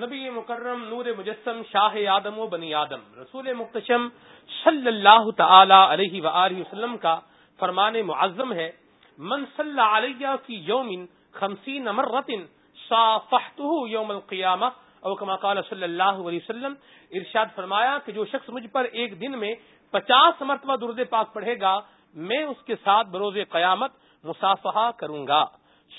نبی مکرم نور مجسم شاہ آدم و بنی آدم۔ رسول مختشم صلی اللہ تعالی علیہ و وسلم کا فرمان معظم ہے۔ من صلی علیہ کی یومن خمسین مرتن صافحته یوم القیامہ، او کما قال صلی اللہ علیہ وسلم، ارشاد فرمایا کہ جو شخص مجھ پر ایک دن میں پچاس مرتبہ درد پاک پڑھے گا، میں اس کے ساتھ بروز قیامت مصافحہ کروں گا۔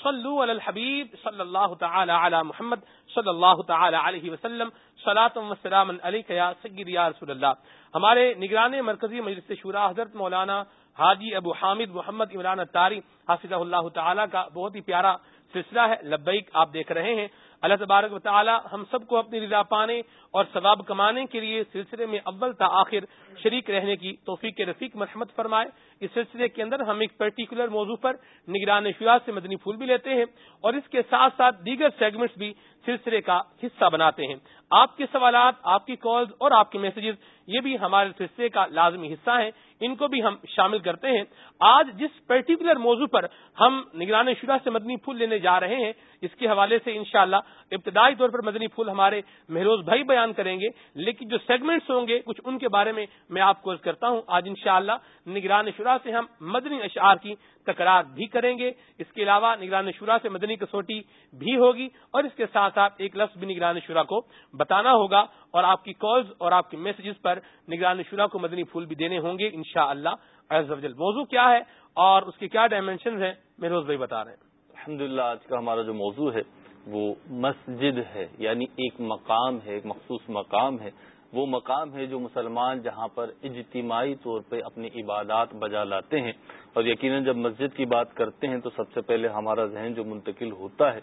صلو علی الحبیب صلی اللہ تعالی علی محمد صلی اللہ تعالی علیہ وسلم. وسلام یا سید یا رسول اللہ. ہمارے نگران مرکزی مجلس شورا حضرت مولانا حاجی ابو حامد محمد عمران تاری حافظ اللہ تعالی کا بہت ہی پیارا سلسلہ ہے. لبیک آپ دیکھ رہے ہیں. اللہ تبارک و تعالی ہم سب کو اپنی رضا پانے اور ثواب کمانے کے لیے سلسلے میں اول تا آخر شریک رہنے کی توفیق رفیق مرحمت فرمائے۔ اس سلسلے کے اندر ہم ایک پرٹیکولر موضوع پر نگران شعا سے مدنی پھول بھی لیتے ہیں اور اس کے ساتھ ساتھ دیگر سیگمنٹس بھی سلسلے کا حصہ بناتے ہیں۔ آپ کے سوالات، آپ کی کالز اور آپ کے میسجز یہ بھی ہمارے سلسلے کا لازمی حصہ ہیں۔ ان کو بھی ہم شامل کرتے ہیں۔ آج جس پرٹیکولر موضوع پر ہم نگران شدہ سے مدنی پھول لینے جا رہے ہیں اس کے حوالے سے انشاءاللہ ابتدائی طور پر مدنی پھول ہمارے مہروز بھائی بیان کریں گے، لیکن جو سیگمنٹس ہوں گے، کچھ ان کے بارے میں میں آپ کو کرتا ہوں۔ آج انشاءاللہ نگران شورا سے ہم مدنی اشعار کی تکرار بھی کریں گے۔ اس کے علاوہ نگران شورا سے مدنی کسوٹی بھی ہوگی اور اس کے ساتھ ساتھ ایک لفظ بھی نگران شورا کو بتانا ہوگا اور آپ کی کالز اور آپ کے میسجز پر نگران شورا کو مدنی پھول بھی دینے ہوں گے ان شاء اللہ موضوع کیا ہے اور اس کے کیا ڈائمینشن ہیں؟ مہروز بھائی بتا رہے ہیں۔ الحمد آج کا ہمارا جو موضوع ہے، وہ مسجد ہے یعنی ایک مقام ہے، ایک مخصوص مقام ہے۔ وہ مقام ہے جو مسلمان جہاں پر اجتماعی طور پہ اپنی عبادات بجا لاتے ہیں۔ اور یقیناً جب مسجد کی بات کرتے ہیں، تو سب سے پہلے ہمارا ذہن جو منتقل ہوتا ہے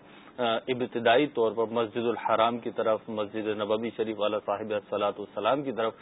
ابتدائی طور پر مسجد الحرام کی طرف، مسجد نبوی شریف والا صاحب صلاحت السلام کی طرف۔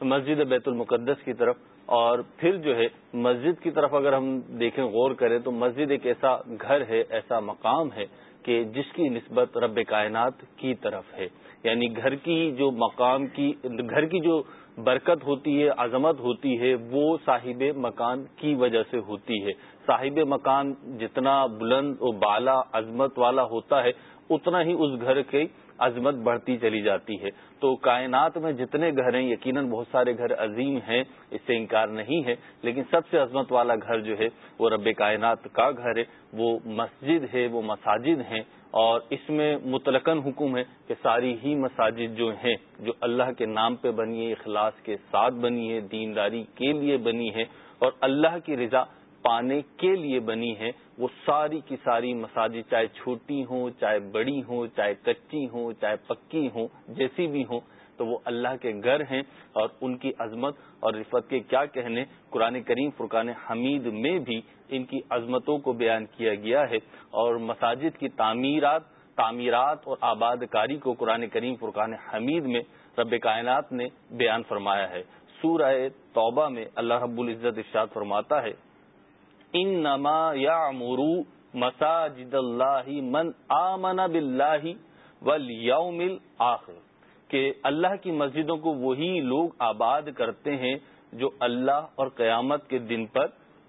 مسجد بیت المقدس کی طرف اور پھر جو ہے مسجد کی طرف اگر ہم دیکھیں غور کریں تو مسجد ایک ایسا گھر ہے، ایسا مقام ہے کہ جس کی نسبت رب کائنات کی طرف ہے۔ یعنی گھر کی جو مقام کی، گھر کی جو برکت ہوتی ہے، عظمت ہوتی ہے، وہ صاحب مکان کی وجہ سے ہوتی ہے۔ صاحب مکان جتنا بلند و بالا، عظمت والا ہوتا ہے، اتنا ہی اس گھر کی عظمت بڑھتی چلی جاتی ہے۔ تو کائنات میں جتنے گھر ہیں، یقیناً بہت سارے گھر عظیم ہیں، اس سے انکار نہیں ہے۔ لیکن سب سے عظمت والا گھر جو ہے، وہ رب کائنات کا گھر ہے۔ وہ مسجد ہے، وہ مساجد ہیں۔ اور اس میں متلقن حکم ہے کہ ساری ہی مساجد جو ہیں، جو اللہ کے نام پہ بنی ہے اخلاص کے ساتھ بنی ہے دینداری کے لیے بنی ہے اور اللہ کی رضا پانے کے لیے بنی ہے وہ ساری کی ساری مساجد چاہے چھوٹی ہوں، چاہے بڑی ہوں، چاہے کچی ہوں، چاہے پکی ہوں، جیسی بھی ہوں، تو وہ اللہ کے گھر ہیں اور ان کی عظمت اور رفت کے کیا کہنے، قرآن کریم فرقان حمید میں بھی ان کی عظمتوں کو بیان کیا گیا ہے اور مساجد کی تعمیرات تعمیرات اور آباد کاری کو قرآن کریم فرقان حمید میں رب کائنات نے بیان فرمایا ہے۔ سورہ توبہ میں اللہ رب العزت ارشاد فرماتا ہے ان نما یا مرو مساجد اللہ من آمن بلّہ ولیوم آخر کہ اللہ کی مسجدوں کو وہی لوگ آباد کرتے ہیں جو اللہ اور قیامت کے دن پر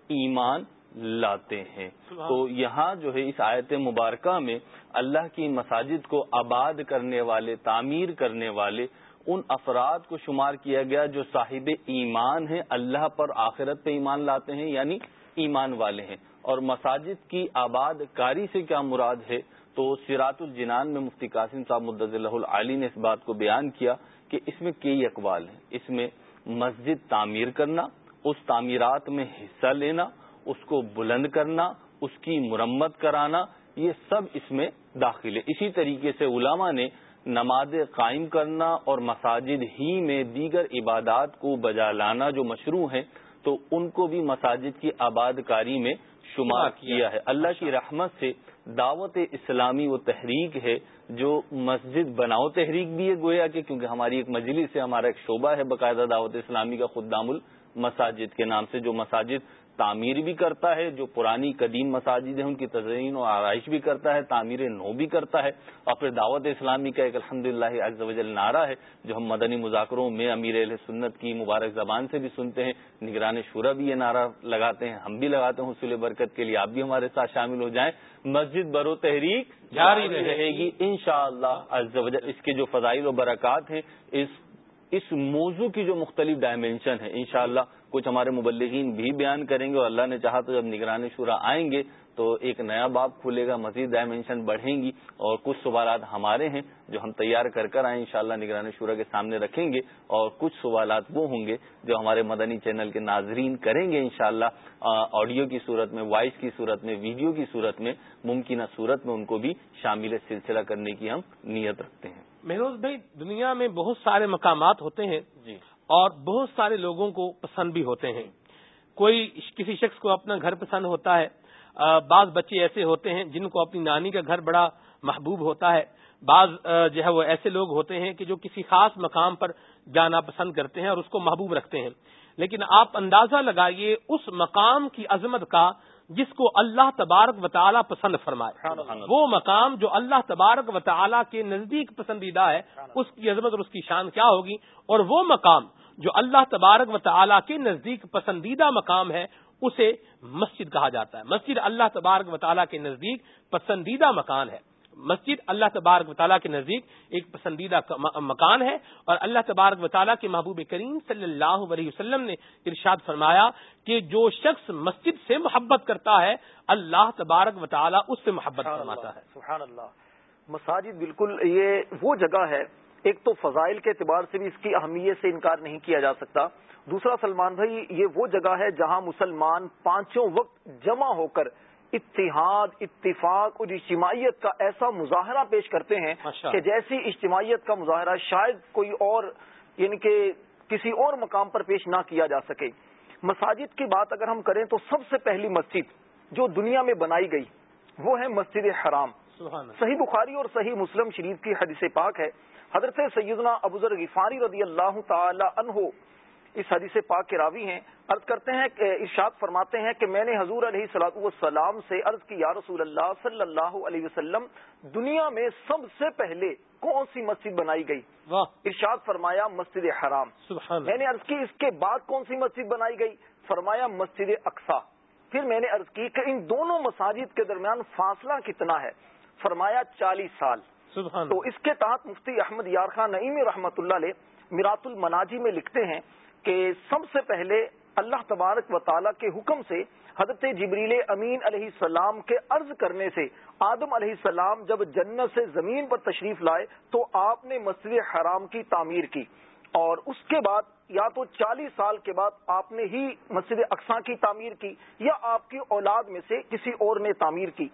ایمان لاتے ہیں۔ تو یہاں جو ہے اس آیت مبارکہ میں اللہ کی مساجد کو آباد کرنے والے تعمیر کرنے والے ان افراد کو شمار کیا گیا جو صاحب ایمان ہیں اللہ پر آخرت پہ ایمان لاتے ہیں یعنی ایمان والے ہیں۔ اور مساجد کی آباد کاری سے کیا مراد ہے؟ تو سیرات الجنان میں مفتی قاسم صاحب مدض اللہ علی نے اس بات کو بیان کیا کہ اس میں کئی اقوال ہیں۔ اس میں مسجد تعمیر کرنا، اس تعمیرات میں حصہ لینا، اس کو بلند کرنا، اس کی مرمت کرانا، یہ سب اس میں داخل ہے اسی طریقے سے علماء نے نماز قائم کرنا اور مساجد ہی میں دیگر عبادات کو بجا لانا جو مشروع ہیں تو ان کو بھی مساجد کی آباد کاری میں شمار کیا ہے۔ اللہ کی رحمت سے دعوت اسلامی وہ تحریک ہے جو مسجد بناؤ تحریک بھی ہے گویا کہ کیونکہ ہماری ایک مجلس ہے ہمارا ایک شعبہ ہے باقاعدہ دعوت اسلامی کا خود دام المساجد کے نام سے جو مساجد تعمیر بھی کرتا ہے، جو پرانی قدیم مساجد ہیں، ان کی تزئین و آرائش بھی کرتا ہے، تعمیر نو بھی کرتا ہے اور پھر دعوت اسلامی کا ایک الحمد للہ نعرہ ہے، جو ہم مدنی مذاکروں میں امیر علیہ سنت کی مبارک زبان سے بھی سنتے ہیں، نگران شورا بھی یہ نعرہ لگاتے ہیں، ہم بھی لگاتے ہیں، حصول برکت کے لیے آپ بھی ہمارے ساتھ شامل ہو جائیں۔ مسجد برو تحریک جاری رہے گی ان شاء اللہ اس کے جو فضائل و برکات ہیں، اس اس موضوع کی جو مختلف ڈائمینشن ہے انشاءاللہ کچھ ہمارے مبلغین بھی بیان کریں گے اور اللہ نے چاہا تو جب نگرانی شورا آئیں گے تو ایک نیا باب کھلے گا مزید ڈائمینشن بڑھیں گی اور کچھ سوالات ہمارے ہیں جو ہم تیار کر کر آئیں انشاءاللہ شاء نگرانی شورا کے سامنے رکھیں گے اور کچھ سوالات وہ ہوں گے جو ہمارے مدنی چینل کے ناظرین کریں گے انشاءاللہ آڈیو کی صورت میں وائس کی صورت میں ویڈیو کی صورت میں ممکنہ صورت میں ان کو بھی شامل سلسلہ کرنے کی ہم نیت رکھتے ہیں۔ مہروز بھائی دنیا میں بہت سارے مقامات ہوتے ہیں۔ جی۔ اور بہت سارے لوگوں کو پسند بھی ہوتے ہیں۔ کوئی کسی شخص کو اپنا گھر پسند ہوتا ہے بعض بچے ایسے ہوتے ہیں جن کو اپنی نانی کا گھر بڑا محبوب ہوتا ہے۔ بعض جو ہے وہ ایسے لوگ ہوتے ہیں کہ جو کسی خاص مقام پر جانا پسند کرتے ہیں اور اس کو محبوب رکھتے ہیں۔ لیکن آپ اندازہ لگائیے، اس مقام کی عظمت کا جس کو اللہ تبارک و تعالی پسند فرمائے۔ وہ مقام جو اللہ تبارک و تعالی کے نزدیک پسندیدہ ہے اس کی عظمت اور اس کی شان کیا ہوگی؟ اور وہ مقام جو اللہ تبارک و تعالی کے نزدیک پسندیدہ مقام ہے اسے مسجد کہا جاتا ہے۔ مسجد اللہ تبارک و تعالیٰ کے نزدیک پسندیدہ مکان ہے۔ مسجد اللہ تبارک و تعالیٰ کے نزدیک ایک پسندیدہ مکان ہے اور اللہ تبارک و تعالیٰ کے محبوب کریم صلی اللہ علیہ وسلم نے ارشاد فرمایا کہ جو شخص مسجد سے محبت کرتا ہے اللہ تبارک و تعالیٰ اس سے محبت فرماتا ہے۔ سبحان اللہ۔ مساجد بالکل یہ وہ جگہ ہے ایک تو فضائل کے اعتبار سے بھی اس کی اہمیت سے انکار نہیں کیا جا سکتا۔ دوسرا سلمان بھائی یہ وہ جگہ ہے جہاں مسلمان پانچوں وقت جمع ہو کر اتحاد اتفاق اور اجتماعیت کا ایسا مظاہرہ پیش کرتے ہیں کہ جیسی اجتماعیت کا مظاہرہ شاید کوئی اور یعنی کہ کسی اور مقام پر پیش نہ کیا جا سکے۔ مساجد کی بات اگر ہم کریں تو سب سے پہلی مسجد جو دنیا میں بنائی گئی وہ ہے مسجد حرام۔ صحیح بخاری اور صحیح مسلم شریف کی حدیث پاک ہے۔ حضرت سیدنا ابوذر غفاری رضی اللہ تعالی عنہ اس حدیث پاک کے راوی ہیں عرض کرتے ہیں کہ ارشاد فرماتے ہیں کہ میں نے حضور علیہ سلاط والسلام سے عرض کی یا رسول اللہ صلی اللہ علیہ وسلم دنیا میں سب سے پہلے کون سی مسجد بنائی گئی؟ ارشاد فرمایا مسجد حرام۔ میں نے عرض کی اس کے بعد کون سی مسجد بنائی گئی؟ فرمایا مسجد اقسا پھر میں نے عرض کی کہ ان دونوں مساجد کے درمیان فاصلہ کتنا ہے؟ فرمایا چالیس سال۔ تو اس کے تحت مفتی احمد یارخان نعیم رحمت اللہ علیہ میرات المناجی میں لکھتے ہیں کہ سب سے پہلے اللہ تبارک و تعالیٰ کے حکم سے حضرت جبریل امین علیہ السلام کے عرض کرنے سے، آدم علیہ السلام جب جنت سے زمین پر تشریف لائے تو آپ نے مسجد حرام کی تعمیر کی۔ اور اس کے بعد یا تو چالیس سال کے بعد آپ نے ہی مسجد اقساں کی تعمیر کی یا آپ کی اولاد میں سے کسی اور نے تعمیر کی۔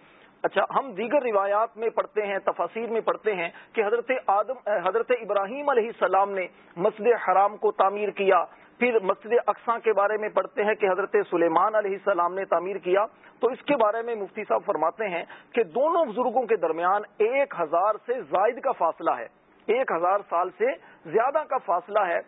اچھا ہم دیگر روایات میں پڑھتے ہیں تفاصیر میں پڑھتے ہیں کہ حضرت آدم حضرت ابراہیم علیہ السلام نے مسجد حرام کو تعمیر کیا۔ پھر مسجد اقساں کے بارے میں پڑھتے ہیں کہ حضرت سلیمان علیہ السلام نے تعمیر کیا۔ تو اس کے بارے میں مفتی صاحب فرماتے ہیں کہ دونوں بزرگوں کے درمیان ایک ہزار سے زائد کا فاصلہ ہے۔ ایک ہزار سال سے زیادہ کا فاصلہ ہے۔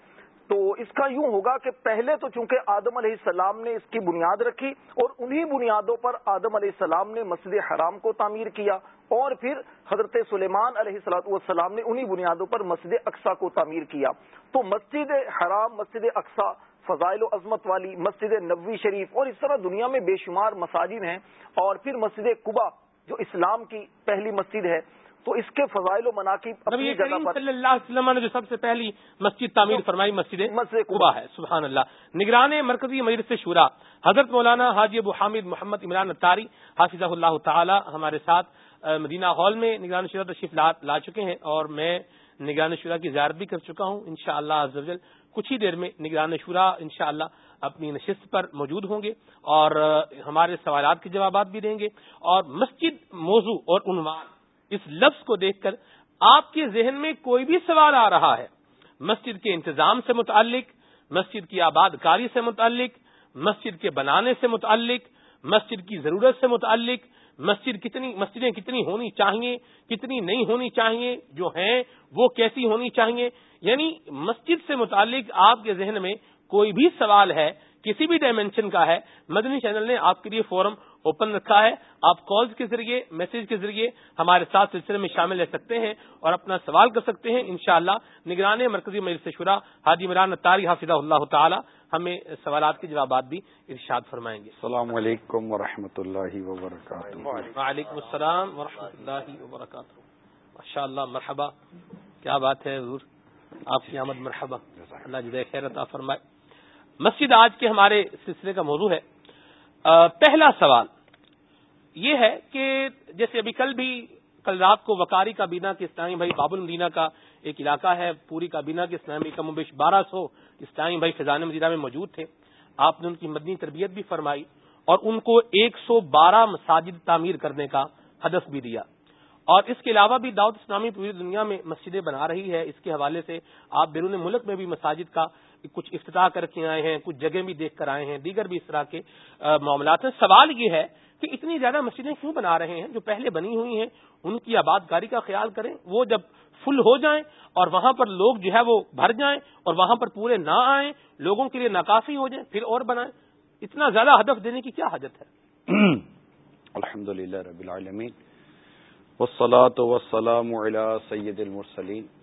تو اس کا یوں ہوگا کہ پہلے تو چونکہ آدم علیہ السلام نے اس کی بنیاد رکھی اور انہی بنیادوں پر آدم علیہ السلام نے مسجد حرام کو تعمیر کیا اور پھر حضرت سلیمان علیہ السلاۃ والسلام نے انہی بنیادوں پر مسجد اقسا کو تعمیر کیا۔ تو مسجد حرام، مسجد اقسا فضائل و عظمت والی، مسجد نبوی شریف اور اس طرح دنیا میں بے شمار مساجد ہیں اور پھر مسجد قبا جو اسلام کی پہلی مسجد ہے تو اس کے فضائل و مناقب اپنی جگہ پر صلی اللہ علیہ وسلم نے جو سب سے پہلی مسجد تعمیر فرمائی مسجد مسجد قبا ہے سبحان اللہ۔ نگران مرکزی مجلس شورا۔ حضرت مولانا حاجی ابو حامد محمد عمران اتاری حافظ اللہ تعالی ہمارے ساتھ مدینہ ہال میں نگران شورا تشریف لا چکے ہیں اور میں نگران شورا کی زیارت بھی کر چکا ہوں۔ ان شاء اللہ کچھ ہی دیر میں نگران شورا ان شاء اللہ اپنی نشست پر موجود ہوں گے اور ہمارے سوالات کے جوابات بھی دیں گے اور مسجد موضوع اور عنوان اس لفظ کو دیکھ کر آپ کے ذہن میں کوئی بھی سوال آ رہا ہے، مسجد کے انتظام سے متعلق، مسجد کی آباد کاری سے متعلق، مسجد کے بنانے سے متعلق، مسجد کی ضرورت سے متعلق، مسجد کتنی، مسجدیں کتنی ہونی چاہیے کتنی نہیں ہونی چاہیے جو ہیں وہ کیسی ہونی چاہیے یعنی مسجد سے متعلق آپ کے ذہن میں کوئی بھی سوال ہے، کسی بھی ڈائمینشن کا ہے، مدنی چینل نے آپ کے لیے فورم اوپن رکھا ہے۔ آپ کالز کے ذریعے میسج کے ذریعے ہمارے ساتھ سلسلے میں شامل رہ سکتے ہیں اور اپنا سوال کر سکتے ہیں۔ انشاءاللہ نگران مرکزی مجلس شورا حاجی عمران اطاری حافظ اللہ تعالی ہمیں سوالات کے جوابات بھی ارشاد فرمائیں گے۔ السلام علیکم ورحمۃ اللہ وبرکاتہ۔ وعلیکم السلام ورحمۃ اللہ وبرکاتہ۔ ماشاء اللہ مرحبا۔ کیا بات ہے حضور؟ آپ کی آمد مرحبا۔ اللہ جد خیر عطا فرمائے۔ مسجد آج کے ہمارے سلسلے کا موضوع ہے۔ پہلا سوال یہ ہے کہ جیسے ابھی کل بھی، کل رات کو وکاری کابینہ کے اسلامی بھائی باب المدینہ کا ایک علاقہ ہے، پوری کابینہ کے اسلامی کم و بیش بارہ سو اسلامی بھائی فضان مدینہ میں موجود تھے۔ آپ نے ان کی مدنی تربیت بھی فرمائی اور ان کو ایک سو بارہ مساجد تعمیر کرنے کا ہدف بھی دیا۔ اور اس کے علاوہ بھی دعوت اسلامی پوری دنیا میں مسجدیں بنا رہی ہے۔ اس کے حوالے سے آپ بیرون ملک میں بھی مساجد کا کچھ افتتاح کر کے آئے ہیں، کچھ جگہ بھی دیکھ کر آئے ہیں، دیگر بھی اس طرح کے معاملات ہیں۔ سوال یہ ہے کہ اتنی زیادہ مسجدیں کیوں بنا رہے ہیں؟ جو پہلے بنی ہوئی ہیں، ان کی آباد کاری کا خیال کریں۔ وہ جب فل ہو جائیں اور وہاں پر لوگ جو ہے وہ بھر جائیں اور وہاں پر پورے نہ آئیں، لوگوں کے لیے ناکافی ہو جائیں، پھر اور بنائیں، اتنا زیادہ ہدف دینے کی کیا حاجت ہے؟ الحمد للہ رب العالمین والسلام علی سید المرسلین۔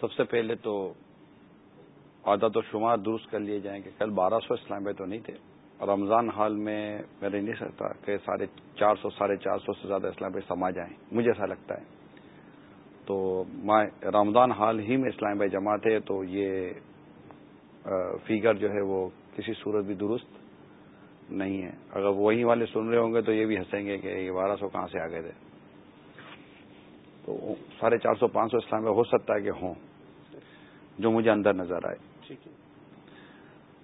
سب سے پہلے تو عادت و شمار درست کر لیے جائیں کہ کل بارہ سو اسلام تو نہیں تھے۔ رمضان حال میں میں رہ نہیں سکتا کہ ساڑھے چار سو، ساڑھے چار سو سے زیادہ اسلام سما جائیں۔ مجھے ایسا لگتا ہے۔ تو رمضان حال ہی میں اسلام بھائی جمع تھے تو یہ فیگر جو ہے وہ کسی صورت بھی درست نہیں ہے۔ اگر وہی والے سن رہے ہوں گے تو یہ بھی ہنسیں گے کہ یہ بارہ سو کہاں سے آ گئے تھے۔ تو ساڑھے چار سو، پانچ سو اسلام ہو سکتا ہے کہ ہوں۔ جو مجھے اندر نظر آئے۔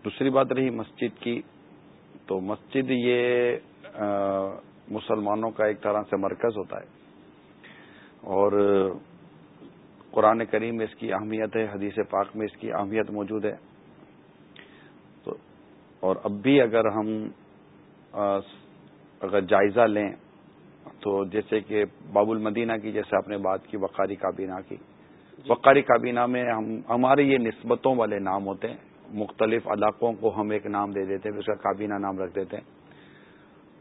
دوسری بات رہی مسجد کی تو مسجد یہ مسلمانوں کا ایک طرح سے مرکز ہوتا ہے۔ اور قرآن کریم میں اس کی اہمیت ہے حدیث پاک میں اس کی اہمیت موجود ہے۔ تو اور اب بھی اگر ہم اگر جائزہ لیں تو جیسے کہ باب المدینہ کی جیسے آپ نے بات کی وقاری کابینہ کی۔ وقاری کابینہ میں ہم ہمارے یہ نسبتوں والے نام ہوتے ہیں۔ مختلف علاقوں کو ہم ایک نام دے دیتے ہیں اس کا کابینہ نام رکھ دیتے ہیں۔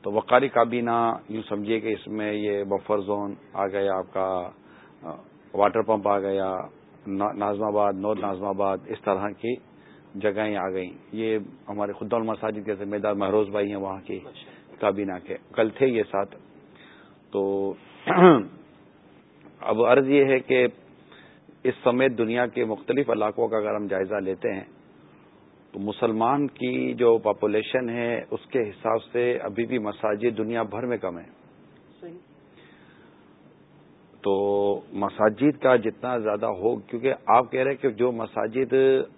تو وقاری کابینہ یوں سمجھیے کہ اس میں یہ بفر زون آ گیا آپ کا واٹر پمپ آ گیا نازم آباد نور نازم آباد اس طرح کی جگہیں آ گئیں۔ یہ ہمارے خدا المساجد کے ذمہ دار مہروز بھائی ہیں وہاں کی کابینہ کے۔ کل تھے یہ ساتھ۔ تو اب عرض یہ ہے کہ اس سمیت دنیا کے مختلف علاقوں کا اگر ہم جائزہ لیتے ہیں تو مسلمان کی جو پاپولیشن ہے اس کے حساب سے ابھی بھی مساجد دنیا بھر میں کم ہے تو مساجد کا جتنا زیادہ ہو کیونکہ آپ کہہ رہے ہیں کہ جو مساجد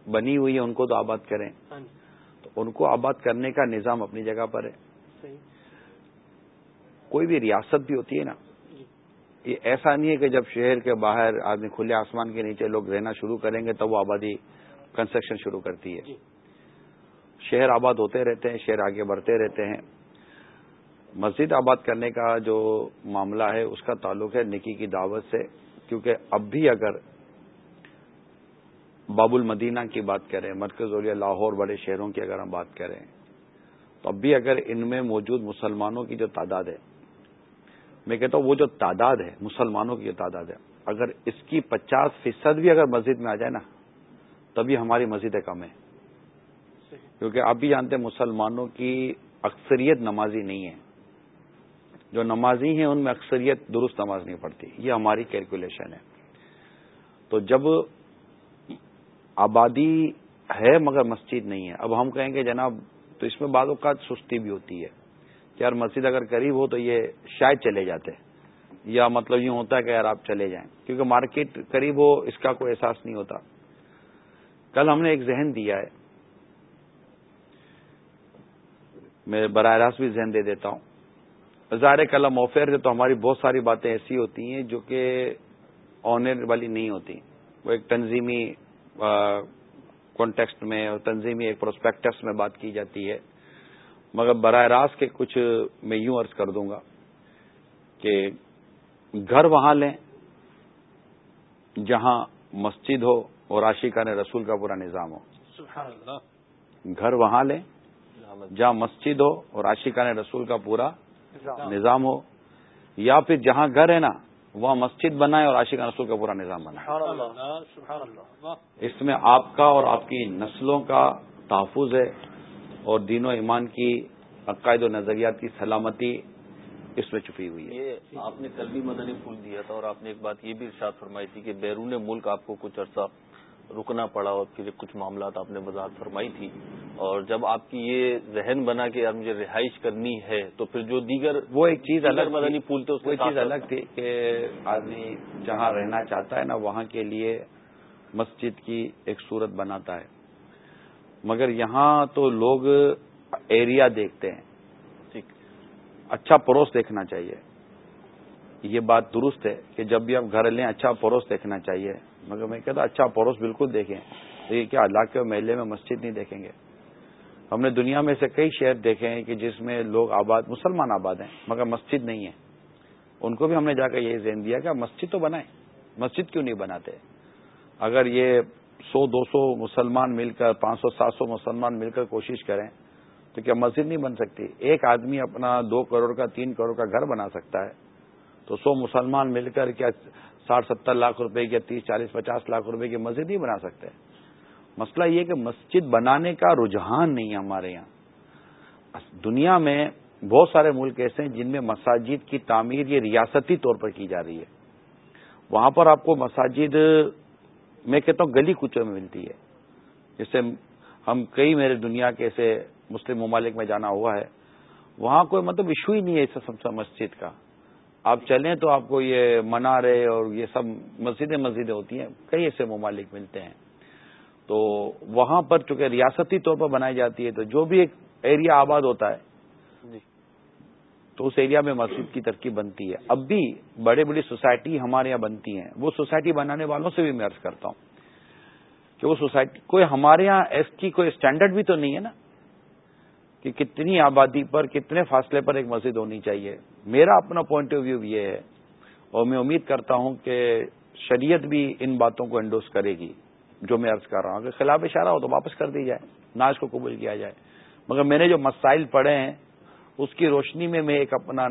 بنی ہوئی ہے ان کو تو آباد کریں ہاں جی۔ تو ان کو آباد کرنے کا نظام اپنی جگہ پر ہے کوئی بھی ریاست بھی ہوتی ہے نا۔ یہ ایسا نہیں ہے کہ جب شہر کے باہر آدمی کھلے آسمان کے نیچے لوگ رہنا شروع کریں گے تب وہ آبادی کنسٹرکشن شروع کرتی ہے۔ جی۔ شہر آباد ہوتے رہتے ہیں شہر آگے بڑھتے رہتے ہیں۔ مسجد آباد کرنے کا جو معاملہ ہے اس کا تعلق ہے نکی کی دعوت سے۔ کیونکہ اب بھی اگر باب المدینہ کی بات کریں مرکز اولیاء لاہور بڑے شہروں کی اگر ہم بات کریں تو اب بھی اگر ان میں موجود مسلمانوں کی جو تعداد ہے میں کہتا ہوں وہ جو تعداد ہے، مسلمانوں کی جو تعداد ہے، اگر اس کی پچاس فیصد بھی اگر مسجد میں آ جائے نا، تبھی ہماری مسجدیں کم ہیں۔ کیونکہ آپ بھی جانتے ہیں مسلمانوں کی اکثریت نمازی نہیں ہے۔ جو نمازی ہیں، ان میں اکثریت درست نماز نہیں پڑتی یہ ہماری کیلکولیشن ہے۔ تو جب آبادی ہے مگر مسجد نہیں ہے، اب ہم کہیں گے جناب تو اس میں بعض اوقات سستی بھی ہوتی ہے۔ کہ یار مسجد اگر قریب ہو تو یہ شاید چلے جاتے یا مطلب یوں ہوتا ہے کہ یار آپ چلے جائیں کیونکہ مارکیٹ قریب ہو، اس کا کوئی احساس نہیں ہوتا۔ کل ہم نے ایک ذہن دیا ہے۔ میں براہ راست بھی ذہن دے دیتا ہوں۔ ظاہر قلم اوفیر تو ہماری بہت ساری باتیں ایسی ہوتی ہیں جو کہ آنر والی نہیں ہوتی۔ وہ ایک تنظیمی کانٹیکسٹ میں اور تنظیمی ایک پروسپیکٹس میں بات کی جاتی ہے۔ مگر براہ راست کے کچھ میں یوں عرض کر دوں گا کہ گھر وہاں لیں جہاں مسجد ہو اور عاشقہ نے رسول کا پورا نظام ہو۔ سبحان اللہ۔ گھر وہاں لیں جہاں مسجد ہو اور عاشقان رسول کا پورا نظام ہو۔ یا پھر جہاں گھر ہے نا وہاں مسجد بنائے اور عاشقان رسول کا پورا نظام بنائے سبحان اللہ اللہ سبحان اللہ۔ واہ اس میں آپ کا اور آپ کی نسلوں کا تحفظ ہے۔ اور دین و ایمان کی عقائد و نظریات کی سلامتی اس میں چھپی ہوئی ہے۔ یہ آپ نے کل بھی مدنی پھول دیا تھا اور آپ نے ایک بات یہ بھی ارشاد فرمائی تھی کہ بیرون ملک آپ کو کچھ عرصہ رکنا پڑا اور پھر کچھ معاملات آپ نے وضاحت فرمائی تھی۔ اور جب آپ کی یہ ذہن بنا کہ یار مجھے رہائش کرنی ہے تو پھر جو دیگر وہ ایک چیز الگ مدنی پھول تھے وہ چیز الگ تھی کہ آدمی جہاں رہنا چاہتا ہے نا وہاں کے لیے مسجد کی ایک صورت بناتا ہے۔ مگر یہاں تو لوگ ایریا دیکھتے ہیں۔ ٹھیک۔ اچھا پڑوس دیکھنا چاہیے۔ یہ بات درست ہے کہ جب بھی آپ گھر لیں اچھا پڑوس دیکھنا چاہیے۔ مگر میں کہتا اچھا پڑوس بالکل دیکھیں۔ تو یہ کیا اللہ کے محلے میں مسجد نہیں دیکھیں گے۔ ہم نے دنیا میں سے کئی شہر دیکھے ہیں کہ جس میں لوگ آباد، مسلمان آباد ہیں، مگر مسجد نہیں ہے۔ ان کو بھی ہم نے جا کر یہی ذہن دیا کہ آپ مسجد تو بنائیں۔ مسجد کیوں نہیں بناتے؟ اگر یہ سو، دو سو مسلمان مل کر، پانچ سو، سات سو مسلمان مل کر کوشش کریں تو کیا مسجد نہیں بن سکتی؟ ایک آدمی اپنا دو کروڑ کا، تین کروڑ کا گھر بنا سکتا ہے۔ تو سو مسلمان مل کر کیا ساٹھ، ستر لاکھ روپے کی تیس، چالیس، پچاس لاکھ روپے کی مسجد نہیں بنا سکتے مسئلہ یہ کہ مسجد بنانے کا رجحان نہیں ہے ہمارے یہاں۔ دنیا میں بہت سارے ملک ایسے ہیں جن میں مساجد کی تعمیر یہ ریاستی طور پر کی جا رہی ہے۔ وہاں پر آپ کو مساجد میں کہتا ہوں گلی کوچوں میں ملتی ہے۔ جیسے ہم کئی میرے دنیا کے ایسے مسلم ممالک میں جانا ہوا ہے، وہاں کوئی مطلب ایشو ہی نہیں ہے اس سب مسجد کا۔ آپ چلیں تو آپ کو یہ منارے اور یہ سب مسجدیں مسجدیں ہوتی ہیں، کئی ایسے ممالک ملتے ہیں۔ تو وہاں پر چونکہ ریاستی طور پر بنائی جاتی ہے، تو جو بھی ایک ایریا آباد ہوتا ہے جی۔ تو اس ایریا میں مسجد کی ترکیب بنتی ہے۔ اب بھی بڑے بڑی سوسائٹی ہمارے یہاں بنتی ہیں۔ وہ سوسائٹی بنانے والوں سے بھی میں عرض کرتا ہوں کہ وہ سوسائٹی کوئی ہمارے یہاں اس کی کوئی اسٹینڈرڈ بھی تو نہیں ہے نا کہ کتنی آبادی پر کتنے فاصلے پر ایک مسجد ہونی چاہیے۔ میرا اپنا پوائنٹ آف ویو یہ ہے اور میں امید کرتا ہوں کہ شریعت بھی ان باتوں کو انڈوس کرے گی، جو میں عرض کر رہا ہوں۔ اگر خلاف اشارہ ہو تو واپس کر دی جائے، نہ اس کو قبول کیا جائے۔ مگر میں نے جو مسائل پڑھے ہیں اس کی روشنی میں میں ایک اپنا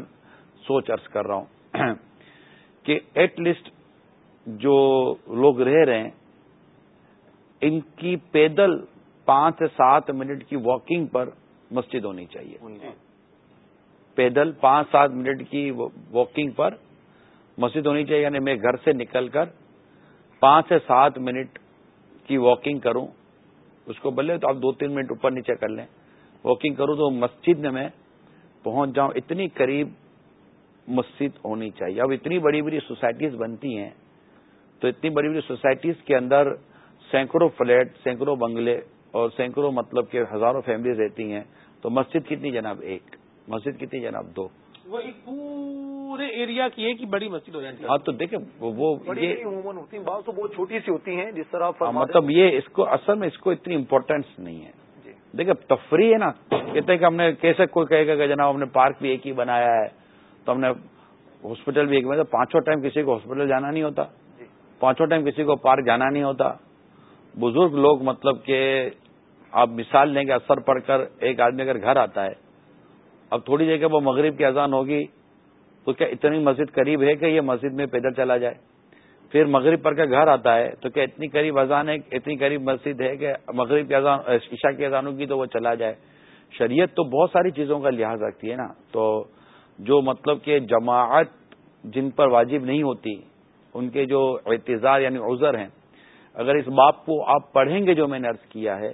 سوچ عرض کر رہا ہوں کہ ایٹ لیسٹ جو لوگ رہ رہے ہیں ان کی پیدل پانچ سے سات منٹ کی واکنگ پر مسجد ہونی چاہیے۔ پیدل پانچ سات منٹ کی واکنگ پر مسجد ہونی چاہیے یعنی میں گھر سے نکل کر پانچ سے سات منٹ کی واکنگ کروں اس کو بلے تو آپ دو تین منٹ اوپر نیچے کر لیں۔ واکنگ کروں تو مسجد میں میں پہنچ جاؤں اتنی قریب مسجد ہونی چاہیے۔ اب اتنی بڑی بڑی سوسائٹیز بنتی ہیں تو اتنی بڑی بڑی سوسائٹیز کے اندر سینکڑوں فلیٹ سینکڑوں بنگلے اور سینکڑوں مطلب کہ ہزاروں فیملیز رہتی ہیں۔ تو مسجد کتنی جناب؟ ایک۔ مسجد کتنی جناب؟ دو۔ وہ ایک پورے ایریا کی ایک ہی بڑی مسجد ہو جاتی ہے۔ ہاں تو دیکھیں وہ یہ ہوتی ہیں۔ بعض تو بہت چھوٹی سی ہوتی ہیں جس طرح آپ ہاں، مطلب یہ اس کو اصل میں اس کو اتنی امپورٹینس نہیں ہے۔ دیکھیں، تفریح ہے نا، کہتے ہیں کہ ہم نے کیسے کوئی کہے گا کہ جناب ہم نے پارک بھی ایک ہی بنایا ہے، تو ہم نے ہاسپٹل بھی ایک بنایا پانچوں ٹائم کسی کو ہاسپٹل جانا نہیں ہوتا، پانچوں ٹائم کسی کو پارک جانا نہیں ہوتا۔ بزرگ لوگ مطلب کہ آپ مثال لیں گے اثر پڑ کر ایک آدمی اگر گھر آتا ہے، اب تھوڑی جگہ وہ مغرب کی اذان ہوگی، تو کیا اتنی مسجد قریب ہے کہ یہ مسجد میں پیدل چلا جائے؟ پھر مغرب پر کا گھر آتا ہے، تو کیا اتنی قریب اذان ہے، اتنی قریب مسجد ہے کہ مغرب کی اذان، عشاء کی اذان ہوگی تو وہ چلا جائے۔ شریعت تو بہت ساری چیزوں کا لحاظ رکھتی ہے نا۔ تو جو مطلب کہ جماعت جن پر واجب نہیں ہوتی، ان کے جو اعتزار یعنی عذر ہیں، اگر اس باپ کو آپ پڑھیں گے جو میں نے ارض کیا ہے،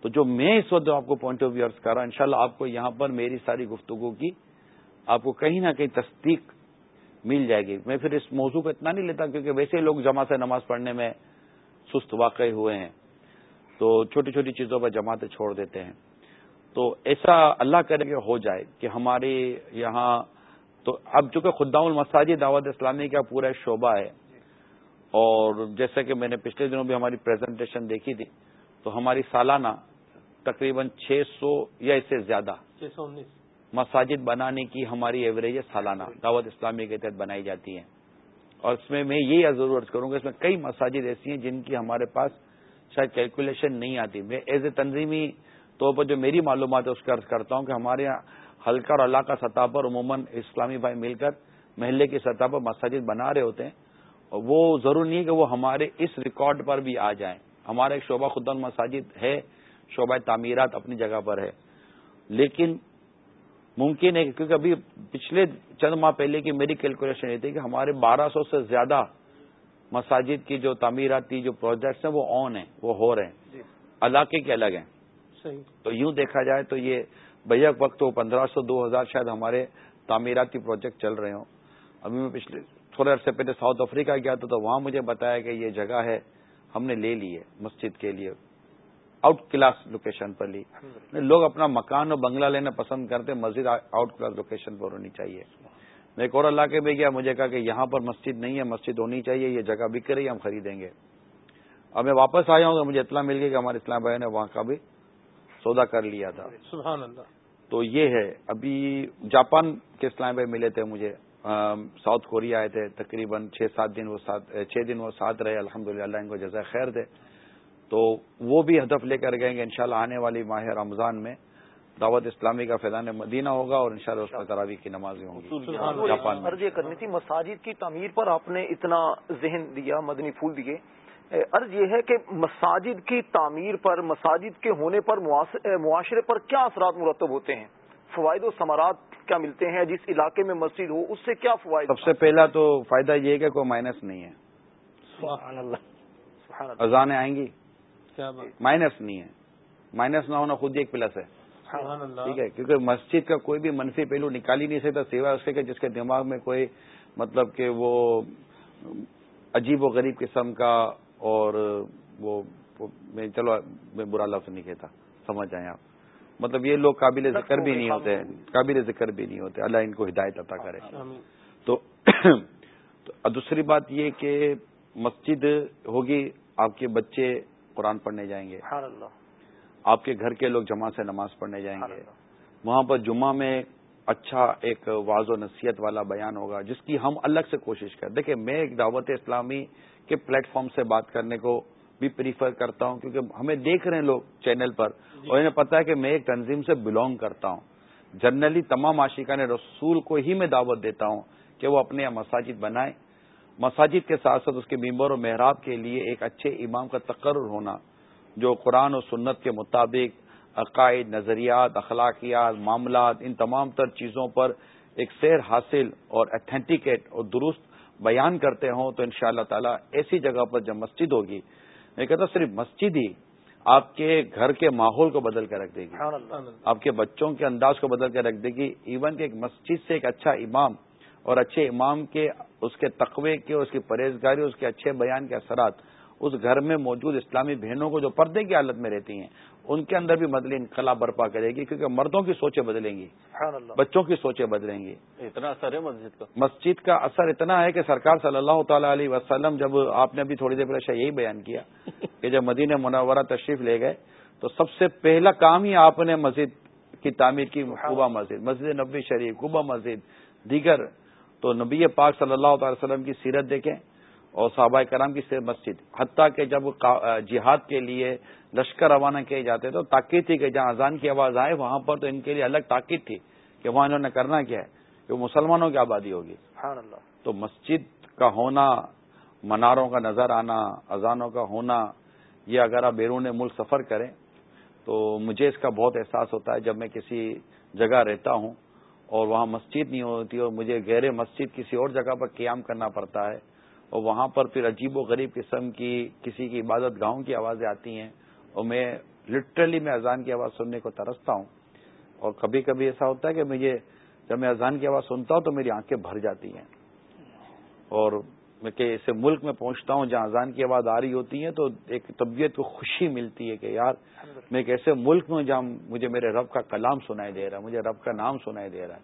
تو جو میں اس وقت آپ کو پوائنٹ آف ویو ارض کر رہا ہوں، انشاءاللہ آپ کو یہاں پر میری ساری گفتگو کی آپ کو کہیں نہ کہیں تصدیق مل جائے گی۔ میں پھر اس موضوع کو اتنا نہیں لیتا کیونکہ ویسے لوگ جمع سے نماز پڑھنے میں سست واقع ہوئے ہیں۔ تو چھوٹی چھوٹی چیزوں پر جماعتیں چھوڑ دیتے ہیں۔ تو ایسا اللہ کرے کہ ہو جائے کہ ہمارے یہاں تو اب چونکہ خدام المساجد دعوت اسلامی کا پورا شعبہ ہے اور جیسا کہ میں نے پچھلے دنوں بھی ہماری پریزنٹیشن دیکھی تھی، تو ہماری سالانہ تقریباً چھ سو یا اس سے زیادہ چھ سو انیس۔ مساجد بنانے کی ہماری ایوریج سالانہ، دعوت اسلامی کے تحت بنائی جاتی ہیں اور اس میں میں یہی ضرورت کروں گا، اس میں کئی مساجد ایسی ہیں جن کی ہمارے پاس شاید کیلکولیشن نہیں آتی۔ میں ایز اے تنظیمی طور پر جو میری معلومات ہے، اس کا عرض کرتا ہوں کہ ہمارے یہاں ہلکا اور علاقہ سطح پر عموماً اسلامی بھائی مل کر محلے کی سطح پر مساجد بنا رہے ہوتے ہیں۔ اور وہ ضرور نہیں ہے کہ وہ ہمارے اس ریکارڈ پر بھی آ جائیں۔ ہمارا ایک شعبہ خدان مساجد ہے، شعبہ تعمیرات اپنی جگہ پر ہے۔ لیکن ممکن ہے کیونکہ ابھی پچھلے چند ماہ پہلے کی میری کیلکولیشن یہ تھی کہ ہمارے بارہ سو سے زیادہ مساجد کی جو تعمیراتی جو پروجیکٹس ہیں وہ آن ہیں وہ ہو رہے ہیں۔ جی۔ علاقے کے الگ ہیں۔ صحیح۔ تو یوں دیکھا جائے تو یہ بیک وقت تو پندرہ سو دو ہزار شاید ہمارے تعمیراتی پروجیکٹ چل رہے ہوں۔ ابھی میں پچھلے تھوڑے عرصے پہلے ساؤتھ افریقہ گیا تھا تو وہاں مجھے بتایا کہ یہ جگہ ہے ہم نے لے لی ہے مسجد کے لیے۔ آؤٹ کلاس لوکیشن پر لی۔ لوگ اپنا مکان اور بنگلہ لینا پسند کرتے مسجد آؤٹ کلاس لوکیشن پر ہونی چاہیے۔ میں ایک اور علاقے میں گیا مجھے کہا کہ یہاں پر مسجد نہیں ہے مسجد ہونی چاہیے یہ جگہ بک رہی ہے ہم خریدیں گے۔ اب میں واپس آیا ہوں تو مجھے اطلاع مل گئی کہ ہمارے اسلام بھائی نے وہاں کا بھی سودا کر لیا تھا۔ سبحان اللہ۔ تو یہ ہے ابھی جاپان کے اسلام بھائی ملے تھے مجھے ساؤتھ کوریا آئے تھے تقریباً چھ سات دن وہ ساتھ چھ دن وہ ساتھ رہے الحمد للہ ان کو جزائے خیر تھے تو وہ بھی ہدف لے کر گئے گے انشاءاللہ آنے والی ماہ رمضان میں دعوت اسلامی کا فیضان مدینہ ہوگا اور انشاءاللہ اس میں تراوی کی نمازیں ہوں گی۔ جاپان میں۔ کرنی تھی مساجد کی تعمیر پر آپ نے اتنا ذہن دیا مدنی پھول دیے۔ عرض یہ ہے کہ مساجد کی تعمیر پر مساجد کے ہونے پر معاشرے پر کیا اثرات مرتب ہوتے ہیں؟ فوائد و ثمرات کیا ملتے ہیں؟ جس علاقے میں مسجد ہو اس سے کیا فوائد؟ سب سے پہلا تو فائدہ یہ ہے کہ کوئی مائنس نہیں ہے۔ اذانیں آئیں گی۔ مائنس نہیں ہے۔ مائنس نہ ہونا خود ہی ایک پلس ہے۔ ٹھیک ہے کیونکہ مسجد کا کوئی بھی منفی پہلو نکال ہی نہیں سکتا سیوا اس کے جس کے دماغ میں کوئی مطلب کہ وہ عجیب و غریب قسم کا اور وہ میں چلو میں برا لفظ نہیں کہتا سمجھ جائیں آپ۔ مطلب یہ لوگ قابل ذکر بھی نہیں ہوتے قابل ذکر بھی نہیں ہوتے۔ اللہ ان کو ہدایت عطا کرے۔ تو دوسری بات یہ کہ مسجد ہوگی آپ کے بچے قرآن پڑھنے جائیں گے۔ آپ کے گھر کے لوگ جمع سے نماز پڑھنے جائیں گے۔ وہاں پر جمعہ میں اچھا ایک واض و نصیحت والا بیان ہوگا جس کی ہم الگ سے کوشش کریں۔ دیکھیں میں ایک دعوت اسلامی کے پلیٹ فارم سے بات کرنے کو بھی پریفر کرتا ہوں کیونکہ ہمیں دیکھ رہے ہیں لوگ چینل پر۔ جی۔ اور انہیں پتا ہے کہ میں ایک تنظیم سے بلونگ کرتا ہوں۔ جنرلی تمام عاشقان رسول کو ہی میں دعوت دیتا ہوں کہ وہ اپنے مساجد بنائیں۔ مساجد کے ساتھ ساتھ اس کے ممبر و محراب کے لیے ایک اچھے امام کا تقرر ہونا جو قرآن و سنت کے مطابق عقائد نظریات اخلاقیات معاملات ان تمام تر چیزوں پر ایک سیر حاصل اور اتھینٹیکیٹ اور درست بیان کرتے ہوں تو ان شاء اللہ تعالیٰ ایسی جگہ پر جب مسجد ہوگی میں کہتا صرف مسجد ہی آپ کے گھر کے ماحول کو بدل کے رکھ دے گی۔ آپ کے بچوں کے انداز کو بدل کے رکھ دے گی۔ ایون کہ ایک مسجد سے ایک اچھا امام اور اچھے امام کے اس کے تقوی کے اس کی پرہیزگاری اس کے اچھے بیان کے اثرات اس گھر میں موجود اسلامی بہنوں کو جو پردے کی حالت میں رہتی ہیں ان کے اندر بھی بدلی انقلاب برپا کرے گی کیونکہ مردوں کی سوچیں بدلیں گی بچوں کی سوچیں بدلیں گی۔ اتنا اثر ہے مسجد کا۔ مسجد کا اثر اتنا ہے کہ سرکار صلی اللہ تعالی علیہ وسلم جب آپ نے ابھی تھوڑی دیر پہلے یہی بیان کیا کہ جب مدینہ منورہ تشریف لے گئے تو سب سے پہلا کام ہی آپ نے مسجد کی تعمیر کی کوبا مسجد مسجد نبی شریف کوبا مسجد دیگر تو نبی پاک صلی اللہ تعالی وسلم کی سیرت دیکھیں اور صحابہ کرام کی سیرت مسجد حتیٰ کہ جب جہاد کے لیے لشکر روانہ کیے جاتے تو تاکید تھی کہ جہاں اذان کی آواز آئے وہاں پر تو ان کے لیے الگ تاکید تھی کہ وہاں انہوں نے کرنا کیا ہے کہ مسلمانوں کی آبادی ہوگی۔ تو مسجد کا ہونا مناروں کا نظر آنا اذانوں کا ہونا یہ اگر آپ بیرون ملک سفر کریں تو مجھے اس کا بہت احساس ہوتا ہے جب میں کسی جگہ رہتا ہوں۔ اور وہاں مسجد نہیں ہوتی اور مجھے گہرے مسجد کسی اور جگہ پر قیام کرنا پڑتا ہے اور وہاں پر پھر عجیب و غریب قسم کی کسی کی عبادت گاہوں کی آوازیں آتی ہیں اور میں لٹرلی میں اذان کی آواز سننے کو ترستا ہوں اور کبھی کبھی ایسا ہوتا ہے کہ مجھے جب میں اذان کی آواز سنتا ہوں تو میری آنکھیں بھر جاتی ہیں اور میں کہ ایسے ملک میں پہنچتا ہوں جہاں اذان کی آواز آ رہی ہوتی ہے تو ایک طبیعت کو خوشی ملتی ہے کہ یار میں ایک ایسے ملک میں جہاں مجھے میرے رب کا کلام سنائی دے رہا ہے مجھے رب کا نام سنائی دے رہا ہے۔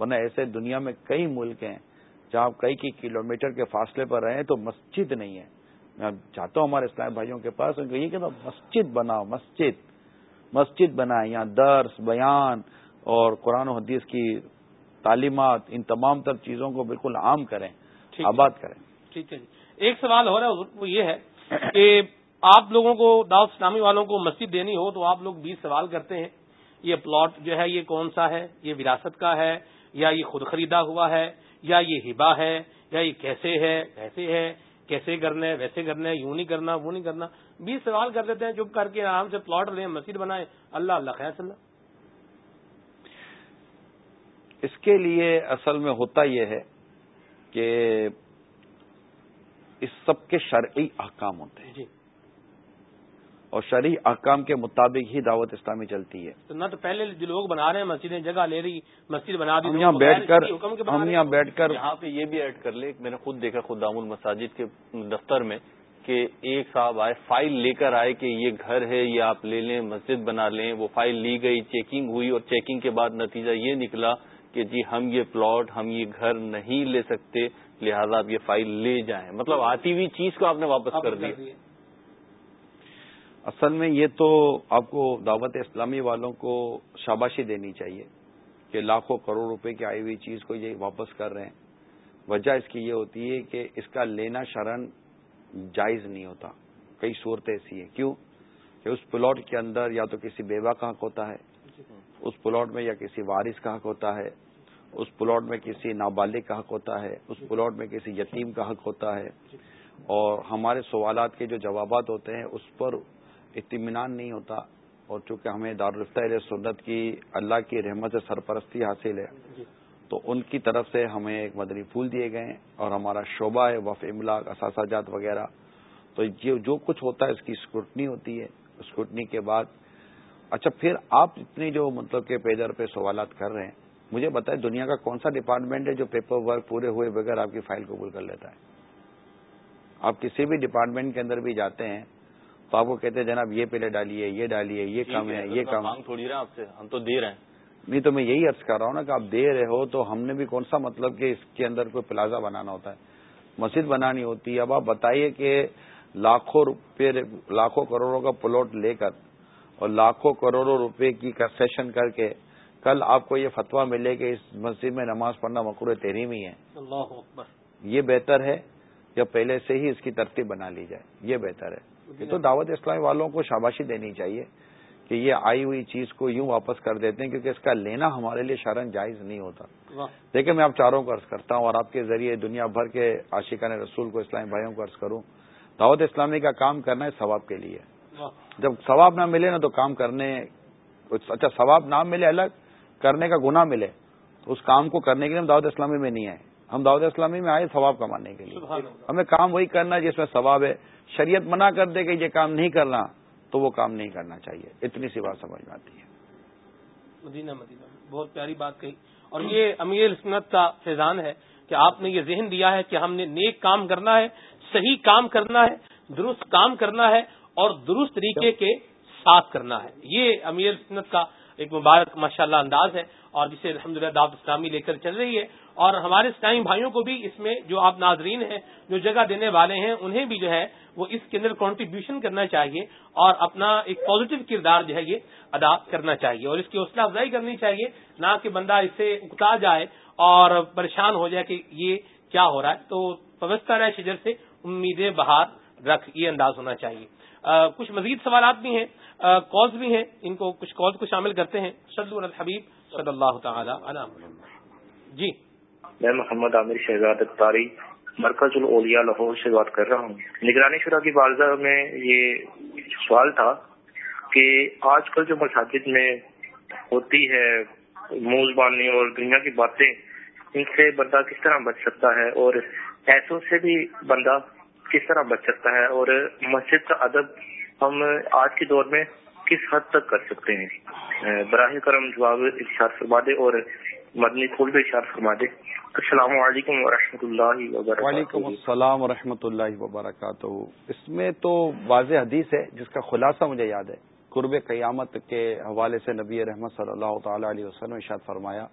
ورنہ ایسے دنیا میں کئی ملک ہیں جہاں کئی کئی کلو میٹر کے فاصلے پر رہیں تو مسجد نہیں ہے۔ میں چاہتا ہوں ہمارے اسلام بھائیوں کے پاس یہ کہ مسجد بناؤ مسجد مسجد بنائے یہاں درس بیان اور قرآن و حدیث کی تعلیمات ان تمام تر چیزوں کو بالکل عام کریں آباد کریں۔ ٹھیک ہے جی۔ ایک سوال ہو رہا ہے وہ یہ ہے کہ آپ لوگوں کو دعوت اسلامی والوں کو مسجد دینی ہو تو آپ لوگ بیس سوال کرتے ہیں، یہ پلاٹ جو ہے، یہ کون سا ہے؟ یہ وراثت کا ہے، یا یہ خود خریدا ہوا ہے، یا یہ ہبا ہے، یا یہ کیسے ہے؟ کیسے ہے؟ کیسے کرنا ہے؟ ویسے کرنا ہے؟ یوں نہیں کرنا، وہ نہیں کرنا۔ بیس سوال کر دیتے ہیں، چپ کر کے آرام سے پلاٹ لیں، مسجد بنائیں۔ اللہ اللہ خیر صلی اللہ۔ اس کے لیے اصل میں ہوتا یہ ہے کہ اس سب کے شرعی احکام ہوتے ہیں۔ جی۔ اور شرعی احکام کے مطابق ہی دعوت اسلامی چلتی ہے۔ تو نہ تو پہلے جو لوگ بنا رہے ہیں مسجدیں جگہ لے رہی مسجد بنا دی ہم یہاں بیٹھ کر ہم یہاں۔ بیٹھ کر یہاں پہ یہ بھی ایڈ کر لے میں نے خود دیکھا خود دام المساجد کے دفتر میں کہ ایک صاحب آئے فائل لے کر آئے کہ یہ گھر ہے یہ آپ لے لیں مسجد بنا لیں وہ فائل لی گئی چیکنگ ہوئی اور چیکنگ کے بعد نتیجہ یہ نکلا کہ جی ہم یہ پلاٹ ہم یہ گھر نہیں لے سکتے۔ لہذا آپ یہ فائل لے جائیں۔ مطلب آتی ہوئی چیز کو آپ نے واپس کر دیا۔ اصل میں یہ تو آپ کو دعوت اسلامی والوں کو شاباشی دینی چاہیے کہ لاکھوں کروڑ روپے کی آئی ہوئی چیز کو یہ واپس کر رہے ہیں۔ وجہ اس کی یہ ہوتی ہے کہ اس کا لینا شرن جائز نہیں ہوتا۔ کئی صورتیں ایسی ہیں۔ کیوں؟ کہ اس پلاٹ کے اندر یا تو کسی بیوہ کا حق ہوتا ہے اس پلاٹ میں یا کسی وارث کا حق ہوتا ہے۔ اس پلاٹ میں کسی نابالغ کا حق ہوتا ہے، اس پلاٹ میں کسی یتیم کا حق ہوتا ہے۔ اور ہمارے سوالات کے جو جوابات ہوتے ہیں، اس پر اطمینان نہیں ہوتا۔ اور چونکہ ہمیں دارالفتہ علیہ سنت کی اللہ کی رحمت سے سرپرستی حاصل ہے، تو ان کی طرف سے ہمیں ایک مدنی پھول دیے گئے ہیں۔ اور ہمارا شعبہ ہے وف املاک اثاثہ جات وغیرہ۔ تو یہ جو کچھ ہوتا ہے، اس کی اسکروٹنی ہوتی ہے۔ اسکروٹنی کے بعد اچھا پھر آپ اتنے جو مطلب کہ پیدر پہ سوالات کر رہے ہیں مجھے بتائیں دنیا کا کون سا ڈپارٹمنٹ ہے جو پیپر ورک پورے ہوئے بغیر آپ کی فائل قبول کر لیتا ہے؟ آپ کسی بھی ڈپارٹمنٹ کے اندر بھی جاتے ہیں تو آپ کو کہتے ہیں جناب یہ پہلے ڈالیے یہ ڈالیے یہ کام ہے یہ کام تھوڑی رہا آپ سے ہم تو دے رہے ہیں۔ نہیں تو میں یہی عرض کر رہا ہوں نا کہ آپ دے رہے ہو تو ہم نے بھی کون سا مطلب کہ اس کے اندر کوئی پلازا بنانا ہوتا ہے؟ مسجد بنانی ہوتی ہے۔ اب آپ بتائیے کہ لاکھوں روپے لاکھوں کروڑوں کا پلاٹ لے کر اور لاکھوں کروڑوں روپے کی کنسیشن کر کے کل آپ کو یہ فتویٰ ملے کہ اس مسجد میں نماز پڑھنا مقروع تحریم ہی ہے۔ اللہ اکبر۔ یہ بہتر ہے یا پہلے سے ہی اس کی ترتیب بنا لی جائے۔ یہ بہتر ہے۔ یہ تو دعوت اسلامی والوں کو شاباشی دینی چاہیے کہ یہ آئی ہوئی چیز کو یوں واپس کر دیتے ہیں کیونکہ اس کا لینا ہمارے لیے شرن جائز نہیں ہوتا۔ دیکھیں میں آپ چاروں کو عرض کرتا ہوں اور آپ کے ذریعے دنیا بھر کے عاشقان رسول کو اسلامی بھائیوں کو عرض کروں۔ دعوت اسلامی کا کام کرنا ہے ثواب کے لیے۔ جب ثواب نہ ملے نا تو کام کرنے اچھا ثواب نہ ملے الگ کرنے کا گناہ ملے اس کام کو کرنے کے لیے ہم دعوت اسلامی میں نہیں آئے۔ ہم دعوت اسلامی میں آئے ثواب کمانے کے لیے۔ ہمیں کام وہی کرنا ہے جس میں ثواب ہے۔ شریعت منع کر دے کہ یہ کام نہیں کرنا تو وہ کام نہیں کرنا چاہیے۔ اتنی سی بات سمجھ میں آتی ہے۔ مدینہ مدینہ۔ بہت پیاری بات کہی۔ اور یہ امیر سنت کا فیضان ہے کہ آپ نے یہ ذہن دیا ہے کہ ہم نے نیک کام کرنا ہے صحیح کام کرنا ہے درست کام کرنا ہے اور درست طریقے کے ساتھ کرنا ہے۔ یہ امیر سنت کا ایک مبارک ماشاءاللہ انداز ہے اور جسے الحمدللہ دعوت اسلامی لے کر چل رہی ہے اور ہمارے اسلامی بھائیوں کو بھی اس میں جو آپ ناظرین ہیں، جو جگہ دینے والے ہیں، انہیں بھی جو ہے وہ اس کے اندر کنٹریبیوشن کرنا چاہیے اور اپنا ایک پازیٹو کردار جو ہے یہ ادا کرنا چاہیے اور اس کی حوصلہ افزائی کرنی چاہیے نہ کہ بندہ اس سے اکتا جائے اور پریشان ہو جائے کہ یہ کیا ہو رہا ہے۔ تو پوستہ رہے شجر سے امیدیں بہار رکھ، یہ انداز ہونا چاہیے۔ کچھ مزید سوالات بھی ہیں کالز بھی ہیں، ان کو کچھ کالز کو شامل کرتے ہیں۔ صلی الحبیب، صلی اللہ تعالی علی محمد۔ جی۔ میں محمد عامر شہزاد اختاری مرکز الاولیاء لاہور سے بات کر رہا ہوں۔ نگرانی شورا کی بارزہ میں یہ سوال تھا کہ آج کل جو مساجد میں ہوتی ہے موز باننی اور دنیا کی باتیں، ان سے بندہ کس طرح بچ سکتا ہے؟ اور ایسوں سے بھی بندہ کس طرح بچ سکتا ہے اور مسجد کا ادب ہم آج کے دور میں کس حد تک کر سکتے ہیں؟ براہ کرم جواب ارشاد فرما دے اور مدنی پھول بھی ارشاد فرما دے۔ السلام علیکم ورحمۃ اللہ وبرکاتہ۔ وعلیکم السلام ورحمۃ اللہ وبرکاتہ۔ اس میں تو واضح حدیث ہے جس کا خلاصہ مجھے یاد ہے۔ قرب قیامت کے حوالے سے نبی رحمت صلی اللہ تعالی علیہ وسلم نے ارشاد فرمایا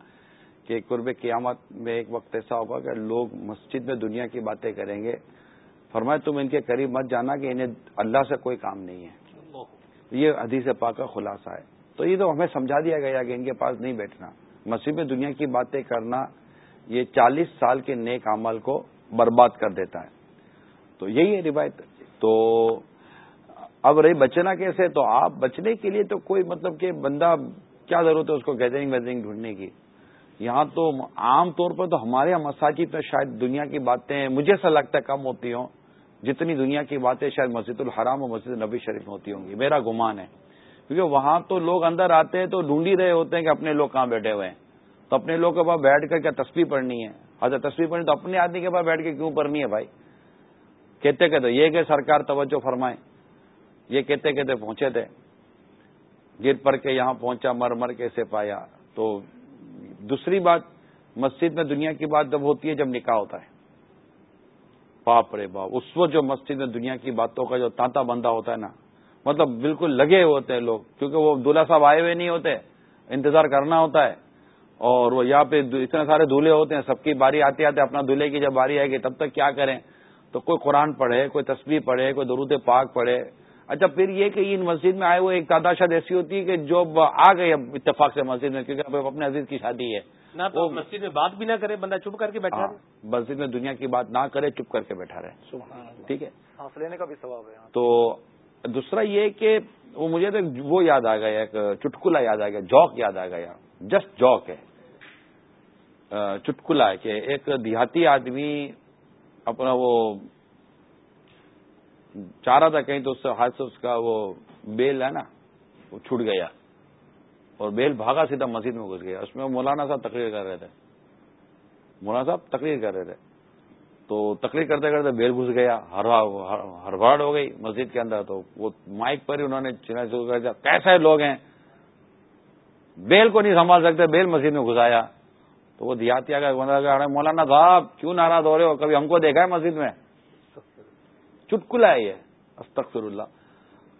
کہ قرب قیامت میں ایک وقت ایسا ہوگا کہ لوگ مسجد میں دنیا کی باتیں کریں گے۔ فرمایا تم ان کے قریب مت جانا کہ انہیں اللہ سے کوئی کام نہیں ہے۔ یہ حدیث پاک کا خلاصہ ہے۔ تو یہ تو ہمیں سمجھا دیا گیا کہ ان کے پاس نہیں بیٹھنا۔ مسجد میں دنیا کی باتیں کرنا یہ چالیس سال کے نیک عمل کو برباد کر دیتا ہے۔ تو یہی ہے روایت۔ تو اب رہی بچنا کیسے؟ تو آپ بچنے کے لیے تو کوئی مطلب کہ بندہ کیا ضرورت ہے اس کو گیدرنگ ویدرنگ ڈھونڈنے کی؟ یہاں تو عام طور پر تو ہمارے یہاں مساجد میں شاید دنیا کی باتیں مجھے ایسا لگتا ہے کم ہوتی ہوں۔ جتنی دنیا کی باتیں شاید مسجد الحرام اور مسجد نبی شریف میں ہوتی ہوں گی، میرا گمان ہے۔ کیونکہ وہاں تو لوگ اندر آتے ہیں تو ڈھونڈ ہی رہے ہوتے ہیں کہ اپنے لوگ کہاں بیٹھے ہوئے ہیں۔ تو اپنے لوگ کے پاس بیٹھ کر کیا تصویر پڑھنی ہے؟ اچھا تصویر پڑھنی تو اپنے آدمی کے پاس بیٹھ کے کیوں پڑھنی ہے بھائی؟ کہتے کہتے، یہ کہ سرکار توجہ فرمائے۔ یہ کہتے کہتے پہنچے تھے۔ گر پڑ کے یہاں پہنچا، مر مر کے سے پایا۔ تو دوسری بات، مسجد میں دنیا کی بات جب ہوتی ہے، جب نکاح ہوتا ہے۔ باپ رے باپ، اس وقت جو مسجد میں دنیا کی باتوں کا جو تانتا بندہ ہوتا ہے نا مطلب بالکل لگے ہوتے ہیں لوگ، کیونکہ وہ دلہا صاحب آئے ہوئے نہیں ہوتے، انتظار کرنا ہوتا ہے، اور وہ یہاں پہ اتنے سارے دلہے ہوتے ہیں، سب کی باری آتے آتے اپنا دلہے کی جب باری آئے گی، تب تک کیا کریں؟ تو کوئی قرآن پڑھے، کوئی تصویر پڑھے، کوئی درود پاک پڑھے۔ اچھا پھر یہ کہ ان مسجد میں آئے ہوئے ایک تعداد شاید ایسی ہوتی ہے کہ جو آ گئی اتفاق سے مسجد میں، کیونکہ اب اپنے عزیز کی شادی ہے۔ وہ مسجد میں بات بھی نہ کرے بندہ چپ کر کے بیٹھا ہاں، مسجد میں دنیا کی بات نہ کرے چپ کر کے بیٹھا رہے۔ ٹھیک ہے؟ لینے کا بھی ثواب ہے۔ تو دوسرا یہ کہ وہ مجھے تو وہ یاد آ گیا ایک چٹکلا یاد آ گیا جوک یاد آ گیا۔ جسٹ جوک ہے۔ چٹکلا ہے کہ ایک دیہاتی آدمی اپنا وہ چاہ رہا تھا کہیں تو اس سے ہاتھ سے اس کا وہ بیل ہے نا وہ چھوٹ گیا۔ اور بیل بھاگا سیدھا مسجد میں گھس گیا۔ اس میں مولانا صاحب تقریر کر رہے تھے۔ مولانا صاحب تقریر کر رہے تھے۔ تو تقریر کرتے کرتے بیل گھس گیا، ہر ہو گئی مسجد کے اندر۔ تو وہ مائک پر ہی انہوں نے چنا کیسے لوگ ہیں؟ بیل کو نہیں سنبھال سکتے، بیل مسجد میں گھسایا۔ تو وہ دیہاتی آ گیا مولانا صاحب، کیوں ناراض ہو رہے ہو؟ کبھی ہم کو دیکھا ہے مسجد میں؟ چٹکلا ہے یہ، استغفر اللہ۔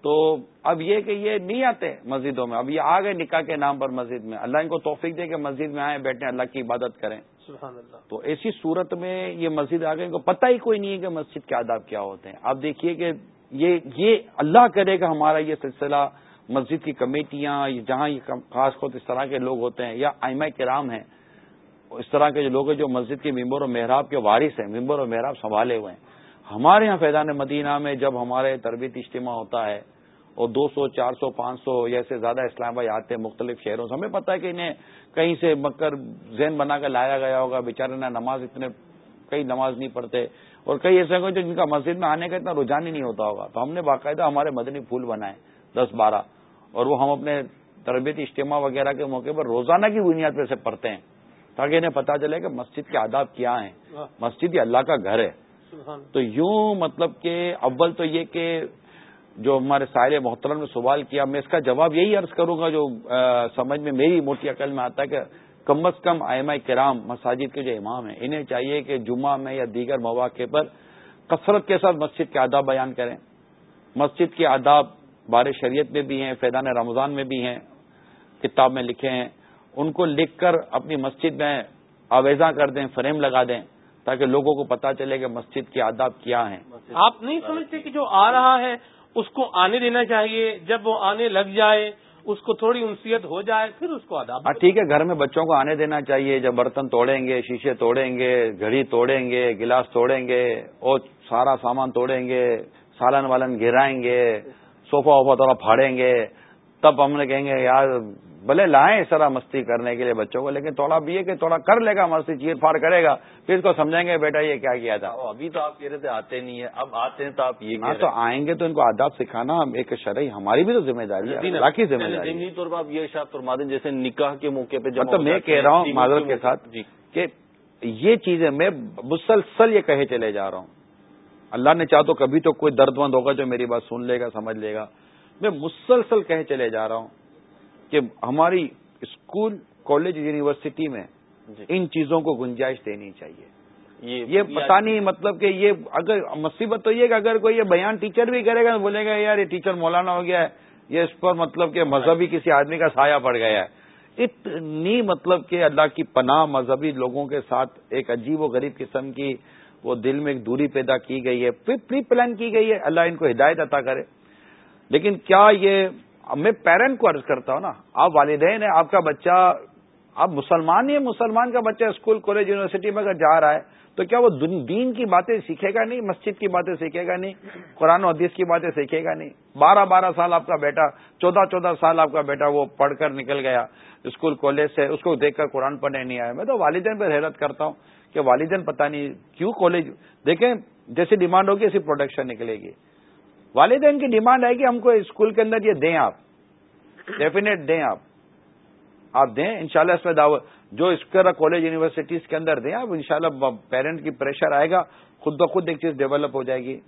تو اب یہ کہ یہ نہیں آتے مسجدوں میں اب یہ آ گئے نکاح کے نام پر مسجد میں۔ اللہ ان کو توفیق دے کہ مسجد میں آئے بیٹھے اللہ کی عبادت کریں۔ سبحان اللہ۔ تو ایسی صورت میں یہ مسجد آ گئے ان کو پتہ ہی کوئی نہیں ہے کہ مسجد کے آداب کیا ہوتے ہیں۔ آپ دیکھیے کہ یہ یہ اللہ کرے گا ہمارا یہ سلسلہ مسجد کی کمیٹیاں جہاں یہ خاص خود اس طرح کے لوگ ہوتے ہیں یا آئمہ کرام ہیں اس طرح کے جو لوگ ہیں جو مسجد کے ممبر و محراب کے وارث ہیں ممبر و محراب سنبھالے ہوئے ہیں۔ ہمارے یہاں فیضان مدینہ میں جب ہمارے تربیت اجتماع ہوتا ہے اور دو سو چار سو پانچ سو یا سے زیادہ اسلام آتے ہیں مختلف شہروں سے۔ ہمیں پتا ہے کہ انہیں کہیں سے مکر ذہن بنا کر لایا گیا ہوگا۔ بےچارے نہ نماز اتنے کئی نماز نہیں پڑھتے۔ اور کئی ایسے جو جن کا مسجد میں آنے کا اتنا رجحان ہی نہیں ہوتا ہوگا۔ تو ہم نے باقاعدہ ہمارے مدنی پھول بنائے دس بارہ۔ اور وہ ہم اپنے تربیتی اجتماع وغیرہ کے موقع پر روزانہ کی بنیاد پہ سے پڑھتے ہیں تاکہ انہیں پتا چلے کہ مسجد کے آداب کیا ہیں۔ مسجد یہ اللہ کا گھر ہے۔ تو یوں مطلب کہ اول تو یہ کہ جو ہمارے سائل محترم نے سوال کیا، میں اس کا جواب یہی عرض کروں گا جو سمجھ میں میری موٹی عقل میں آتا ہے کہ کم از کم آئمہ کرام، مساجد کے جو امام ہیں، انہیں چاہیے کہ جمعہ میں یا دیگر مواقع پر کثرت کے ساتھ مسجد کے آداب بیان کریں۔ مسجد کے آداب بار شریعت میں بھی ہیں، فیضان رمضان میں بھی ہیں، کتاب میں لکھے ہیں۔ ان کو لکھ کر اپنی مسجد میں آویزاں کر دیں، فریم لگا دیں، تاکہ لوگوں کو پتا چلے کہ مسجد کے آداب کیا ہیں۔ آپ نہیں سمجھتے کہ جو آ رہا ہے اس کو آنے دینا چاہیے۔ جب وہ آنے لگ جائے اس کو تھوڑی انسیت ہو جائے پھر اس کو آداب ہاں ٹھیک ہے گھر میں بچوں کو آنے دینا چاہیے۔ جب برتن توڑیں گے شیشے توڑیں گے گھڑی توڑیں گے گلاس توڑیں گے اور سارا سامان توڑیں گے سالن والن گرائیں گے صوفہ ووفا تھوڑا پھاڑیں گے۔ تب ہم نے کہیں گے یار بھلے لائیں طرح مستی کرنے کے لیے بچوں کو لیکن تھوڑا بھی ہے کہ تھوڑا کر لے گا مستی چیر پھاڑ کرے گا پھر اس کو سمجھائیں گے بیٹا یہ کیا کیا تھا؟ ابھی تو آپ کہہ رہے تھے آتے نہیں ہے اب آتے ہیں تو آپ یہ ہاں تو آئیں گے تو ان کو آداب سکھانا ایک شرعی ہماری بھی تو ذمہ داری ہے کی ذمہ داری طور پر آپ یہ شاپ فرما دیں جیسے نکاح کے موقع پہ مطلب میں کہہ رہا ہوں معذرت کے ساتھ جی۔ کہ یہ چیزیں میں مسلسل یہ کہے چلے جا رہا ہوں۔ اللہ نے چاہ تو کبھی تو کوئی درد مند ہوگا جو میری بات سن لے گا سمجھ لے گا۔ میں مسلسل کہے چلے جا رہا ہوں۔ کہ ہماری اسکول کالج یونیورسٹی میں جی۔ ان چیزوں کو گنجائش دینی چاہیے۔ یہ پتا نہیں مطلب کہ یہ اگر مصیبت تو یہ کہ اگر کوئی یہ بیان ٹیچر بھی کرے گا بولے گا یار یہ ٹیچر مولانا ہو گیا ہے۔ یہ اس پر مطلب کہ مذہبی کسی آدمی کا سایہ پڑ گیا ہے۔ اتنی مطلب کہ اللہ کی پناہ مذہبی لوگوں کے ساتھ ایک عجیب و غریب قسم کی وہ دل میں ایک دوری پیدا کی گئی ہے۔ پھر پری پلان کی گئی ہے۔ اللہ ان کو ہدایت عطا کرے۔ لیکن کیا یہ اب میں پیرنٹ کو عرض کرتا ہوں نا، آپ والدین ہیں، آپ کا بچہ اب مسلمان ہی مسلمان کا بچہ اسکول، کالج یونیورسٹی میں اگر جا رہا ہے، تو کیا وہ دین کی باتیں سیکھے گا نہیں؟ مسجد کی باتیں سیکھے گا نہیں؟ قرآن و حدیث کی باتیں سیکھے گا نہیں؟ بارہ بارہ سال آپ کا بیٹا چودہ چودہ سال آپ کا بیٹا وہ پڑھ کر نکل گیا، اسکول، کالج سے، اس کو دیکھ کر قرآن پڑھنے نہیں آیا۔ میں تو والدین پہ حیرت کرتا ہوں کہ والدین پتہ نہیں کیوں کالج، دیکھیں جیسی ڈیمانڈ ہوگی ایسی پروڈکشن نکلے گی۔ والدین کی ڈیمانڈ ہے کہ ہم کو اسکول کے اندر یہ دیں آپ۔ ڈیفینیٹ دیں آپ۔ آپ دیں، انشاءاللہ اس میں دعوت، جو اس طرح کالج یونیورسٹیز کے اندر دیں آپ، انشاءاللہ پیرنٹ کی پریشر آئے گا، خود بخود ایک چیز ڈیولپ ہو جائے گی۔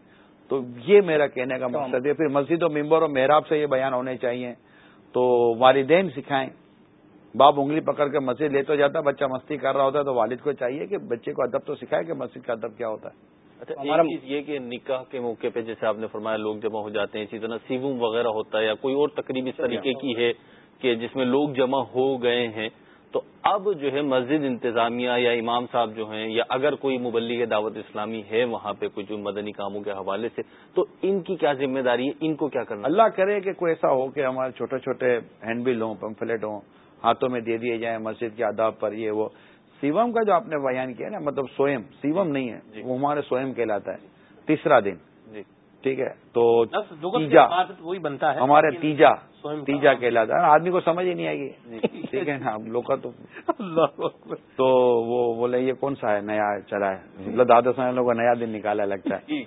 تو یہ میرا کہنے کا مقصد ہے۔ پھر مسجد و ممبر اور محراب سے یہ بیان ہونے چاہیے۔ تو والدین سکھائیں۔ باپ انگلی پکڑ کے مسجد لے تو جاتا، بچہ مستی کر رہا ہوتا ہے تو والد کو چاہیے کہ بچے کو ادب تو سکھائے کہ مسجد کا ادب کیا ہوتا ہے۔ اچھا ہمارا چیز یہ کہ نکاح کے موقع پہ جیسے آپ نے فرمایا لوگ جمع ہو جاتے ہیں اسی طرح سیوم وغیرہ ہوتا ہے یا کوئی اور تقریب اس طریقے کی ہے کہ جس میں لوگ جمع ہو گئے ہیں تو اب جو ہے مسجد انتظامیہ یا امام صاحب جو ہیں یا اگر کوئی مبلی دعوت اسلامی ہے وہاں پہ کچھ مدنی کاموں کے حوالے سے تو ان کی کیا ذمہ داری ہے؟ ان کو کیا کرنا اللہ کرے کہ کوئی ایسا ہو کہ ہمارے چھوٹے چھوٹے ہینڈ بل ہوں پمفلیٹ ہوں ہاتھوں میں دے دیے جائیں مسجد کے آداب پر یہ وہ۔ سیوم کا جو آپ نے بیان کیا نا مطلب سوئم سیوم نہیں ہے جی۔ وہ ہمارے سوئم کہلاتا ہے۔ تیسرا دن۔ جی۔ ٹھیک ہے؟ تو تیجا۔ وہی بنتا ہے ہمارے تیجا تیجا کہلاتا ہے۔ آدمی کو سمجھ ہی نہیں آئے گی۔ جی۔ ٹھیک ہے نا ہم لوگ کا تو تو وہ بولے یہ کون سا ہے؟ نیا چلا ہے۔ مطلب دادا صاحب لوگ کا نیا دن نکالا لگتا ہے۔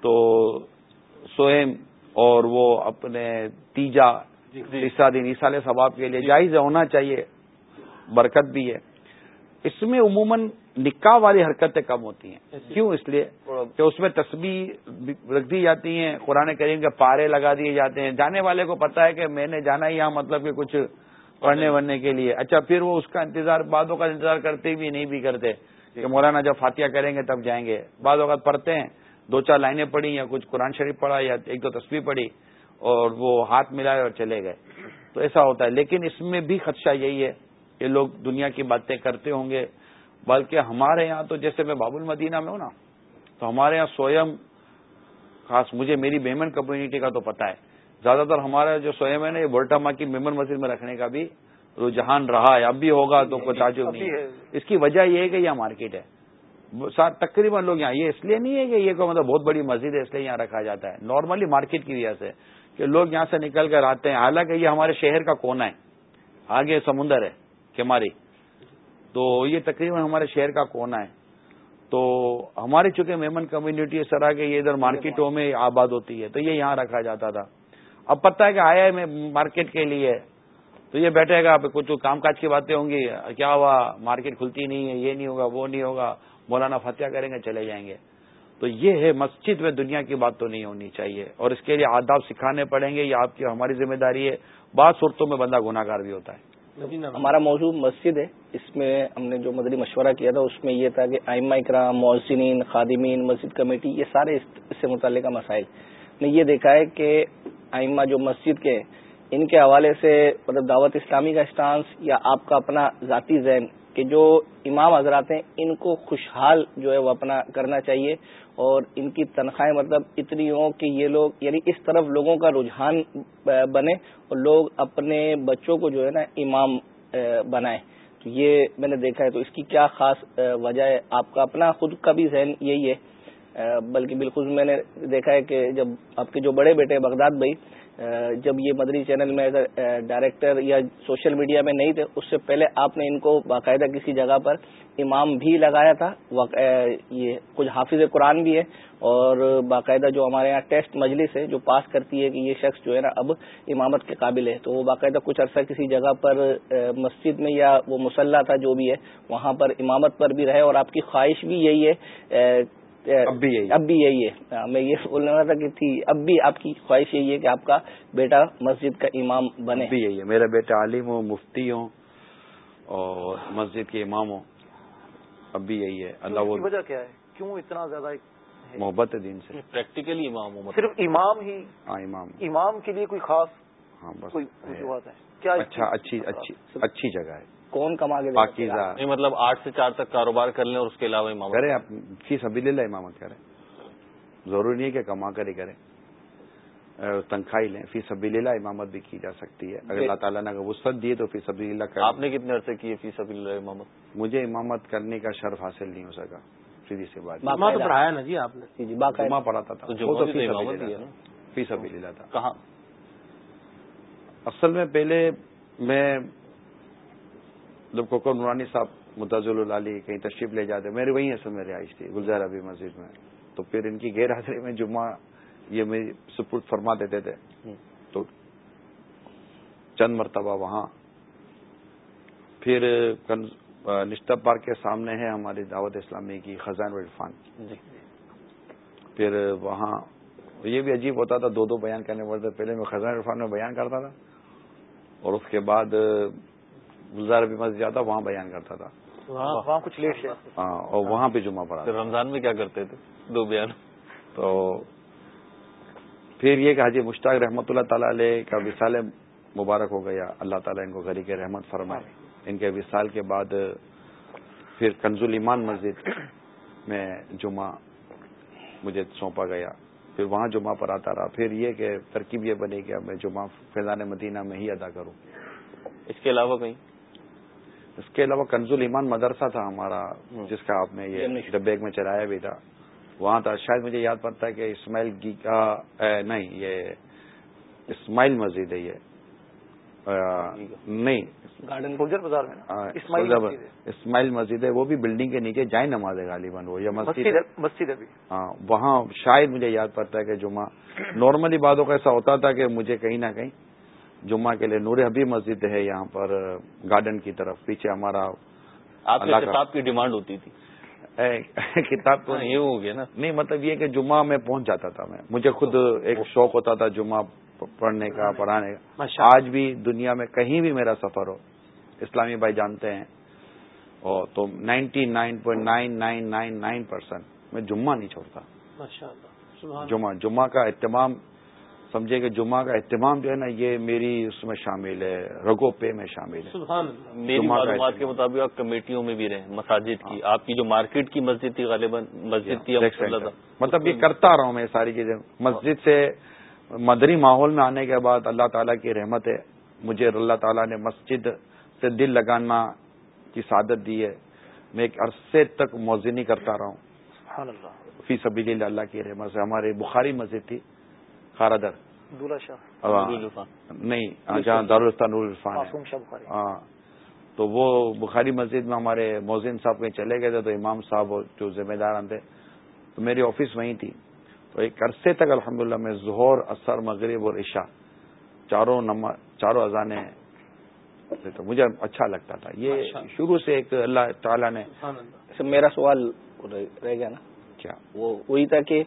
تو سوئم اور وہ اپنے تیجا تیسرا دن عیسال ثواب کے لیے جائز ہونا چاہیے۔ برکت بھی ہے۔ اس میں عموماً نکاح والی حرکتیں کم ہوتی ہیں۔ کیوں اس لیے؟ کہ اس میں تسبیح رکھ دی جاتی ہیں قرآن کریم کے پارے لگا دیے جاتے ہیں۔ جانے والے کو پتا ہے کہ میں نے جانا ہی یہاں مطلب کہ کچھ پڑھنے ورنے کے لیے۔ اچھا پھر وہ اس کا انتظار بعدوں کا انتظار کرتے بھی نہیں بھی کرتے۔ کہ مولانا جب فاتحہ کریں گے تب جائیں گے۔ بعض اوقات پڑھتے ہیں۔ دو چار لائنیں پڑھی یا کچھ قرآن شریف پڑھا یا ایک دو تصویر پڑھی اور وہ ہاتھ ملائے اور چلے گئے۔ تو ایسا ہوتا ہے۔ لیکن اس میں بھی خدشہ یہی ہے کہ لوگ دنیا کی باتیں کرتے ہوں گے بلکہ ہمارے یہاں تو جیسے میں باب المدینہ میں ہوں نا تو ہمارے یہاں سوئم خاص مجھے میری بیمن کمیونٹی کا تو پتا ہے۔ زیادہ تر ہمارا جو سوئم ہے نا یہ بولٹا ماں کی میمن مسجد میں رکھنے کا بھی رجحان رہا ہے۔ اب بھی ہوگا تو کوئی تعجب نہیں ہے۔ اس کی وجہ یہ ہے کہ یہ مارکیٹ ہے۔ تقریباً لوگ یہاں یہ اس لیے نہیں ہے کہ یہ مطلب بہت بڑی مسجد ہے اس لیے یہاں رکھا جاتا ہے۔ نارملی مارکیٹ کی وجہ سے کہ لوگ یہاں سے نکل کر آتے ہیں۔ حالانکہ یہ ہمارے شہر کا کونا ہے آگے سمندر ہے۔ کماری تو یہ تقریباً ہمارے شہر کا کونا ہے۔ تو ہماری چونکہ میمن کمیونٹی اس طرح کے یہ ادھر مارکیٹوں میں آباد ہوتی ہے، تو یہ یہاں رکھا جاتا تھا۔ اب پتہ ہے کہ آیا ہے میں مارکیٹ کے لیے، تو یہ بیٹھے گا کچھ کام کاج کی باتیں ہوں گی۔ کیا ہوا؟ مارکیٹ کھلتی نہیں ہے، یہ نہیں ہوگا، وہ نہیں ہوگا۔ مولانا فتح کریں گے، چلے جائیں گے۔ تو یہ ہے مسجد میں دنیا کی بات تو نہیں ہونی چاہیے۔ اور اس کے لیے آداب سکھانے پڑیں گے، یہ آپ کی ہماری ذمہ داری ہے۔ بعض صورتوں میں بندہ گناگار بھی ہوتا ہے۔ جی، ہمارا موضوع مسجد ہے۔ اس میں ہم نے جو مدری مشورہ کیا تھا، اس میں یہ تھا کہ آئمہ اکرام محسنین خادمین، مسجد کمیٹی، یہ سارے اس سے متعلقہ مسائل۔ نے یہ دیکھا ہے کہ آئمہ جو مسجد کے ان کے حوالے سے مطلب دعوت اسلامی کا اسٹانس یا آپ کا اپنا ذاتی ذہن کہ جو امام حضرات ہیں، ان کو خوشحال جو ہے وہ اپنا کرنا چاہیے اور ان کی تنخواہیں مطلب اتنی ہوں کہ یہ لوگ یعنی اس طرف لوگوں کا رجحان بنے اور لوگ اپنے بچوں کو جو ہے نا امام بنائیں۔ تو یہ میں نے دیکھا ہے۔ تو اس کی کیا خاص وجہ ہے؟ آپ کا اپنا خود کا بھی ذہن یہی ہے۔ بلکہ بالکل میں نے دیکھا ہے کہ جب آپ کے جو بڑے بیٹے بغداد بھائی جب یہ مدری چینل میں ڈائریکٹر یا سوشل میڈیا میں نہیں تھے، اس سے پہلے آپ نے ان کو باقاعدہ کسی جگہ پر امام بھی لگایا تھا یہ کچھ حافظ قرآن بھی ہے، اور باقاعدہ جو ہمارے یہاں ٹیسٹ مجلس ہے، جو پاس کرتی ہے کہ یہ شخص جو ہے نا اب امامت کے قابل ہے، تو وہ باقاعدہ کچھ عرصہ کسی جگہ پر مسجد میں یا وہ مسلح تھا جو بھی ہے، وہاں پر امامت پر بھی رہے، اور آپ کی خواہش بھی یہی ہے اب بھی یہی اب بھی یہی ہے۔ میں یہ بولنے والا تھا کہ تھی اب بھی آپ کی خواہش یہی ہے کہ آپ کا بیٹا مسجد کا امام بنے۔ بھی یہی ہے۔ میرا بیٹا عالم ہو مفتی ہوں اور مسجد کے امام ہوں اب بھی یہی ہے۔ اللہ وجہ کیا ہے؟ کیوں اتنا زیادہ محبت دین سے۔ پریکٹیکلی امام ہوں صرف امام ہی؟ ہاں امام امام کے لیے کوئی خاص ہاں بس کوئی ہے۔ کیا اچھا اچھی اچھی اچھی جگہ ہے۔ کون کما کے پاکیزہ۔ مطلب آٹھ سے چار تک کاروبار کر لیں اور اس کے علاوہ امامت۔ کریں آپ فیس ابھی لے لیں امامت کریں۔ ضروری نہیں ہے کہ کما کر ہی کریں۔ تنخواہ لیں۔ فی سبیل اللہ امامت بھی کی جا سکتی ہے۔ اگر اللہ تعالیٰ نے اگر وسط دیے تو فی سبیل اللہ کر۔ آپ نے کتنے عرصے کی فی سبیل اللہ امامت؟ مجھے امامت کرنے کا شرف حاصل نہیں ہو سکا۔ سیدھی سی بات۔ تو پڑھایا نا جی آپ نے؟ جی جی جمعہ پڑھاتا تھا وہ تو فی بھی تو سبیل امامت ہی ہے اللہ نا؟ تھا فی سبیل اللہ تھا۔ کہاں؟ اصل میں پہلے میں جب کوکر نورانی صاحب متضل العلی کہیں تشریف لے جاتے میری وہیں اصل میں رہائش تھی گلزار ابھی مسجد میں۔ تو پھر ان کی غیر حاضری میں جمعہ یہ میری سپرد فرما دیتے تھے۔ تو چند مرتبہ وہاں۔ پھر نشتہ پارک کے سامنے ہے ہماری دعوت اسلامی کی خزان عرفان۔ جی۔ پھر وہاں یہ بھی عجیب ہوتا تھا دو دو بیان کرنے پڑتے پہلے میں خزان عرفان میں بیان کرتا تھا اور اس کے بعد گلزار بھی مسجد جاتا وہاں بیان کرتا تھا۔ وہاں؟ کچھ لیٹ ہاں اور وہاں پہ جمعہ پڑا۔ رمضان میں کیا کرتے تھے؟ دو بیان۔ تو پھر یہ کہ حاجی مشتاق رحمۃ اللہ تعالی علیہ کا وصال مبارک ہو گیا۔ اللہ تعالیٰ ان کو غری کے رحمت فرمائے۔ ان کے وصال کے بعد پھر کنز ایمان مسجد میں جمعہ مجھے سونپا گیا۔ پھر وہاں جمعہ پر آتا رہا۔ پھر یہ کہ ترکیب یہ بنی کہ میں جمعہ فیضان مدینہ میں ہی ادا کروں۔ اس کے علاوہ کہیں؟ اس کے علاوہ کنز ایمان مدرسہ تھا ہمارا جس کا آپ نے یہ ڈبیگ میں چلایا بھی تھا۔ وہاں تھا۔ شاید مجھے یاد پڑتا ہے کہ اسماعیل گی نہیں یہ اسماعیل مسجد ہے یہ۔ نہیں۔ گارڈن گلجر بازار میں اسماعیل مسجد ہے۔ وہ بھی بلڈنگ کے نیچے جائیں نماز ہے غالباً وہ یا مسجد ہاں وہاں شاید مجھے یاد پڑتا ہے کہ جمعہ۔ نارملی باتوں کا ایسا ہوتا تھا کہ مجھے کہیں نہ کہیں جمعہ کے لیے نور حبیب مسجد ہے یہاں پر گارڈن کی طرف پیچھے ہمارا آپ کتاب کی ڈیمانڈ ہوتی تھی۔ کتاب تو یہ ہو گیا نا۔ نہیں مطلب یہ کہ جمعہ میں پہنچ جاتا تھا میں۔ مجھے خود ایک شوق ہوتا تھا جمعہ پڑھنے کا پڑھانے کا۔ آج بھی دنیا میں کہیں بھی میرا سفر ہو اسلامی بھائی جانتے ہیں۔ اور تو ninety nine point nine nine nine nine percent میں جمعہ نہیں چھوڑتا۔ جمعہ جمعہ کا اہتمام سمجھے کہ جمعہ کا اہتمام جو ہے نا یہ میری اس میں شامل ہے رگو پے میں شامل ہے۔ میری معلومات کے مطابق آپ کمیٹیوں میں بھی رہے مساجد کی آپ کی جو مارکیٹ کی مسجد تھی غالباً مسجد تھی مطلب یہ کرتا رہا ہوں میں ساری چیزیں۔ مسجد سے مدری ماحول میں آنے کے بعد اللہ تعالیٰ کی رحمت ہے۔ مجھے اللہ تعالیٰ نے مسجد سے دل لگانا کی سعادت دی ہے۔ میں ایک عرصے تک موزنی کرتا رہا ہوں۔ فی سبیل اللہ کی رحمت سے۔ ہماری بخاری مسجد تھی۔ خاردر نہیں جہاں نور ہاں تو وہ بخاری مسجد میں ہمارے موزن صاحب کہیں چلے گئے تھے تو امام صاحب جو ذمہ دار تھے تو میری آفس وہیں تھی. تو ایک عرصے تک الحمدللہ میں ظہور اثر مغرب اور عشاء چاروں نمبر چاروں اذانے تو مجھے اچھا لگتا تھا. یہ شروع سے ایک اللہ تعالیٰ نے میرا سوال رہ گیا نا؟ کیا؟ وہ وہی تھا کہ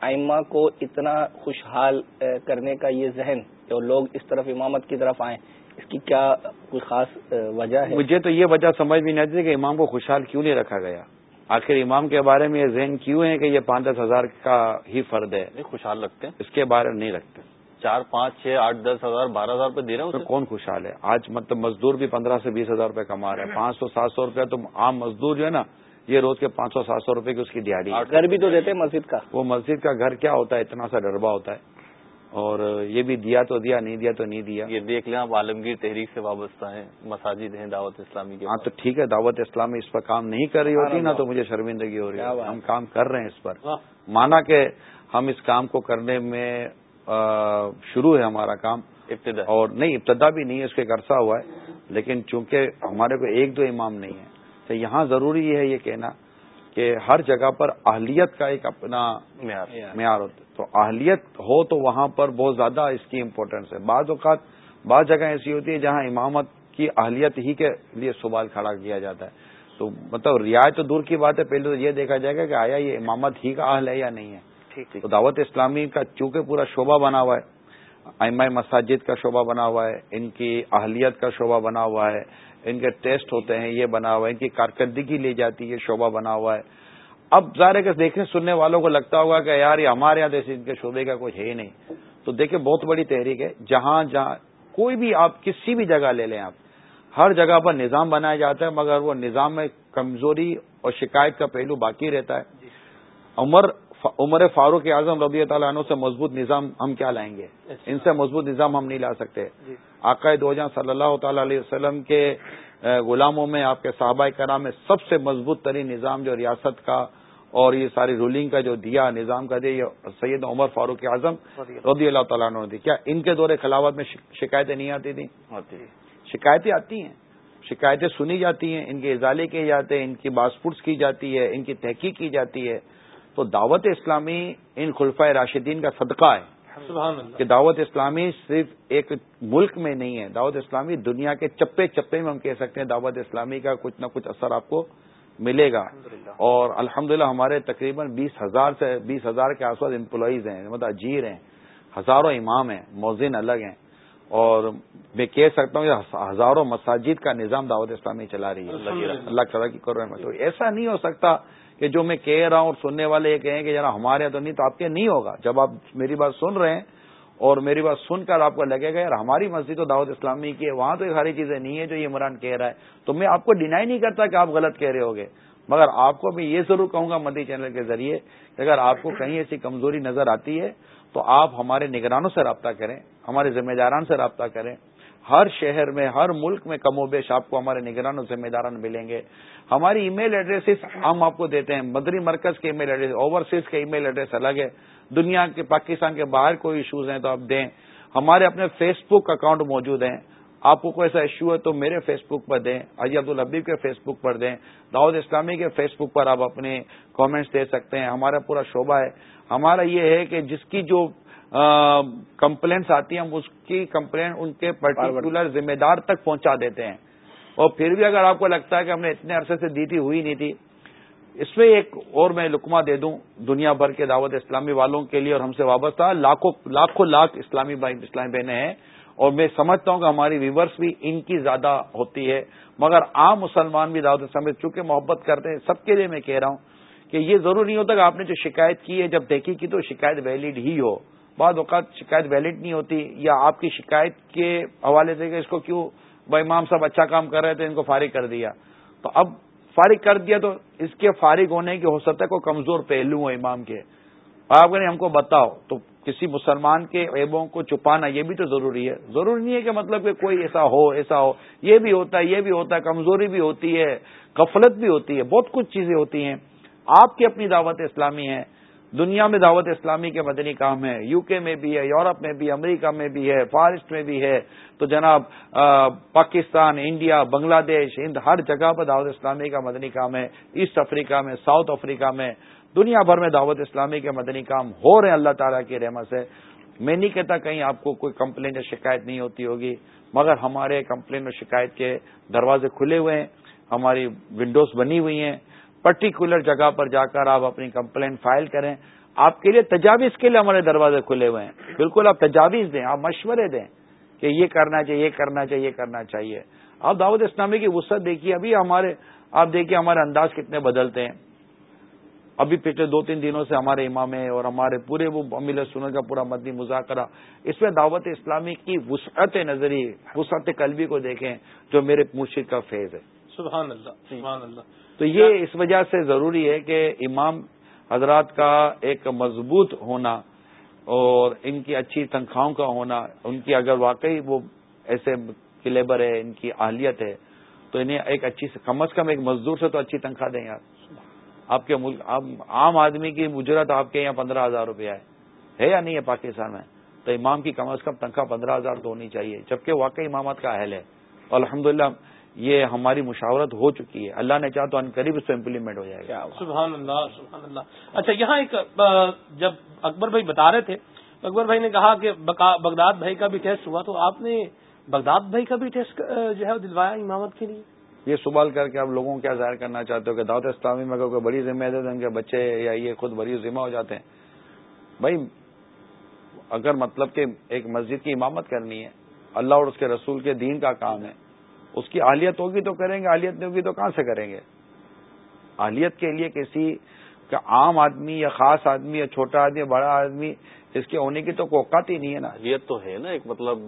آئمہ کو اتنا خوشحال کرنے کا یہ ذہن اور لوگ اس طرف امامت کی طرف آئیں اس کی کیا کوئی خاص وجہ ہے؟ مجھے تو یہ وجہ سمجھ بھی نہیں آتی کہ امام کو خوشحال کیوں نہیں رکھا گیا۔ آخر امام کے بارے میں یہ ذہن کیوں ہے کہ یہ پانچ دس ہزار کا ہی فرد ہے؟ خوشحال رکھتے ہیں۔ اس کے بارے میں نہیں رکھتے۔ چار پانچ چھ آٹھ دس ہزار بارہ ہزار روپے دے رہے ہیں کون خوشحال ہے؟ آج مطلب مزدور بھی پندرہ سے بیس ہزار روپے کما رہے ہیں۔ پانچ سو سات سو روپے تو عام مزدور جو ہے نا یہ روز کے پانچ سو سات سو روپے کی اس کی دیہی گھر بھی تو دیتے مسجد کا۔ وہ مسجد کا گھر کیا ہوتا ہے؟ اتنا سا ڈربا ہوتا ہے۔ اور یہ بھی دیا تو دیا نہیں دیا تو نہیں دیا۔ یہ دیکھ لیں آپ عالمگیر تحریک سے وابستہ ہیں مساجد ہیں دعوت اسلامی کے ہاں تو ٹھیک ہے دعوت اسلامی اس پر کام نہیں کر رہی ہوتی نا تو مجھے شرمندگی ہو رہی ہے ہم کام کر رہے ہیں اس پر۔ مانا کہ ہم اس کام کو کرنے میں شروع ہے ہمارا کام۔ ابتدا اور نہیں ابتدا بھی نہیں ہے اس کے عرصہ ہوا ہے لیکن چونکہ ہمارے کو ایک دو امام نہیں ہے تو یہاں ضروری ہے یہ کہنا کہ ہر جگہ پر اہلیت کا ایک اپنا معیار۔ ہوتا ہے۔ تو اہلیت ہو تو وہاں پر بہت زیادہ اس کی امپورٹینس ہے۔ بعض اوقات بعض جگہ ایسی ہوتی ہے جہاں امامت کی اہلیت ہی کے لیے سوال کھڑا کیا جاتا ہے۔ تو مطلب رعایت تو دور کی بات ہے پہلے تو یہ دیکھا جائے گا کہ آیا یہ امامت ہی کا اہل ہے یا نہیں ہے۔ تو دعوت اسلامی کا چونکہ پورا شعبہ بنا ہوا ہے ائمہ مساجد کا شعبہ بنا ہوا ہے ان کی اہلیت کا شعبہ بنا ہوا ہے ان کے ٹیسٹ ہوتے ہیں یہ بنا ہوا ہے ان کی کارکردگی لی جاتی ہے شعبہ بنا ہوا ہے۔ اب ظاہر کہ دیکھنے سننے والوں کو لگتا ہوگا کہ یار یہ ہمارے یہاں جیسے ان کے شعبے کا کچھ ہے ہی نہیں۔ تو دیکھیں بہت بڑی تحریک ہے۔ جہاں جہاں کوئی بھی آپ کسی بھی جگہ لے لیں آپ ہر جگہ پر نظام بنایا جاتا ہے مگر وہ نظام میں کمزوری اور شکایت کا پہلو باقی رہتا ہے۔ عمر عمر فاروق اعظم رضی تعالیٰ عنہ سے مضبوط نظام ہم کیا لائیں گے؟ اچھا۔ ان سے مضبوط نظام ہم نہیں لا سکتے۔ جی۔ عقائد دو جہاں صلی اللہ تعالی علیہ وسلم کے غلاموں میں آپ کے صحابہ کرام میں سب سے مضبوط ترین نظام جو ریاست کا اور یہ ساری رولنگ کا جو دیا نظام کا دیا یہ سید عمر فاروق اعظم رضی اللہ تعالیٰ عنہ نے دی۔ کیا ان کے دور خلافت میں شکایتیں نہیں آتی تھیں؟ شکایتیں آتی ہیں۔ شکایتیں سنی جاتی ہیں ان کے ازالے کیے جاتے ہیں ان کی باسپورٹس کی جاتی ہے ان کی تحقیق کی جاتی ہے۔ تو دعوت اسلامی ان خلفۂ راشدین کا صدقہ ہے۔ کہ دعوت اسلامی صرف ایک ملک میں نہیں ہے دعوت اسلامی دنیا کے چپے چپے میں ہم کہہ سکتے ہیں دعوت اسلامی کا کچھ نہ کچھ اثر آپ کو ملے گا۔ اور الحمدللہ ہمارے تقریباً بیس ہزار سے بیس ہزار کے آس پاس امپلائیز ہیں مطلب اجیر ہیں ہزاروں امام ہیں موزن الگ ہیں۔ اور میں کہہ سکتا ہوں کہ ہزاروں مساجد کا نظام دعوت اسلامی چلا رہی ہے۔ اللہ تعالیٰ کی کرو تو ایسا نہیں ہو سکتا کہ جو میں کہہ رہا ہوں اور سننے والے یہ کہیں کہ ذرا ہمارے یہاں تو نہیں تو آپ کے نہیں ہوگا۔ جب آپ میری بات سن رہے ہیں اور میری بات سن کر آپ کو لگے گا یار ہماری مسجد تو دعوت اسلامی کی ہے، وہاں تو یہ ساری چیزیں نہیں ہے جو یہ عمران کہہ رہا ہے۔ تو میں آپ کو ڈینائی نہیں کرتا کہ آپ غلط کہہ رہے ہوگے۔ مگر آپ کو میں یہ ضرور کہوں گا مدی چینل کے ذریعے کہ اگر آپ کو کہیں ایسی کمزوری نظر آتی ہے تو آپ ہمارے نگرانوں سے رابطہ کریں، ہمارے ذمہ داران سے رابطہ کریں۔ ہر شہر میں، ہر ملک میں کم و بیش آپ کو ہمارے نگران ذمہ داران ملیں گے۔ ہماری ای میل ایڈریس ہم آپ کو دیتے ہیں۔ مدری مرکز کے ای میل ایڈریس اوورسیز کے ای میل ایڈریس الگ ہے۔ دنیا کے، پاکستان کے باہر کوئی ایشوز ہیں تو آپ دیں۔ ہمارے اپنے فیس بک اکاؤنٹ موجود ہیں۔ آپ کو کوئی ایسا ایشو ہے تو میرے فیس بک پر دیں۔ حجی عبد الحبیب کے فیس بک پر دیں۔ داود اسلامی کے فیس بک پر آپ اپنے کامنٹس دے سکتے ہیں۔ ہمارا پورا شعبہ ہے۔ ہمارا یہ ہے کہ جس کی جو کمپلینٹس آتی ہیں ہم اس کی کمپلین ان کے پرٹیکولر ذمہ دار تک پہنچا دیتے ہیں۔ اور پھر بھی اگر آپ کو لگتا ہے کہ ہم نے اتنے عرصے سے دی تھی ہوئی نہیں تھی اس میں ایک اور میں لکما دے دوں دنیا بھر کے دعوت اسلامی والوں کے لیے اور ہم سے وابستہ لاکھوں لاکھوں لاکھ اسلامی اسلامی بہنیں ہیں۔ اور میں سمجھتا ہوں کہ ہماری ویورس بھی ان کی زیادہ ہوتی ہے۔ مگر عام مسلمان بھی دعوت اسلامی چونکہ محبت کرتے ہیں سب کے لیے میں کہہ رہا ہوں کہ یہ ضرور نہیں ہوتا کہ آپ نے جو شکایت کی ہے، جب دیکھی کی تو شکایت ویلڈ ہی ہو۔ بعض اوقات شکایت ویلڈ نہیں ہوتی یا آپ کی شکایت کے حوالے سے کہ اس کو کیوں بھائی امام صاحب اچھا کام کر رہے تھے، ان کو فارغ کر دیا۔ تو اب فارغ کر دیا تو اس کے فارغ ہونے کی ہو سکتا ہے، کوئی کمزور پہلو ہو امام کے۔ آپ نے ہم کو بتاؤ تو کسی مسلمان کے عیبوں کو چھپانا یہ بھی تو ضروری ہے۔ ضروری نہیں ہے کہ مطلب کہ کوئی ایسا ہو ایسا ہو۔ یہ بھی ہوتا ہے، یہ بھی ہوتا ہے، کمزوری بھی ہوتی ہے، غفلت بھی ہوتی ہے، بہت کچھ چیزیں ہوتی ہیں۔ آپ کی اپنی دعوت اسلامی ہے، دنیا میں دعوت اسلامی کے مدنی کام ہے یو کے میں بھی ہے، یورپ میں بھی، امریکہ میں بھی ہے، فارسٹ میں بھی ہے۔ تو جناب پاکستان، انڈیا، بنگلہ دیش، ہند، ہر جگہ پر دعوت اسلامی کا مدنی کام ہے۔ ایسٹ افریقہ میں، ساؤتھ افریقہ میں، دنیا بھر میں دعوت اسلامی کے مدنی کام ہو رہے ہیں۔ اللہ تعالیٰ کی رحمت سے۔ میں نہیں کہتا کہیں آپ کو کوئی کمپلین یا شکایت نہیں ہوتی ہوگی، مگر ہمارے کمپلین اور شکایت کے دروازے کھلے ہوئے ہیں، ہماری ونڈوز بنی ہوئی ہیں۔ پرٹیکولر جگہ پر جا کر آپ اپنی کمپلین فائل کریں۔ آپ کے لیے تجاویز کے لیے ہمارے دروازے کھلے ہوئے ہیں۔ بالکل آپ تجاویز دیں، آپ مشورے دیں کہ یہ کرنا چاہیے، یہ کرنا چاہیے، یہ کرنا چاہیے۔ آپ دعوت اسلامی کی وسعت دیکھیے، ابھی ہمارے آپ دیکھیے ہمارے انداز کتنے بدلتے ہیں۔ ابھی پچھلے دو تین دنوں سے ہمارے امام اور ہمارے پورے وہ امیل سنر کا پورا مدنی مذاکرہ۔ اس میں دعوت اسلامی کی وسعت نظری، وسعت قلبی کو دیکھیں جو میرے مرشد کا فیض ہے۔ سبحان اللہ سبحان اللہ۔ تو یہ اس وجہ سے ضروری ہے کہ امام حضرات کا ایک مضبوط ہونا اور ان کی اچھی تنخواہوں کا ہونا ان کی اگر واقعی وہ ایسے کلیبر ہے ان کی اہلیت ہے تو انہیں ایک اچھی کم از کم ایک مزدور سے تو اچھی تنخواہ دیں یار۔ آپ کے ملک عام آدمی کی مجرت آپ کے یہاں پندرہ ہزار روپیہ ہے۔ یا نہیں ہے پاکستان میں؟ تو امام کی کم از کم تنخواہ پندرہ ہزار تو ہونی چاہیے جبکہ واقعی امامت کا اہل ہے۔ اور الحمد یہ ہماری مشاورت ہو چکی ہے۔ اللہ نے چاہ تو ان قریب اس کو امپلیمنٹ ہو جائے گا۔ سبحان اللہ سبحان اللہ اچھا یہاں ایک جب اکبر بھائی بتا رہے تھے اکبر بھائی نے کہا کہ بغداد بھائی کا بھی ٹیسٹ ہوا تو آپ نے بغداد بھائی کا بھی ٹیسٹ جو ہے دلوایا امامت کے لیے؟ یہ سوال کر کے آپ لوگوں کو کیا ظاہر کرنا چاہتے ہو کہ دعوت اسلامی میں کوئی بڑی ذمہ دے تو ان کے بچے یا یہ خود بڑی ذمہ ہو جاتے ہیں۔ بھائی اگر مطلب کہ ایک مسجد کی امامت کرنی ہے اللہ اور اس کے رسول کے دین کا کام ہے اس کی اہلیت ہوگی تو کریں گے اہلیت نہیں ہوگی تو کہاں سے کریں گے؟ اہلیت کے لیے کسی کا عام آدمی یا خاص آدمی یا چھوٹا آدمی یا بڑا آدمی اس کے ہونے کی تو کوقات ہی نہیں ہے نا۔ اہلیت تو ہے نا ایک مطلب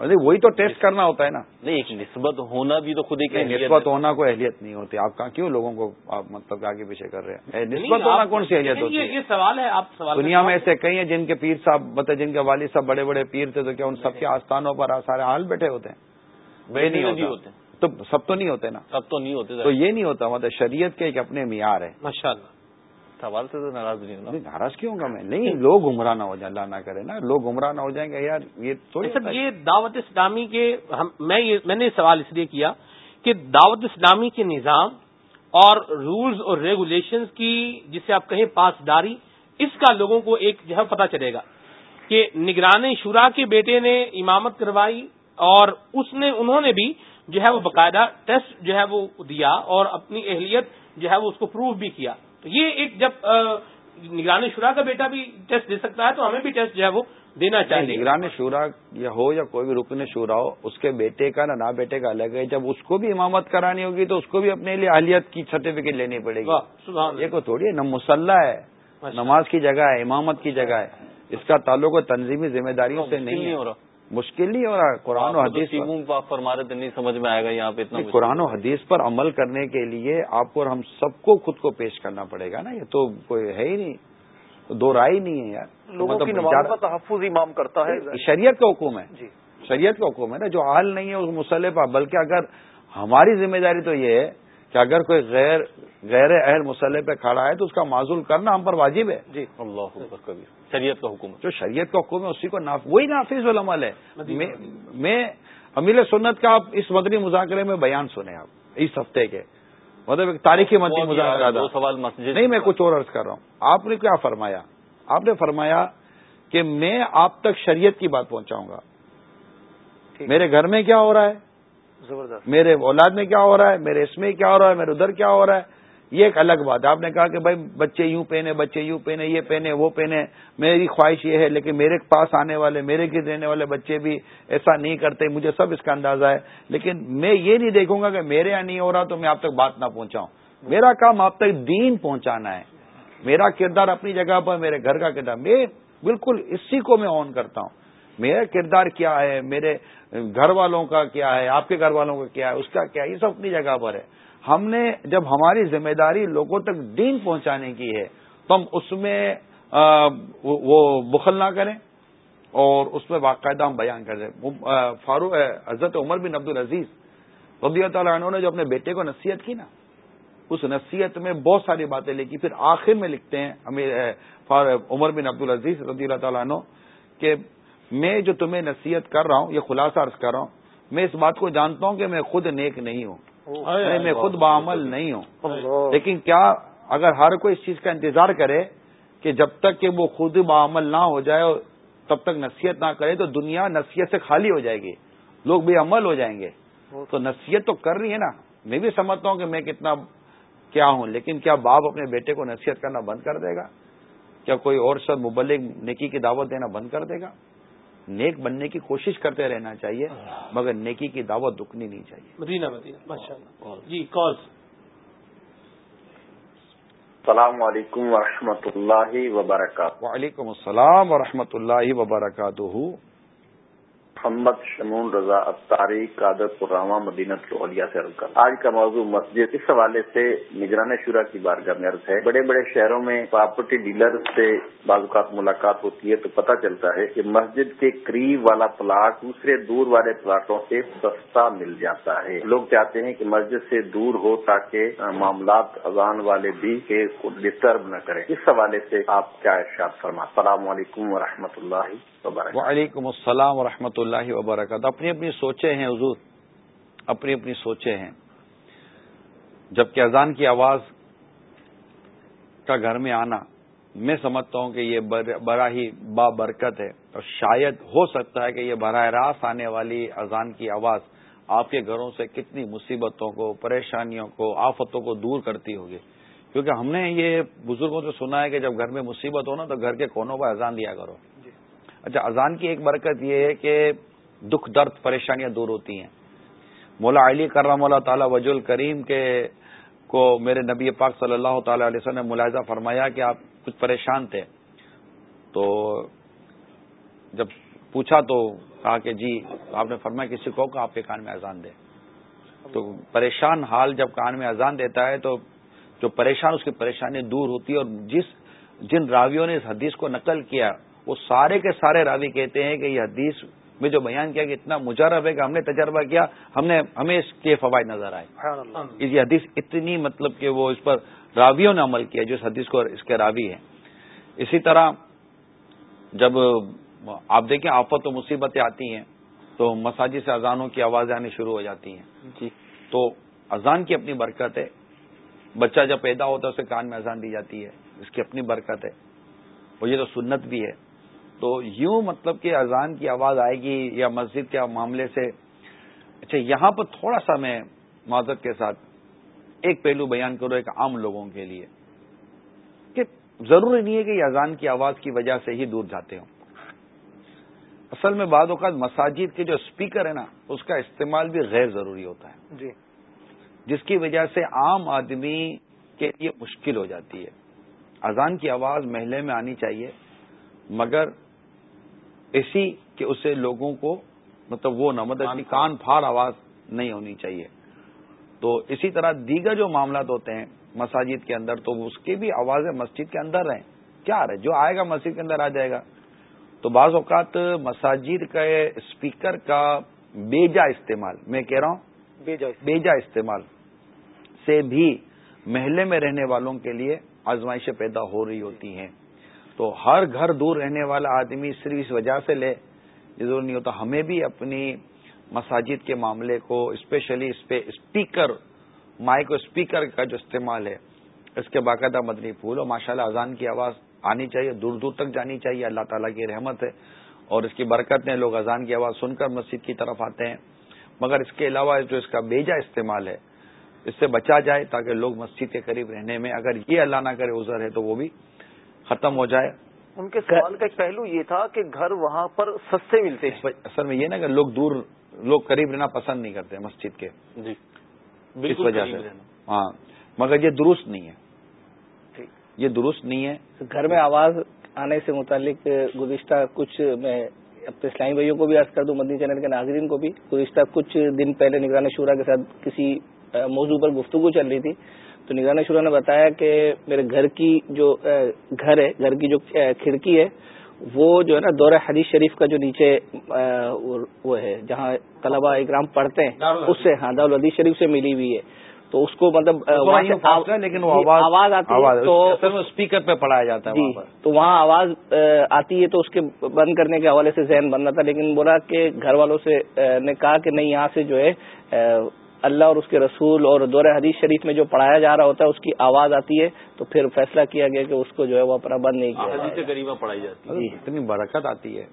وہی تو ٹیسٹ کرنا ہوتا ہے نا۔ نہیں ایک نسبت ہونا بھی تو خود ایک نسبت ہونا کوئی اہلیت نہیں ہوتی۔ آپ کہاں کیوں لوگوں کو آپ مطلب آگے پیچھے کر رہے ہیں؟ نسبت ہونا کون سی اہلیت ہوتی ہے؟ یہ سوال ہے آپ سوال دنیا میں ایسے کئی ہیں جن کے پیر صاحب بتا جن کے والد صاحب بڑے بڑے پیر تھے تو کیا ان سب کے آستانوں پر سارے حال بیٹھے ہوتے ہیں؟ وہ نہیں ہوتے تو سب تو نہیں ہوتے نا؟ سب تو نہیں ہوتے تو یہ نہیں ہوتا مطلب شریعت کے ایک اپنے معیار ہے۔ ماشاء اللہ۔ سوال سے تو ناراض نہیں ہونا۔ ناراض کیوں گا میں؟ نہیں لوگ گمراہ نہ ہو جائیں اللہ نہ کرے نا۔ لوگ گمراہ نہ ہو جائیں گے یار یہ تھوڑی سب یہ دعوت اسلامی کے میں میں نے سوال اس لیے کیا کہ دعوت اسلامی کے نظام اور رولز اور ریگولیشنز کی جسے آپ کہیں پاسداری اس کا لوگوں کو ایک جو ہے پتا چلے گا کہ نگران شورا کے بیٹے نے امامت کروائی اور اس نے انہوں نے بھی جو ہے وہ باقاعدہ ٹیسٹ جو ہے وہ دیا اور اپنی اہلیت جو ہے وہ اس کو پروو بھی کیا۔ تو یہ ایک جب نگران شورا کا بیٹا بھی ٹیسٹ دے سکتا ہے تو ہمیں بھی ٹیسٹ جو ہے وہ دینا چاہیے۔ نگران شورا یا ہو یا کوئی بھی رکن شورا ہو اس کے بیٹے کا نہ بیٹے کا الگ ہے۔ جب اس کو بھی امامت کرانی ہوگی تو اس کو بھی اپنے لیے اہلیت کی سرٹیفکیٹ لینی پڑے گی۔ یہ کو تھوڑی ہے نہ مسلح ہے نماز کی جگہ ہے امامت کی جگہ ہے۔ اس کا تعلق تنظیمی ذمہ داریوں سے نہیں ہو رہا۔ مشکل نہیں ہو رہا قرآن و حدیث فرمارے تو نہیں سمجھ میں آئے گا یہاں پہ اتنا قرآن و حدیث پر عمل کرنے کے لیے آپ کو اور ہم سب کو خود کو پیش کرنا پڑے گا نا یہ تو کوئی ہے ہی نہیں دو رائے نہیں ہے یار۔ لوگوں کی نماز کا تحفظ امام کرتا ہے۔ شریعت کا حکم ہے۔ جی۔ شریعت کا حکم ہے نا جو حال نہیں ہے اس مسئلے پر۔ بلکہ اگر ہماری ذمہ داری تو یہ ہے کہ اگر کوئی غیر غیر اہل مسئلے پہ کھڑا ہے تو اس کا معذول کرنا ہم پر واجب ہے۔ جی۔ اللہ شریعت کا حکم جو شریعت کا حکم ہے اسی کو ناف... وہی نافذ العمل ہے۔ میں امیل سنت کا آپ اس مدنی مذاکرے میں بیان سنے آپ اس ہفتے کے۔ مطلب ایک تاریخی مدنی مذاکرہ تھا۔ سوال مسجد نہیں میں کچھ اور عرض کر رہا ہوں۔ آپ نے کیا فرمایا؟ آپ نے فرمایا کہ میں آپ تک شریعت کی بات پہنچاؤں گا۔ میرے گھر میں کیا ہو رہا ہے؟ زبردست۔ میرے اولاد میں کیا ہو رہا ہے؟ میرے اس میں کیا ہو رہا ہے؟ میرے ادھر کیا ہو رہا ہے؟ یہ ایک الگ بات ہے۔ آپ نے کہا کہ بھائی بچے یوں پہنے، بچے یوں پہنے، یہ پہنے، وہ پہنے۔ میری خواہش یہ ہے، لیکن میرے پاس آنے والے، میرے گرد رہنے والے بچے بھی ایسا نہیں کرتے۔ مجھے سب اس کا اندازہ ہے۔ لیکن میں یہ نہیں دیکھوں گا کہ میرے یہاں نہیں ہو رہا تو میں آپ تک بات نہ پہنچاؤں۔ میرا کام آپ تک دین پہنچانا ہے۔ میرا کردار اپنی جگہ پر، میرے گھر کا کردار۔ میں بالکل اسی کو میں آن کرتا ہوں۔ میرا کردار کیا ہے؟ میرے گھر والوں کا کیا ہے؟ آپ کے گھر والوں کا کیا ہے؟ اس کا کیا ہے؟ یہ سب اپنی جگہ پر ہے۔ ہم نے جب ہماری ذمہ داری لوگوں تک دین پہنچانے کی ہے، تو ہم اس میں وہ بخل نہ کریں اور اس میں باقاعدہ ہم بیان کر دیں۔ فاروق حضرت عمر بن عبد العزیز رضی اللہ تعالیٰ عنہ نے جو اپنے بیٹے کو نصیحت کی نا، اس نصیحت میں بہت ساری باتیں لکھی۔ پھر آخر میں لکھتے ہیں عمر بن عبد العزیز رضی اللہ تعالیٰ عنہ کہ میں جو تمہیں نصیحت کر رہا ہوں، یہ خلاصہ عرض کر رہا ہوں، میں اس بات کو جانتا ہوں کہ میں خود نیک نہیں ہوں۔ میں خود بعمل نہیں ہوں۔ لیکن کیا اگر ہر کوئی اس چیز کا انتظار کرے کہ جب تک کہ وہ خود بعمل نہ ہو جائے تب تک نصیحت نہ کرے تو دنیا نصیحت سے خالی ہو جائے گی۔ لوگ بے عمل ہو جائیں گے۔ تو نصیحت تو کر رہی ہے نا۔ میں بھی سمجھتا ہوں کہ میں کتنا کیا ہوں لیکن کیا باپ اپنے بیٹے کو نصیحت کرنا بند کر دے گا؟ کیا کوئی اور سب مبلک نیکی کی دعوت دینا بند کر دے گا؟ نیک بننے کی کوشش کرتے رہنا چاہیے مگر نیکی کی دعوت دکھنی نہیں چاہیے۔ مدینہ مدینہ جی کال السلام علیکم ورحمۃ اللہ وبرکاتہ۔ وعلیکم السلام ورحمۃ اللہ وبرکاتہ۔ محمد شمون رضا اتاری قادر پراما مدینت اولیا سے کر آج کا موضوع مسجد، اس حوالے سے نگران شورا کی بارگاہ میں عرض ہے۔ بڑے بڑے شہروں میں پراپرٹی ڈیلر سے بعض اوقات ملاقات ہوتی ہے تو پتہ چلتا ہے کہ مسجد کے قریب والا پلاٹ دوسرے دور والے پلاٹوں سے سستا مل جاتا ہے۔ لوگ چاہتے ہیں کہ مسجد سے دور ہو تاکہ معاملات اذان والے بھی ڈسٹرب نہ کریں۔ اس حوالے سے آپ کیا ارشاد فرما السلام علیکم و اللہ وبرکاتہ۔ وعلیکم السلام و اللہ وبرکاتہ، اپنی اپنی سوچے ہیں حضور، اپنی اپنی سوچے ہیں۔ جبکہ اذان کی آواز کا گھر میں آنا، میں سمجھتا ہوں کہ یہ بڑا ہی با برکت ہے اور شاید ہو سکتا ہے کہ یہ براہ راست آنے والی اذان کی آواز آپ کے گھروں سے کتنی مصیبتوں کو، پریشانیوں کو، آفتوں کو دور کرتی ہوگی۔ کیونکہ ہم نے یہ بزرگوں سے سنا ہے کہ جب گھر میں مصیبت ہو نا، تو گھر کے کونوں پر اذان دیا کرو۔ اچھا اذان کی ایک برکت یہ ہے کہ دکھ، درد، پریشانیاں دور ہوتی ہیں۔ مولا علی کرم اللہ تعالی وج الکریم کے کو میرے نبی پاک صلی اللہ تعالی علیہ وسلم نے ملاحظہ فرمایا کہ آپ کچھ پریشان تھے۔ تو جب پوچھا تو کہا کہ جی آپ نے فرمایا کسی کو کہ آپ کے کان میں اذان دے۔ تو پریشان حال جب کان میں اذان دیتا ہے تو جو پریشان، اس کی پریشانی دور ہوتی ہے اور جس، جن راویوں نے اس حدیث کو نقل کیا وہ سارے کے سارے راوی کہتے ہیں کہ یہ حدیث میں جو بیان کیا کہ اتنا مجرب ہے کہ ہم نے تجربہ کیا ہم نے ہمیں اس کے فوائد نظر آئے۔ یہ حدیث اتنی مطلب کہ وہ اس پر راویوں نے عمل کیا جو اس حدیث کو اس کے راوی ہیں۔ اسی طرح جب آپ دیکھیں آفت و مصیبتیں آتی ہیں تو مساجد سے اذانوں کی آوازیں آنی شروع ہو جاتی ہیں۔ جی۔ تو اذان کی اپنی برکت ہے۔ بچہ جب پیدا ہوتا ہے اسے کان میں اذان دی جاتی ہے۔ اس کی اپنی برکت ہے۔ اور یہ تو سنت بھی ہے۔ تو یوں مطلب کہ اذان کی آواز آئے گی یا مسجد کے معاملے سے۔ اچھا یہاں پر تھوڑا سا میں معذرت کے ساتھ ایک پہلو بیان کروں ایک عام لوگوں کے لیے کہ ضروری نہیں ہے کہ یہ اذان کی آواز کی وجہ سے ہی دور جاتے ہوں۔ اصل میں بعد اوقات مساجد کے جو اسپیکر ہے نا اس کا استعمال بھی غیر ضروری ہوتا ہے۔ جی۔ جس کی وجہ سے عام آدمی کے لیے مشکل ہو جاتی ہے۔ اذان کی آواز محلے میں آنی چاہیے مگر ایسی کہ اسے لوگوں کو مطلب وہ نہ مطلب کان پھاڑ۔ آواز نہیں ہونی چاہیے۔ تو اسی طرح دیگر جو معاملات ہوتے ہیں مساجد کے اندر تو اس کی بھی آوازیں مسجد کے اندر رہیں کیا رہے؟ جو آئے گا مسجد کے اندر آ جائے گا۔ تو بعض اوقات مساجد کا اسپیکر کا بیجا استعمال میں کہہ رہا ہوں بیجا استعمال سے بھی محلے میں رہنے والوں کے لیے آزمائشیں پیدا ہو رہی ہوتی ہیں۔ تو ہر گھر دور رہنے والا آدمی صرف اس وجہ سے لے ضرور نہیں ہوتا، ہمیں بھی اپنی مساجد کے معاملے کو اسپیشلی اس پہ اسپیکر مائک اسپیکر کا جو استعمال ہے، اس کے باقاعدہ مدنی پھول، اور ماشاء اللہ اذان کی آواز آنی چاہیے، دور دور تک جانی چاہیے، اللہ تعالیٰ کی رحمت ہے۔ اور اس کی برکت نے لوگ اذان کی آواز سن کر مسجد کی طرف آتے ہیں۔ مگر اس کے علاوہ جو اس کا بیجا استعمال ہے، اس سے بچا جائے تاکہ لوگ مسجد کے قریب رہنے میں، اگر یہ اللہ نہ کرے ازر ہے تو وہ بھی ختم ہو جائے۔ ان کے سوال کا ایک پہلو یہ تھا کہ گھر وہاں پر سستے ملتے ہیں۔ اصل میں یہ نا کہ لوگ دور لوگ قریب رہنا پسند نہیں کرتے مسجد کے۔ جی۔ اس وجہ سے۔ ہاں۔ مگر یہ درست نہیں ہے۔ یہ درست نہیں ہے۔ گھر میں آواز آنے سے متعلق گزشتہ کچھ میں اپنے اسلامی بھائیوں کو بھی عرض کر دوں مدنی چینل کے ناظرین کو بھی۔ گزشتہ کچھ دن پہلے نگران شورا کے ساتھ کسی موضوع پر گفتگو چل رہی تھی۔ تو نگران شورا نے بتایا کہ میرے گھر کی جو گھر ہے گھر کی جو کھڑکی ہے وہ جو ہے نا دورہ حدیث شریف کا جو نیچے وہ ہے جہاں طلبا اکرام پڑھتے ہیں اس سے ہاں دار حدیث شریف سے ملی ہوئی ہے۔ تو اس کو مطلب لیکن وہ آواز آتی ہے تو اسپیکر پہ پڑھایا جاتا ہے جی تو وہاں آواز آتی ہے تو اس کے بند کرنے کے حوالے سے ذہن بن رہا تھا لیکن بولا کہ گھر والوں سے نے کہا کہ نہیں یہاں سے جو ہے اللہ اور اس کے رسول اور دور حدیث شریف میں جو پڑھایا جا رہا ہوتا ہے اس کی آواز آتی ہے تو پھر فیصلہ کیا گیا کہ اس کو جو ہے وہ اپنا بند نہیں کیا حدیث قریبہ پڑھائی جاتی ہے۔ اتنی برکت آتی ہے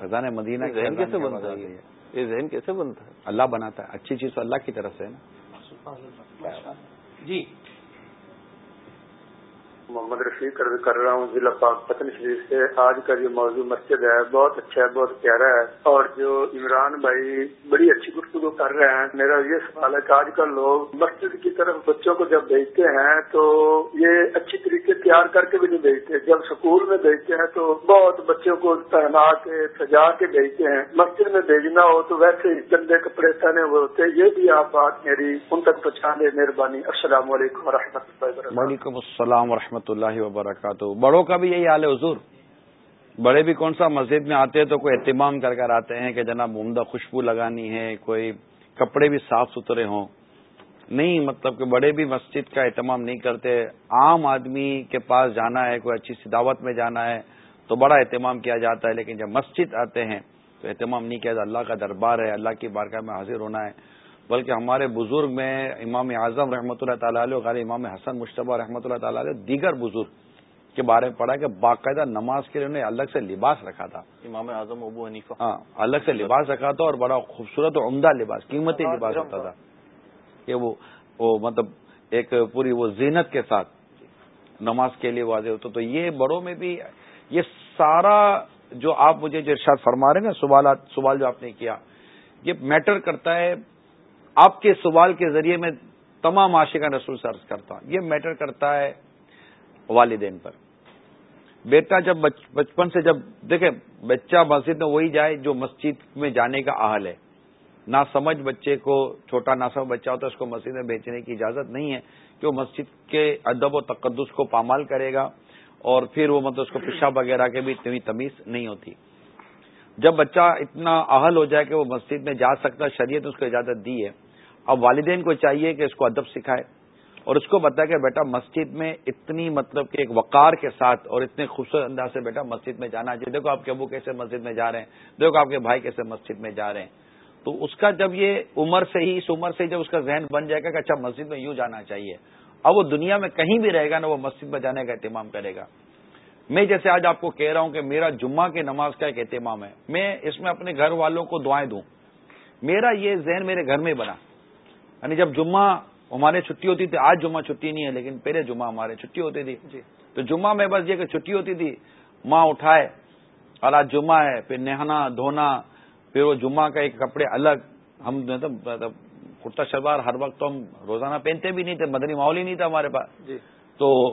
خزان مدینہ ذہن کیسے بنتا ہے؟ یہ ذہن کیسے بنتا ہے؟ اللہ بناتا ہے اچھی چیز تو اللہ کی طرف سے نا۔ جی۔ محمد رفیق کر رہا ہوں، ضلع پاک پتن شریف سے۔ آج کا جو موضوع مسجد ہے، بہت اچھا ہے، بہت پیارا ہے۔ اور جو عمران بھائی بڑی اچھی گفتگو کر رہے ہیں، میرا یہ سوال ہے کہ آج کل لوگ مسجد کی طرف بچوں کو جب بھیجتے ہیں، تو یہ اچھی طریقے تیار کر کے بھی نہیں بھیجتے۔ جب اسکول میں بھیجتے ہیں، تو بہت بچوں کو پہنا کے، سجا کے بھیجتے ہیں۔ مسجد میں بھیجنا ہو تو ویسے ہی گندے کپڑے پہنے ہوئے ہوتے یہ بھی آپ بات میری ان تک پہنچا دیں مہربانی۔ السلام علیکم و رحمۃ اللہ وعلیکم السلام و رحمۃ اللہ وبرکاتہ۔ بڑوں کا بھی یہی حال ہے، حضور۔ بڑے بھی کون سا مسجد میں آتے ہیں تو کوئی اہتمام کر کر آتے ہیں کہ جناب عمدہ خوشبو لگانی ہے، کوئی کپڑے بھی صاف ستھرے ہوں۔ نہیں مطلب کہ بڑے بھی مسجد کا اہتمام نہیں کرتے۔ عام آدمی کے پاس جانا ہے، کوئی اچھی سی دعوت میں جانا ہے تو بڑا اہتمام کیا جاتا ہے، لیکن جب مسجد آتے ہیں تو اہتمام نہیں کیا جاتا۔ اللہ کا دربار ہے، اللہ کی بارگاہ میں حاضر ہونا ہے۔ بلکہ ہمارے بزرگ میں امام اعظم رحمۃ اللہ تعالیٰ علیہ غیر امام حسن مشتبہ رحمۃ اللہ تعالیٰ علیہ دیگر بزرگ کے بارے میں پڑھا کہ باقاعدہ نماز کے لیے انہوں نے الگ سے لباس رکھا تھا۔ امام اعظم ابو حنیفہ۔ ہاں الگ سے لباس رکھا تھا اور بڑا خوبصورت اور عمدہ لباس قیمتی لباس ہوتا تھا۔ کہ وہ وہ مطلب ایک پوری وہ زینت کے ساتھ نماز کے لیے واضح ہوتا۔ تو یہ بڑوں میں بھی یہ سارا جو آپ مجھے جو ارشاد فرما رہے ہیں نا سوالات سوال جو آپ نے کیا یہ میٹر کرتا ہے آپ کے سوال کے ذریعے میں تمام عاشقہ رسول سے عرض کرتا ہوں، یہ میٹر کرتا ہے والدین پر۔ بیٹا جب بچپن سے جب دیکھیں، بچہ مسجد میں وہی جائے جو مسجد میں جانے کا اہل ہے۔ نہ سمجھ بچے کو چھوٹا نہ سمجھ بچہ ہوتا ہے اس کو مسجد میں بیچنے کی اجازت نہیں ہے کہ وہ مسجد کے ادب و تقدس کو پامال کرے گا اور پھر وہ مطلب اس کو پیشاب وغیرہ کے بھی اتنی تمیز نہیں ہوتی۔ جب بچہ اتنا اہل ہو جائے کہ وہ مسجد میں جا سکتا، شریعت نے اس کو اجازت دی ہے اب والدین کو چاہیے کہ اس کو ادب سکھائے اور اس کو بتایا کہ بیٹا مسجد میں اتنی مطلب کہ ایک وقار کے ساتھ اور اتنے خوبصورت انداز سے بیٹا مسجد میں جانا چاہیے۔ دیکھو آپ کے ابو کیسے مسجد میں جا رہے ہیں۔ دیکھو آپ کے بھائی کیسے مسجد میں جا رہے ہیں۔ تو اس کا جب یہ عمر سے ہی، اس عمر سے جب اس کا ذہن بن جائے گا کہ اچھا مسجد میں یوں جانا چاہیے۔ اب وہ دنیا میں کہیں بھی رہے گا نا وہ مسجد میں جانے کا اہتمام کرے گا۔ میں جیسے آج آپ کو کہہ رہا ہوں کہ میرا جمعہ کی نماز کا ایک اہتمام ہے۔ میں اس میں اپنے گھر والوں کو دعائیں دوں۔ میرا یہ ذہن میرے گھر میں بنا۔ یعنی جب جمعہ ہمارے چھٹی ہوتی تھی آج جمعہ چھٹی نہیں ہے لیکن پہلے جمعہ ہمارے چھٹی ہوتی تھی۔ جی۔ تو جمعہ میں بس یہ کہ چھٹی ہوتی تھی ماں اٹھائے اور آج جمعہ ہے پھر نہانا دھونا پھر وہ جمعہ کا ایک کپڑے الگ۔ ہم مطلب کرتا شلوار ہر وقت تو ہم روزانہ پہنتے بھی نہیں تھے مدنی ماحول ہی نہیں تھا ہمارے پاس۔ جی۔ تو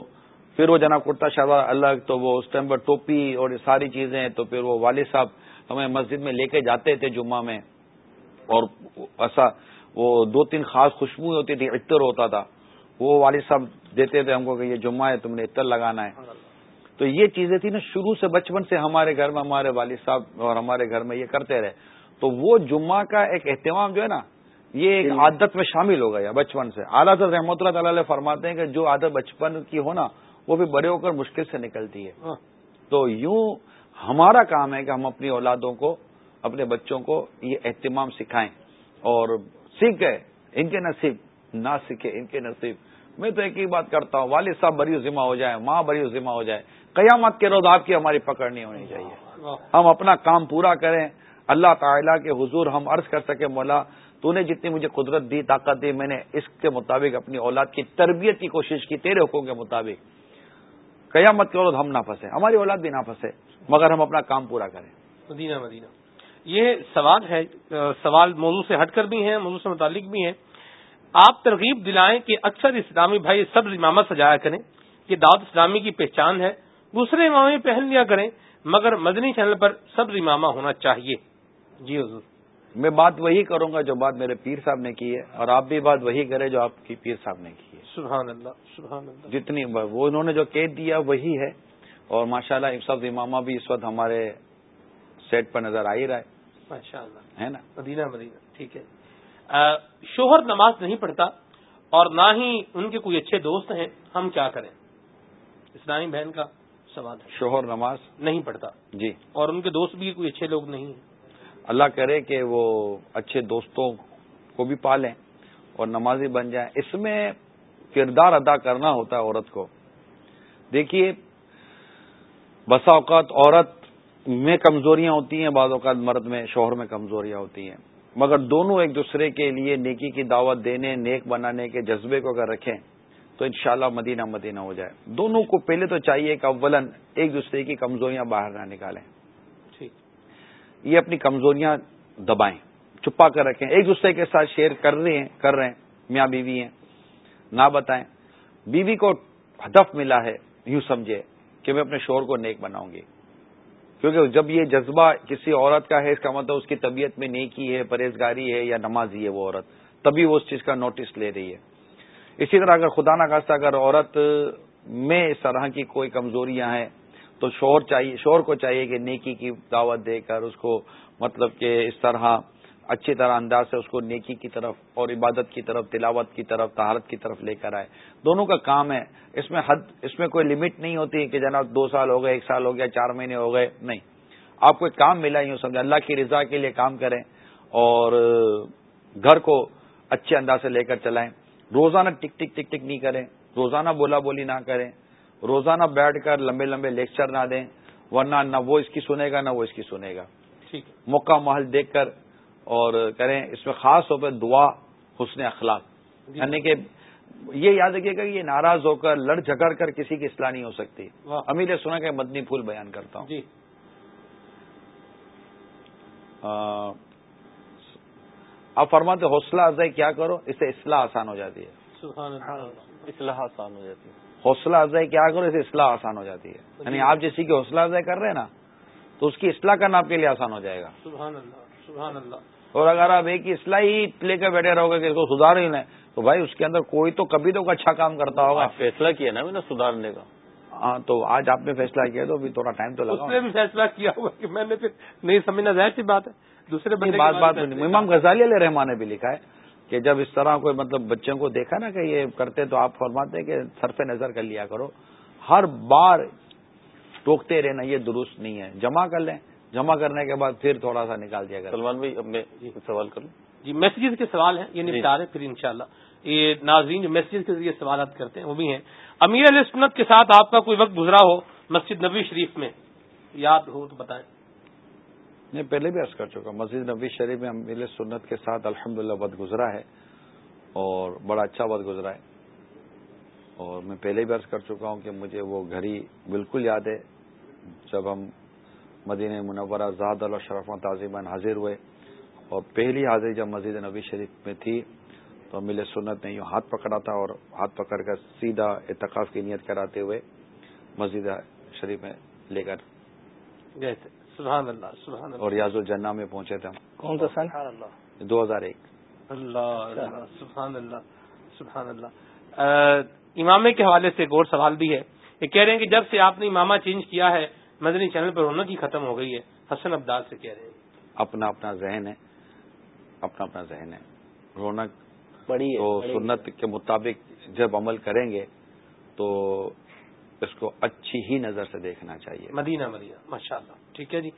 پھر وہ جناب کرتا شلوار الگ تو وہ اس ٹائم پر ٹوپی اور یہ ساری چیزیں تو پھر وہ والد صاحب ہمیں مسجد میں لے کے جاتے تھے جمعہ میں۔ اور ایسا وہ دو تین خاص خوشبو ہوتی تھی عطر ہوتا تھا۔ وہ والد صاحب دیتے تھے ہم کو کہ یہ جمعہ ہے تم نے عطر لگانا ہے۔ تو یہ چیزیں تھی نا شروع سے بچپن سے ہمارے گھر میں ہمارے والد صاحب اور ہمارے گھر میں یہ کرتے رہے۔ تو وہ جمعہ کا ایک اہتمام جو ہے نا یہ ایک عادت میں شامل ہو گیا بچپن سے۔ اعلیٰ رحمۃ اللہ تعالی فرماتے ہیں کہ جو عادت بچپن کی ہو نا وہ بھی بڑے ہو کر مشکل سے نکلتی ہے۔ ہاں۔ تو یوں ہمارا کام ہے کہ ہم اپنی اولادوں کو اپنے بچوں کو یہ اہتمام سکھائیں۔ اور سیکھ گئے ان کے نصیب نہ سیکھے ان کے نصیب۔ میں تو ایک ہی بات کرتا ہوں، والد صاحب بری ذمہ ہو جائے ماں بری ذمہ ہو جائے قیامت کے روز آپ کی ہماری پکڑ نہیں ہونی چاہیے۔ ہم اپنا کام پورا کریں، اللہ تعالیٰ کے حضور ہم عرض کر سکے مولا، تو نے جتنی مجھے قدرت دی، طاقت دی، میں نے اس کے مطابق اپنی اولاد کی تربیت کی کوشش کی، تیرے حکم کے مطابق۔ قیامت کے روز ہم نہ پھنسے ہماری اولاد بھی نہ پھنسے، مگر ہم اپنا کام پورا کریں۔ مدینہ مدینہ۔ یہ سوال ہے سوال موضوع سے ہٹ کر بھی ہیں موضوع سے متعلق بھی ہیں۔ آپ ترغیب دلائیں کہ اکثر اسلامی بھائی سب امامہ سجایا کریں یہ دعوت اسلامی کی پہچان ہے دوسرے امامے پہن لیا کریں مگر مدنی چینل پر سب امامہ ہونا چاہیے۔ جی حضور۔ میں بات وہی کروں گا جو بات میرے پیر صاحب نے کی ہے اور آپ بھی بات وہی کریں جو آپ کی پیر صاحب نے کی ہے۔ سبحان اللہ سبحان اللہ۔ جتنی وہ انہوں نے جو قید دیا وہی ہے اور ماشاءاللہ اللہ سب امامہ بھی اس وقت ہمارے سیٹ پر نظر آ ہی رہا ہے۔ ماشاء اللہ. ہے نا؟ مدینہ مدینہ. ٹھیک ہے. شوہر نماز نہیں پڑھتا اور نہ ہی ان کے کوئی اچھے دوست ہیں ہم کیا کریں؟ اسلامی بہن کا سوال ہے۔ شوہر نماز؟ نہیں پڑھتا۔ جی۔ اور ان کے دوست بھی کوئی اچھے لوگ نہیں ہیں۔ اللہ کرے کہ وہ اچھے دوستوں کو بھی پالیں اور نمازی بن جائیں۔ اس میں کردار ادا کرنا ہوتا ہے عورت کو۔ دیکھیے بسا اوقات عورت میں کمزوریاں ہوتی ہیں بعض اوقات مرد میں شوہر میں کمزوریاں ہوتی ہیں۔ مگر دونوں ایک دوسرے کے لیے نیکی کی دعوت دینے نیک بنانے کے جذبے کو اگر رکھیں تو انشاءاللہ مدینہ مدینہ ہو جائے۔ دونوں کو پہلے تو چاہیے کہ اولن ایک دوسرے کی کمزوریاں باہر نہ نکالیں۔ ٹھیک۔ یہ اپنی کمزوریاں دبائیں چھپا کر رکھیں۔ ایک دوسرے کے ساتھ شیئر کر رہے ہیں کر رہے ہیں۔ میاں بیوی ہیں نہ بتائیں۔ بیوی کو ہدف ملا ہے یوں سمجھے کہ میں اپنے شور کو نیک بناؤں گی۔ کیونکہ جب یہ جذبہ کسی عورت کا ہے، اس کا مطلب اس کی طبیعت میں نیکی ہے، پرہیزگاری ہے یا نمازی ہے وہ عورت، تبھی وہ اس چیز کا نوٹس لے رہی ہے۔ اسی طرح اگر خدا نہ خاصہ اگر عورت میں اس طرح کی کوئی کمزوریاں ہیں، تو شور چاہیے، شور کو چاہیے کہ نیکی کی دعوت دے کر اس کو مطلب کہ اس طرح اچھی طرح انداز سے اس کو نیکی کی طرف اور عبادت کی طرف تلاوت کی طرف تہارت کی طرف لے کر آئے۔ دونوں کا کام ہے۔ اس میں حد اس میں کوئی لمٹ نہیں ہوتی کہ جناب دو سال ہو گئے ایک سال ہو گیا چار مہینے ہو گئے۔ نہیں۔ آپ کو ایک کام ملا یوں سمجھے اللہ کی رضا کے لیے کام کریں اور گھر کو اچھے انداز سے لے کر چلائیں۔ روزانہ ٹک ٹک ٹک ٹک نہیں کریں۔ روزانہ بولا بولی نہ کریں۔ روزانہ بیٹھ کر لمبے لمبے لیکچر نہ دیں۔ ورنہ نہ وہ اس کی سنے گا نہ وہ اس کی سنے گا۔ ٹھیک موقع محل دیکھ کر اور کریں اس میں خاص طور پہ دعا حسن اخلاق۔ جی۔ یعنی کہ یہ یاد رکھیے گا کہ یہ ناراض ہو کر لڑ جھگڑ کر کسی کی اصلاح نہیں ہو سکتی۔ امیر سنا کہ مدنی پھول بیان کرتا ہوں۔ جی۔ آپ فرماتے حوصلہ افزائی کیا کرو؟ اس سے اصلاح آسان ہو جاتی ہے۔ اصلاح آسان ہو جاتی ہے۔ حوصلہ افزائی کیا کرو؟ اسے اصلاح آسان ہو جاتی ہے۔ یعنی آپ جیسی کی حوصلہ افزائی کر رہے ہیں نا تو اس کی اصلاح کرنا آپ کے لیے آسان ہو جائے گا۔ سبحان اللہ سبحان اللہ۔ اور اگر آپ ایک ہی اصلاح ہی لے کر بیٹھے رہو گے کہ اس کو سدھار ہی لیں تو بھائی اس کے اندر کوئی تو کبھی تو اچھا کام کرتا ہوگا۔ فیصلہ کیا نا میں نے سدھارنے کا؟ ہاں تو آج آپ نے فیصلہ کیا تو تھوڑا ٹائم تو اس لگا نے بھی فیصلہ کیا ہوا کہ میں نے پھر نہیں سمجھنا ظاہر سی بات ہے۔ دوسرے بندے بات کے بات امام غزالی علیہ رحمان نے بھی لکھا ہے کہ جب اس طرح کوئی مطلب بچوں کو دیکھا نا کہ یہ کرتے تو آپ فرماتے کہ صرف نظر کر لیا کرو۔ ہر بار ٹوکتے رہنا یہ درست نہیں ہے۔ جمع کر لیں۔ جمع کرنے کے بعد پھر تھوڑا سا نکال دیا کرو سلمان بھائی اب میں سوال کروں جی میسیجز کے سوال ہیں یہ جی۔ نپٹا رہے پھر انشاءاللہ۔ یہ ناظرین جو میسیجز کے ذریعے سوالات کرتے ہیں وہ بھی ہیں۔ امیر علیہ سنت کے ساتھ آپ کا کوئی وقت گزرا ہو مسجد نبی شریف میں؟ یاد ہو تو بتائیں۔ میں پہلے بھی عرض کر چکا ہوں مسجد نبی شریف میں میل سنت کے ساتھ الحمد للہ بد گزرا ہے اور بڑا اچھا وقت گزرا ہے۔ اور میں پہلے بھی عرض کر چکا ہوں کہ مجھے وہ گھڑی بالکل یاد ہے جب ہم مدینہ منورہ زاد اللہ شرف تعظیمن حاضر ہوئے اور پہلی حاضری جب مسجد نبی شریف میں تھی تو مل سنت نے یوں ہاتھ پکڑا تھا اور ہاتھ پکڑ کر سیدھا اتقاف کی نیت کراتے ہوئے مسجد شریف میں لے کر گئے تھے۔ سبحان اللہ سبحان اللہ۔ اور یاز الجنہ میں پہنچے تھے کون سا سن؟ دو ہزار ایک۔ اللہ اللہ سبحان اللہ سبحان اللہ۔ امامے کے حوالے سے غور سوال بھی ہے۔ یہ کہہ رہے ہیں کہ جب سے آپ نے امامہ چینج کیا ہے مدنی چینل پر رونق ہی ختم ہو گئی ہے۔ حسن عبدال سے کہہ رہے ہیں۔ اپنا اپنا ذہن ہے۔ اپنا اپنا ذہن ہے۔ رونق بڑی ہے تو۔ سنت کے مطابق جب عمل کریں گے تو اس کو اچھی ہی نظر سے دیکھنا چاہیے۔ مدینہ مدینہ۔ ماشاء اللہ ٹھیک ہے جی۔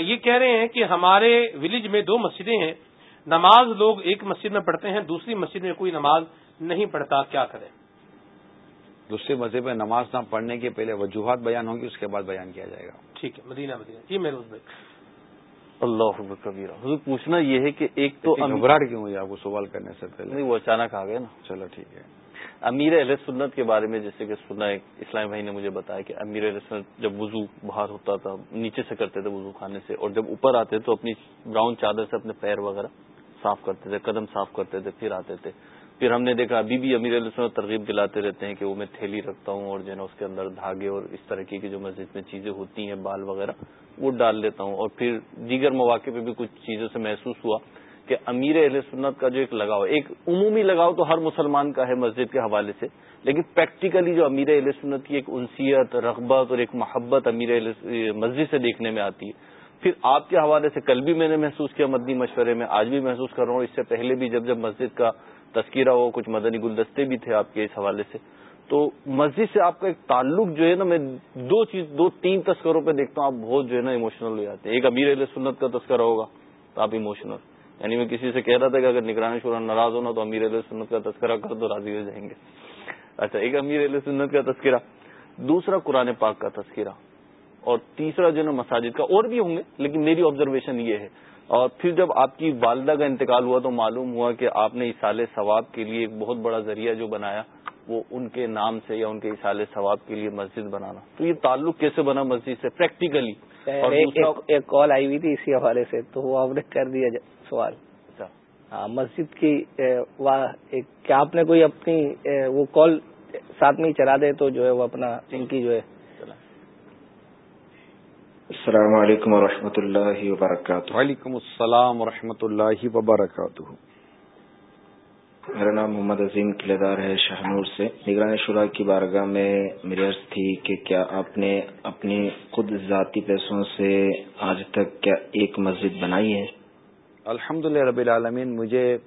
یہ کہہ رہے ہیں کہ ہمارے ولیج میں دو مسجدیں ہیں۔ نماز لوگ ایک مسجد میں پڑھتے ہیں دوسری مسجد میں کوئی نماز نہیں پڑھتا کیا کریں؟ دوسری مذہب میں نماز نہ پڑھنے کے پہلے وجوہات بیان ہوں گی اس کے بعد بیان کیا جائے گا۔ ٹھیک ہے مدینہ مدینہ۔ جی میروز بھائی اللہ کبیرہ۔ حضور پوچھنا یہ ہے کہ ایک تو گھبراہٹ کیوں ہوئی آپ کو سوال کرنے سے پہلے؟ نہیں وہ اچانک آ گئے نا۔ چلو ٹھیک ہے۔ امیر اہل سنت کے بارے میں جیسے کہ سنا ایک اسلام بھائی نے مجھے بتایا کہ امیر اہل سنت جب وضو باہر ہوتا تھا نیچے سے کرتے تھے وضو خانے سے اور جب اوپر آتے تو اپنی براؤن چادر سے اپنے پیر وغیرہ صاف کرتے تھے قدم صاف کرتے تھے پھر آتے تھے۔ پھر ہم نے دیکھا، ابھی بھی امیر علیہ سنت ترغیب دلاتے رہتے ہیں کہ وہ میں تھیلی رکھتا ہوں اور جو ہے نا اس کے اندر دھاگے اور اس طرح کی جو مسجد میں چیزیں ہوتی ہیں، بال وغیرہ، وہ ڈال لیتا ہوں۔ اور پھر دیگر مواقع پہ بھی کچھ چیزوں سے محسوس ہوا کہ امیر اہل سنت کا جو ایک لگاؤ، ایک عمومی لگاؤ تو ہر مسلمان کا ہے مسجد کے حوالے سے، لیکن پریکٹیکلی جو امیر اہل سنت کی ایک انسیت، رغبت اور ایک محبت امیر اہل مسجد سے دیکھنے میں آتی ہے۔ پھر آپ کے حوالے سے کل بھی میں نے محسوس کیا مدنی مشورے میں، آج بھی محسوس کر رہا ہوں۔ اس سے پہلے بھی جب جب مسجد کا تذکرہ ہو، کچھ مدنی گلدستے بھی تھے آپ کے اس حوالے سے۔ تو مسجد سے آپ کا ایک تعلق جو ہے نا، میں دو چیز، دو تین تذکروں پہ دیکھتا ہوں، آپ بہت جو ہے نا ایموشنل ہو جاتے ہیں۔ ایک امیر علیہ سنت کا تذکرہ ہوگا، تو آپ ایموشنل یعنی میں کسی سے کہہ رہا تھا کہ اگر نگرانی شورا ناراض ہونا تو امیر علیہ سنت کا تذکرہ کر دو، راضی ہو جائیں گے۔ اچھا ایک امیر علیہ سنت کا تذکرہ، دوسرا قرآن پاک کا تذکرہ، اور تیسرا جو ہے نا مساجد کا، اور بھی ہوں گے، لیکن میری آبزرویشن یہ ہے۔ اور پھر جب آپ کی والدہ کا انتقال ہوا تو معلوم ہوا کہ آپ نے اصال ثواب کے لیے ایک بہت بڑا ذریعہ جو بنایا وہ ان کے نام سے یا ان کے اصال ثواب کے لیے مسجد بنانا۔ تو یہ تعلق کیسے بنا مسجد سے؟ پریکٹیکلی اور ایک- ایک- ایک کال آئی ہوئی تھی اسی حوالے سے تو وہ آپ نے کر دیا سوال۔ اچھا، ہاں مسجد کی کیا آپ نے کوئی اپنی وہ کال ساتھ میں ہی چلا دے تو جو ہے وہ اپنا ان کی جو ہے۔ السلام علیکم ورحمۃ اللہ وبرکاتہ وعلیکم السلام ورحمۃ اللہ وبرکاتہ میرا نام محمد عظیم قلعہ ہے شاہنور سے۔ نگران شورا کی بارگاہ میں میری عرض تھی کہ کیا آپ نے اپنی خود ذاتی پیسوں سے آج تک کیا ایک مسجد بنائی ہے؟ الحمد رب العالمین مجھے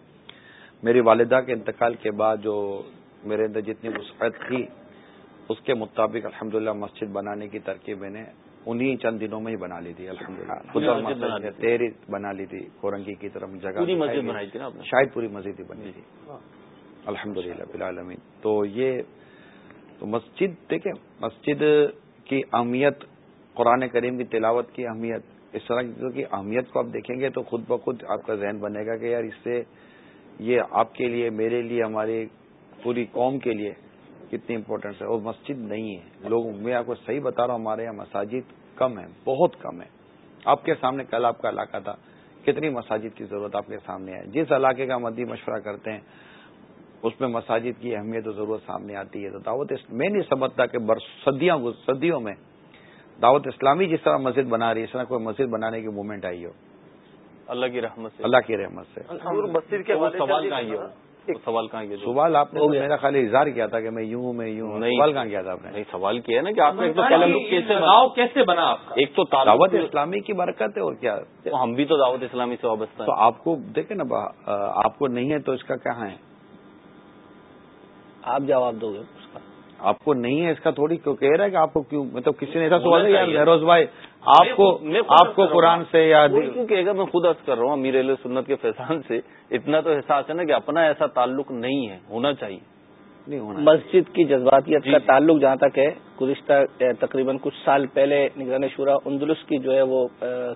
میری والدہ کے انتقال کے بعد جو میرے اندر جتنی وسعت تھی اس کے مطابق الحمد مسجد بنانے کی ترکیب میں نے انہی چند دنوں میں ہی بنا لی تھی الحمد للہ۔ تیری بنا لی تھی کورنگی کی طرف جگہ شاید پوری مسجد ہی بنی تھی۔ الحمد للہ تو یہ تو مسجد دیکھیں مسجد کی اہمیت قرآن کریم کی تلاوت کی اہمیت اس طرح کی اہمیت کو آپ دیکھیں گے تو خود بخود آپ کا ذہن بنے گا کہ یار اس سے یہ آپ کے لیے میرے لیے ہماری پوری قوم کے لیے کتنی امپورٹنس ہے اور مسجد نہیں ہے۔ لوگ میں آپ کو صحیح بتا رہا ہوں ہمارے یہاں مساجد کم ہے بہت کم ہے آپ کے سامنے کل آپ کا علاقہ تھا کتنی مساجد کی ضرورت آپ کے سامنے ہے؟ جس علاقے کا مدی مشورہ کرتے ہیں اس میں مساجد کی اہمیت و ضرورت سامنے آتی ہے۔ تو دعوت میں نہیں سمجھتا کہ صدیوں صدیوں میں دعوت اسلامی جس طرح مسجد بنا رہی ہے اس طرح کوئی مسجد بنانے کی موومنٹ آئی ہو۔ اللہ کی رحمت سے۔ اللہ کی رحمت سے۔ مسجد کے سوال یہ سوال کہاں کیا سوال آپ نے میرا خالی اظہار کیا تھا کہ میں یوں ہوں میں یوں سوال کہاں کیا تھا آپ نے؟ نہیں سوال کیا ہے نا کہ آپ نے کیسے بنا ایک تو دعوت اسلامی کی برکت ہے اور کیا؟ ہم بھی تو دعوت اسلامی سے وابستہ تو آپ کو دیکھیں نا آپ کو نہیں ہے تو اس کا کہاں ہے؟ آپ جواب دو گے آپ کو نہیں ہے اس کا تھوڑی کیوں کہہ رہا ہے کہ آپ کو کیوں مطلب کسی نے ایسا سوال ہے بھائی آپ کو آپ کو قرآن سے یا کیونکہ اگر میں خود عرض کر رہا ہوں امیر علیہ سنت کے فیضان سے اتنا تو احساس ہے نا کہ اپنا ایسا تعلق نہیں ہے ہونا چاہیے۔ نہیں ہونا مسجد کی جذباتیت کا تعلق جہاں تک ہے گزشتہ تقریباً کچھ سال پہلے نگران شورا اندلس کی جو ہے وہ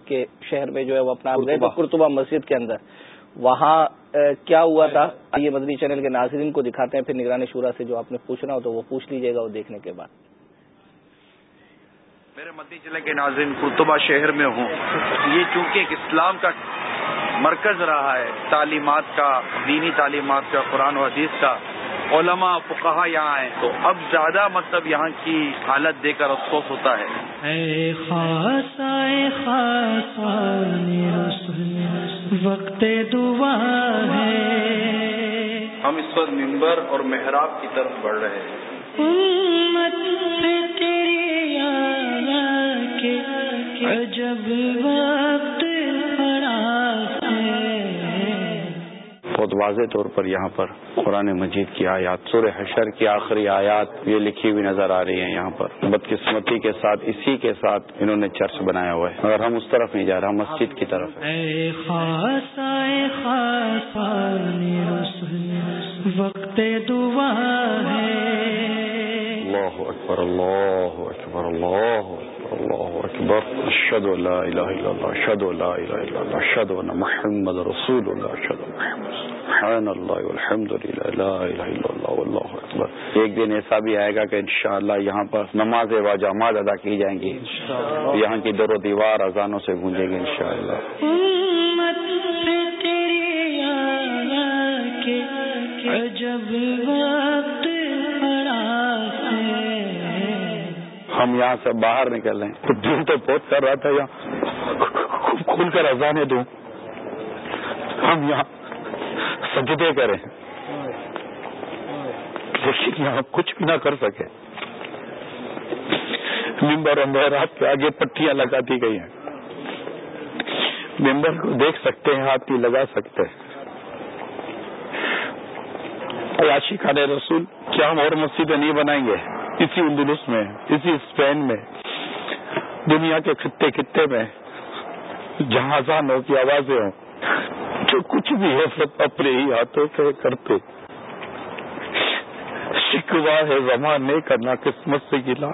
کے شہر میں جو ہے وہ اپنا کرتبہ مسجد کے اندر۔ وہاں کیا ہوا تھا؟ یہ مدنی چینل کے ناظرین کو دکھاتے ہیں پھر نگرانی شورا سے جو آپ نے پوچھنا ہو تو وہ پوچھ لیجیے گا وہ دیکھنے کے بعد۔ میرے مدنی چینل کے ناظرین قرطبہ شہر میں ہوں۔ یہ چونکہ ایک اسلام کا مرکز رہا ہے تعلیمات کا دینی تعلیمات کا قرآن و حدیث کا علماء فقہا یہاں ہیں۔ تو اب زیادہ مطلب یہاں کی حالت دیکھ کر افسوس ہوتا ہے۔ اے خاص اے خاص وقت دعا ہے۔ ہم اس وقت ممبر اور محراب کی طرف بڑھ رہے ہیں۔ امت کے جب وقت بہت واضح طور پر یہاں پر قرآن مجید کی آیات سورہ حشر کی آخری آیات یہ لکھی ہوئی نظر آ رہی ہیں یہاں پر۔ بدقسمتی کے ساتھ اسی کے ساتھ انہوں نے چرچ بنایا ہوا ہے۔ مگر ہم اس طرف نہیں جا رہے ہم مسجد کی طرف اے خاص اے خاص وقت دعا ہے۔ اللہ اکبر اللہ اکبر اللہ اللہ اکبر اشهد لا اله الا الله اشهد لا اله الا الله اشهد ان محمد رسول الله اشهد محمد سبحان اللہ والحمد للہ لا الہ الا اللہ واللہ اکبر ایک دن ایسا بھی آئے گا کہ انشاءاللہ یہاں پر نماز و جماعت ادا کی جائیں گی. یہاں کی در و دیوار اذانوں سے گونجے گی انشاءاللہ. امت سے تیری کے ہم یہاں سے باہر نکل رہے ہیں تو دل تو بہت کر رہا تھا یہاں۔ کھل کر اذانے دوں۔ ہم یہاں سجدے کریں۔ لیکن یہاں کچھ بھی نہ کر سکے۔ ممبر اور محرات کے آگے پٹیاں لگا دی گئی ہیں۔ ممبر کو دیکھ سکتے ہیں، ہاتھ بھی لگا سکتے۔ ہیں عیاشی خان رسول، کیا ہم اور مسجدیں نہیں بنائیں گے؟ اسی اندلس میں، اسی اسپین میں، دنیا کے خطے خطے میں جہازانوں کی آوازیں ہوں، جو کچھ بھی ہے سب اپنے ہی ہاتھوں سے کرتے۔ شکوا ہے زمان نہیں کرنا قسمت سے گلا۔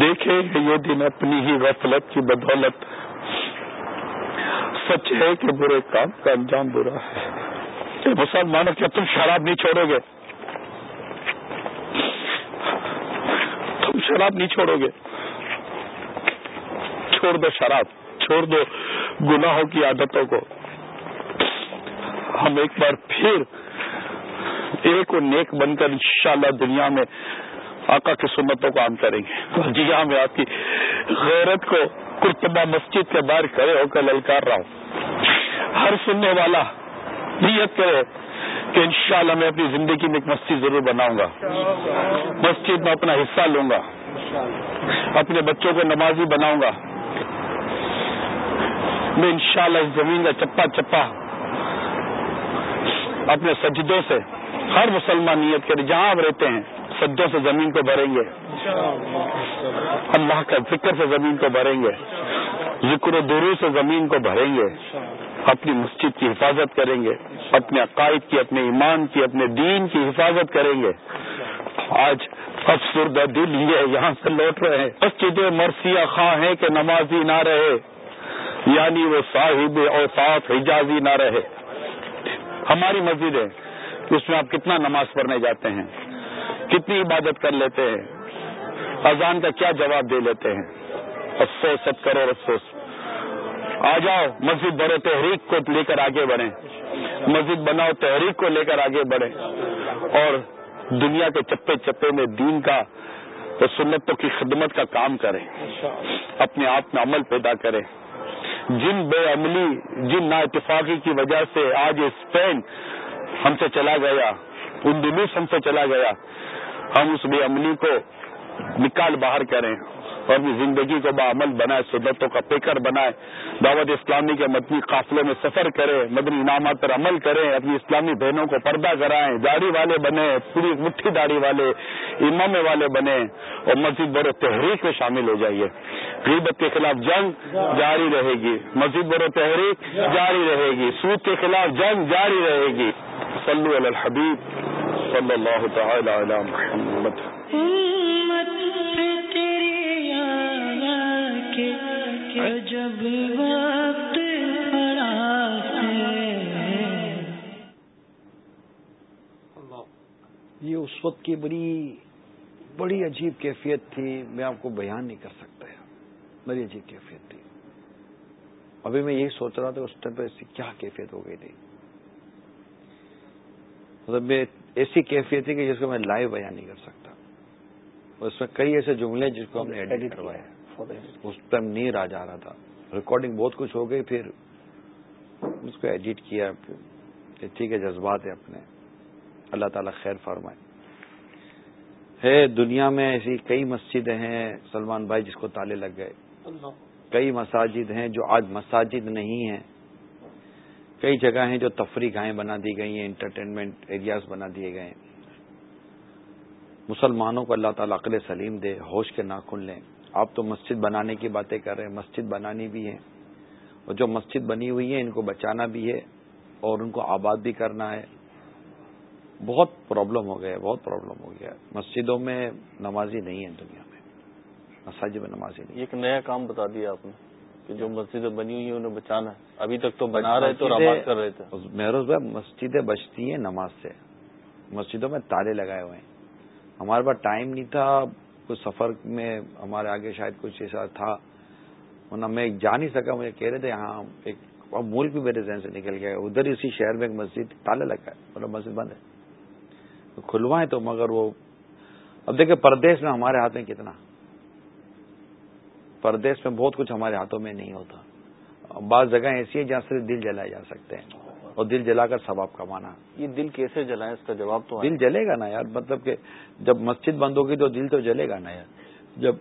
دیکھے یہ دن اپنی ہی غفلت کی بدولت۔ سچ ہے کہ برے کام کا انجام برا ہے۔ مسلمانوں، کیا تم شراب نہیں چھوڑو گے؟ تم شراب نہیں چھوڑو گے۔ چھوڑ دو شراب، چھوڑ دو گناہوں کی عادتوں کو۔ ہم ایک بار پھر ایک اور نیک بن کر انشاءاللہ دنیا میں آقا کی سنتوں کو عام کریں گے۔ جی ہاں میں آپ کی غیرت کو کرتبہ مسجد کے باہر کھڑے ہو کر للکار رہا ہوں۔ ہر سننے والا نیت کرے۔ کہ انشاءاللہ میں اپنی زندگی میں ایک مسجد ضرور بناؤں گا۔ مسجد میں اپنا حصہ لوں گا۔ اپنے بچوں کو نمازی بناؤں گا۔ میں انشاءاللہ اس زمین کا چپا چپا اپنے سجدوں سے ہر مسلمان نیت کرے، جہاں آپ رہتے ہیں، سجدوں سے زمین کو بھریں گے۔ اللہ کا ذکر سے زمین کو بھریں گے۔ ذکر و درو سے زمین کو بھریں گے۔ اپنی مسجد کی حفاظت کریں گے، اپنے عقائد کی، اپنے ایمان کی، اپنے دین کی حفاظت کریں گے۔ آج افسردہ دل یہ یہاں سے لوٹ رہے ہیں۔ مسجد مرثیہ خواہ ہیں کہ نمازی نہ رہے یعنی وہ صاحب اوساف حجازی نہ رہے۔ ہماری مسجد ہے اس میں آپ کتنا نماز پڑھنے جاتے ہیں؟ کتنی عبادت کر لیتے ہیں؟ اذان کا کیا جواب دے لیتے ہیں؟ افسوس ست کرو افسوس آ جاؤ، مسجد بڑے تحریک کو لے کر آگے بڑھیں۔ مسجد بناؤ، تحریک کو لے کر آگے بڑھیں۔ اور دنیا کے چپے چپے میں دین کا تو سنتوں کی خدمت کا کام کریں۔ اپنے آپ میں عمل پیدا کریں۔ جن بے عملی، جن نا اتفاقی کی وجہ سے آج اسپین ہم سے چلا گیا اندلوس ہم سے چلا گیا، ہم اس بے عملی کو نکال باہر کریں۔ اور اپنی زندگی کو بعمل بنائے سنتوں کا پیکر بنائے، دعوت اسلامی کے مدنی قافلے میں سفر کرے، مدنی انعامات پر عمل کریں اپنی اسلامی بہنوں کو پردہ کرائیں، داڑھی والے بنے، پوری مٹھی داڑھی والے، امام والے بنے اور مسجد برو تحریک میں شامل ہو جائیے۔ غیبت کے خلاف جنگ جاری رہے گی۔ مسجد برو تحریک جاری رہے گی۔ سود کے خلاف جنگ جاری رہے گی۔ صلو علی الحبیب صلی اللہ تعالی علی محمد۔ کے عجب وقت ہے یہ اس وقت کی بڑی بڑی عجیب کیفیت تھی میں آپ کو بیان نہیں کر سکتا بڑی عجیب کیفیت تھی۔ ابھی میں یہی سوچ رہا تھا اس ٹائم پہ اس کی کیا کیفیت ہو گئی تھی۔ مطلب میں ایسی کیفیت تھی کہ جس کو میں لائیو بیان نہیں کر سکتا۔ اس میں کئی ایسے جملے جس کو ہم نے ایڈٹ کروائے اس ٹائم نیند آ جا رہا تھا۔ ریکارڈنگ بہت کچھ ہو گئی پھر اس کو ایڈٹ کیا۔ کہ ٹھیک ہے جذبات ہے اپنے۔ اللہ تعالیٰ خیر فرمائے۔ ہے دنیا میں ایسی کئی مسجدیں ہیں سلمان بھائی جس کو تالے لگ گئے۔ کئی مساجد ہیں جو آج مساجد نہیں ہیں۔ کئی جگہ ہیں جو تفریح گاہیں بنا دی گئی ہیں انٹرٹینمنٹ ایریاز بنا دیے گئے ہیں۔ مسلمانوں کو اللہ تعالیٰ عقل سلیم دے ہوش کے ناخن لیں۔ آپ تو مسجد بنانے کی باتیں کر رہے ہیں مسجد بنانی بھی ہے۔ اور جو مسجد بنی ہوئی ہے ان کو بچانا بھی ہے اور ان کو آباد بھی کرنا ہے۔ بہت پرابلم ہو گیا بہت پرابلم ہو گیا مسجدوں میں نمازی نہیں ہے دنیا میں۔ مساجد میں نمازی نہیں ایک نیا کام بتا دیا آپ نے کہ جو مسجدیں بنی ہوئی ہیں انہیں بچانا ہے۔ ابھی تک تو بنا رہے اور آباد کر رہے تھے۔ مہروز بھائی مسجدیں بچتی ہیں نماز سے۔ مسجدوں میں تالے لگائے ہوئے ہیں۔ ہمارے پاس ٹائم نہیں تھا کچھ سفر میں ہمارے آگے شاید کچھ ایسا تھا، ورنہ میں جا نہیں سکا، مجھے کہہ رہے تھے یہاں ایک ملک بھی میرے ذہن سے نکل گیا ادھر اسی شہر میں ایک مسجد، تالے لگا ہے مطلب مسجد بند ہے۔ کھلوائے تو، مگر وہ، اب دیکھیں پردیش میں ہمارے ہاتھ میں کتنا۔ پردیش میں بہت کچھ ہمارے ہاتھوں میں نہیں ہوتا۔ بعض جگہ ایسی ہیں جہاں صرف دل جلائے جا سکتے ہیں۔ اور دل جلا کر ثواب کمانا۔ یہ دل کیسے جلائیں؟ اس کا جواب تو دل جلے گا نا یار مطلب کہ جب مسجد بند ہوگی تو دل تو جلے گا نا یار۔ جب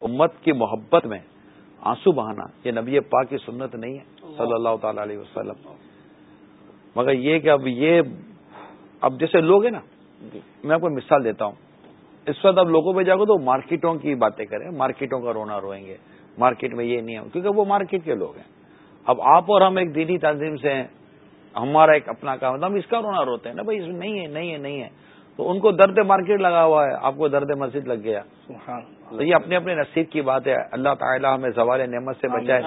امت کی محبت میں آنسو بہانا یہ نبی پاک کی سنت نہیں ہے صلی اللہ تعالی علیہ وسلم۔ مگر یہ کہ اب یہ اب جیسے لوگ ہیں نا جی۔ میں آپ کو مثال دیتا ہوں۔ اس وقت اب لوگوں پہ جاؤ تو مارکیٹوں کی باتیں کریں مارکیٹوں کا رونا روئیں گے۔ مارکیٹ میں یہ نہیں ہے۔ کیونکہ وہ مارکیٹ کے لوگ ہیں۔ اب آپ اور ہم ایک دینی تنظیم سے ہیں۔ ہمارا ایک اپنا کام ہم اس کا رونا روتے ہیں نا بھائی اس میں نہیں ہے نہیں ہے نہیں ہے۔ تو ان کو درد مارکیٹ لگا ہوا ہے۔ آپ کو درد مسجد لگ گیا۔ تو یہ اپنے اپنے نصیب کی بات ہے۔ اللہ تعالیٰ ہمیں زوال نعمت سے بچائے۔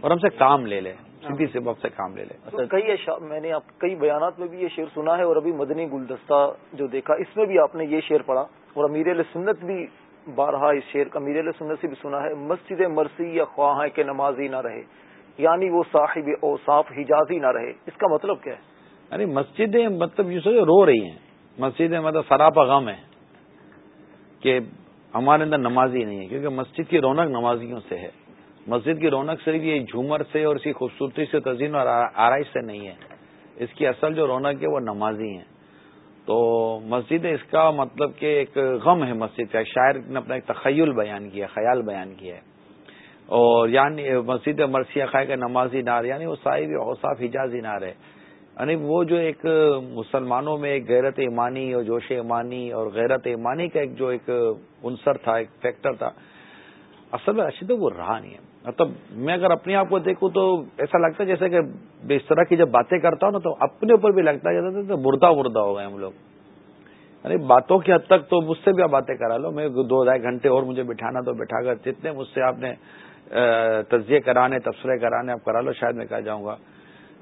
اور ہم سے کام لے لے۔ سیدھی سے وقت سے کام لے لے۔ کئی میں نے کئی بیانات میں بھی یہ شعر سنا ہے اور ابھی مدنی گلدستہ جو دیکھا اس میں بھی آپ نے یہ شعر پڑھا اور امیر علیہ سنت بھی بارہا اس شعر کا امیر علیہ سنت سے بھی سنا ہے، مسجد مرسی یا خواہ کے نمازی نہ رہے یعنی وہ صاحب او صاف حجازی نہ رہے۔ اس کا مطلب کیا ہے؟ ارے مسجدیں مطلب یوں سو رو رہی ہیں۔ مسجدیں مطلب سراپا غم ہے کہ ہمارے اندر نمازی نہیں ہے، کیونکہ مسجد کی رونق نمازیوں سے ہے۔ مسجد کی رونق صرف یہ جھومر سے اور اس کی خوبصورتی سے تزئین اور آرائش سے نہیں ہے۔ اس کی اصل جو رونق ہے وہ نمازی ہیں۔ تو مسجد اس کا مطلب کہ ایک غم ہے مسجد کا، شاعر نے اپنا ایک تخیل بیان کیا، خیال بیان کیا ہے۔ اور یعنی مسجد مرثیہ خائے کا نمازی نار یعنی وہ صاحب اوصاف حجازی نار ہے۔ یعنی وہ جو ایک مسلمانوں میں ایک غیرت ایمانی اور جوش ایمانی اور غیرت ایمانی کا ایک جو ایک عنصر تھا، ایک فیکٹر تھا، اصل میں رشید، وہ رہا نہیں ہے۔ مطلب میں اگر اپنے آپ کو دیکھوں تو ایسا لگتا ہے جیسے کہ اس طرح کی جب باتیں کرتا ہوں نا تو اپنے اوپر بھی لگتا ہے جیسے مردہ مردہ ہو گئے ہم لوگ۔ یعنی باتوں کی حد تک تو مجھ سے بھی آپ باتیں کرا لو۔ میں دو ڈھائی گھنٹے اور مجھے بٹھانا تو بٹھا کر جتنے مجھ سے آپ نے تجزیے کرانے، تبصرے کرانے آپ کرا لو، شاید میں کہہ جاؤں گا۔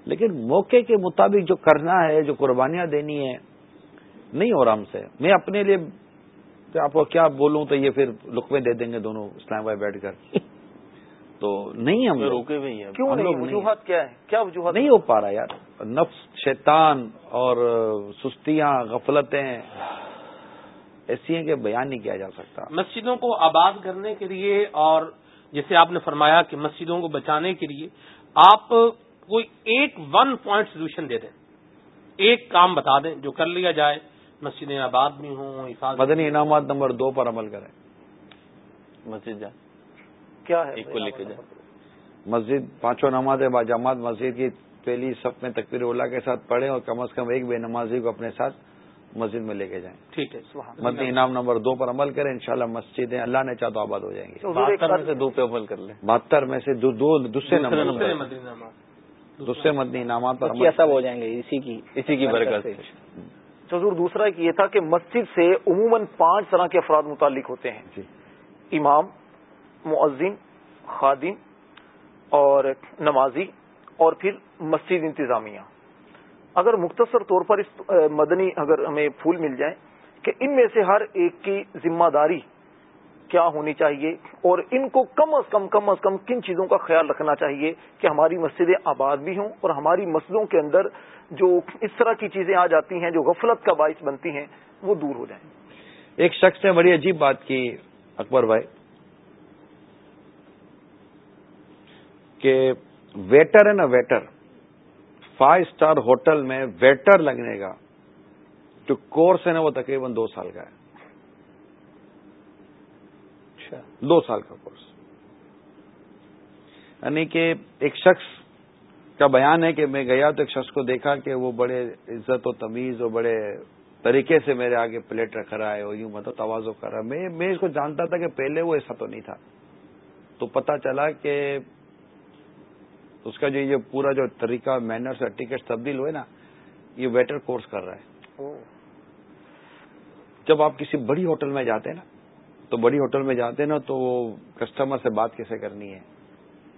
لیکن موقع کے مطابق جو کرنا ہے، جو قربانیاں دینی ہے نہیں ہو رہا ہم سے۔ میں اپنے لیے آپ کو کیا بولوں تو یہ پھر لقمے دے دیں گے دونوں، اسلام بھائی بیٹھ کر۔ تو نہیں ہم روکے ہوئے ہیں. کیوں نہیں وجوہات کیا ہے کیا وجوہات نہیں ہو پا رہا یار. نفس شیطان اور سستیاں غفلتیں ایسی ہیں کہ بیان نہیں کیا جا سکتا. مسجدوں کو آباد کرنے کے لیے اور جیسے آپ نے فرمایا کہ مسجدوں کو بچانے کے لیے آپ کوئی ایک ون پوائنٹ سولوشن دے دیں. ایک کام بتا دیں جو کر لیا جائے. مسجدیں آباد بھی ہوں مدنی انعامات نمبر دو پر عمل کریں. مسجد جائیں کیا ہے ایک کو لے کے جائیں مسجد پانچوں نماز با جماعت مسجد کی پہلی سب میں تکبیر اللہ کے ساتھ پڑھیں اور کم از کم ایک بے نمازی کو اپنے ساتھ مسجد میں لے کے جائیں۔ ٹھیک ہے مدنی انعام نمبر دو پر عمل کریں انشاءاللہ مسجدیں اللہ نے چاہ تو آباد ہو جائیں گی۔ بہتر میں سے دو پہ عمل کر لیں۔ بہتر میں سے دو دو دوسرے نمبر دوسرے مدنی انعامات پر سب ہو جائیں گے؟ اسی کی اسی کی برکت سے۔ حضور دوسرا ایک یہ تھا کہ مسجد سے عموماً پانچ طرح کے افراد متعلق ہوتے ہیں۔ جی۔ امام معذن خادم اور نمازی اور پھر مسجد انتظامیہ۔ اگر مختصر طور پر اس مدنی اگر ہمیں پھول مل جائیں کہ ان میں سے ہر ایک کی ذمہ داری کیا ہونی چاہیے اور ان کو کم از کم کم از کم کن چیزوں کا خیال رکھنا چاہیے کہ ہماری مسجدیں آباد بھی ہوں اور ہماری مسجدوں کے اندر جو اس طرح کی چیزیں آ جاتی ہیں، جو غفلت کا باعث بنتی ہیں، وہ دور ہو جائیں۔ ایک شخص نے بڑی عجیب بات کی، اکبر بھائی۔ کہ ویٹر ہے نا ویٹر فائیو اسٹار ہوٹل میں ویٹر لگنے کا جو کورس ہے نا وہ تقریباً دو سال کا ہے۔ دو سال کا کورس یعنی کہ ایک شخص کا بیان ہے کہ میں گیا تو ایک شخص کو دیکھا کہ وہ بڑے عزت و تمیز اور بڑے طریقے سے میرے آگے پلیٹ رکھ رہا ہے اور یوں مطلب توازو کر رہا ہے۔ میں میں اس کو جانتا تھا کہ پہلے وہ ایسا تو نہیں تھا۔ تو پتا چلا کہ اس کا جو یہ پورا جو طریقہ مینرس اور ٹکٹ تبدیل ہوئے نا یہ ویٹر کورس کر رہا ہے۔ جب آپ کسی بڑی ہوٹل میں جاتے ہیں نا تو بڑی ہوٹل میں جاتے ہیں نا تو کسٹمر سے بات کیسے کرنی ہے؟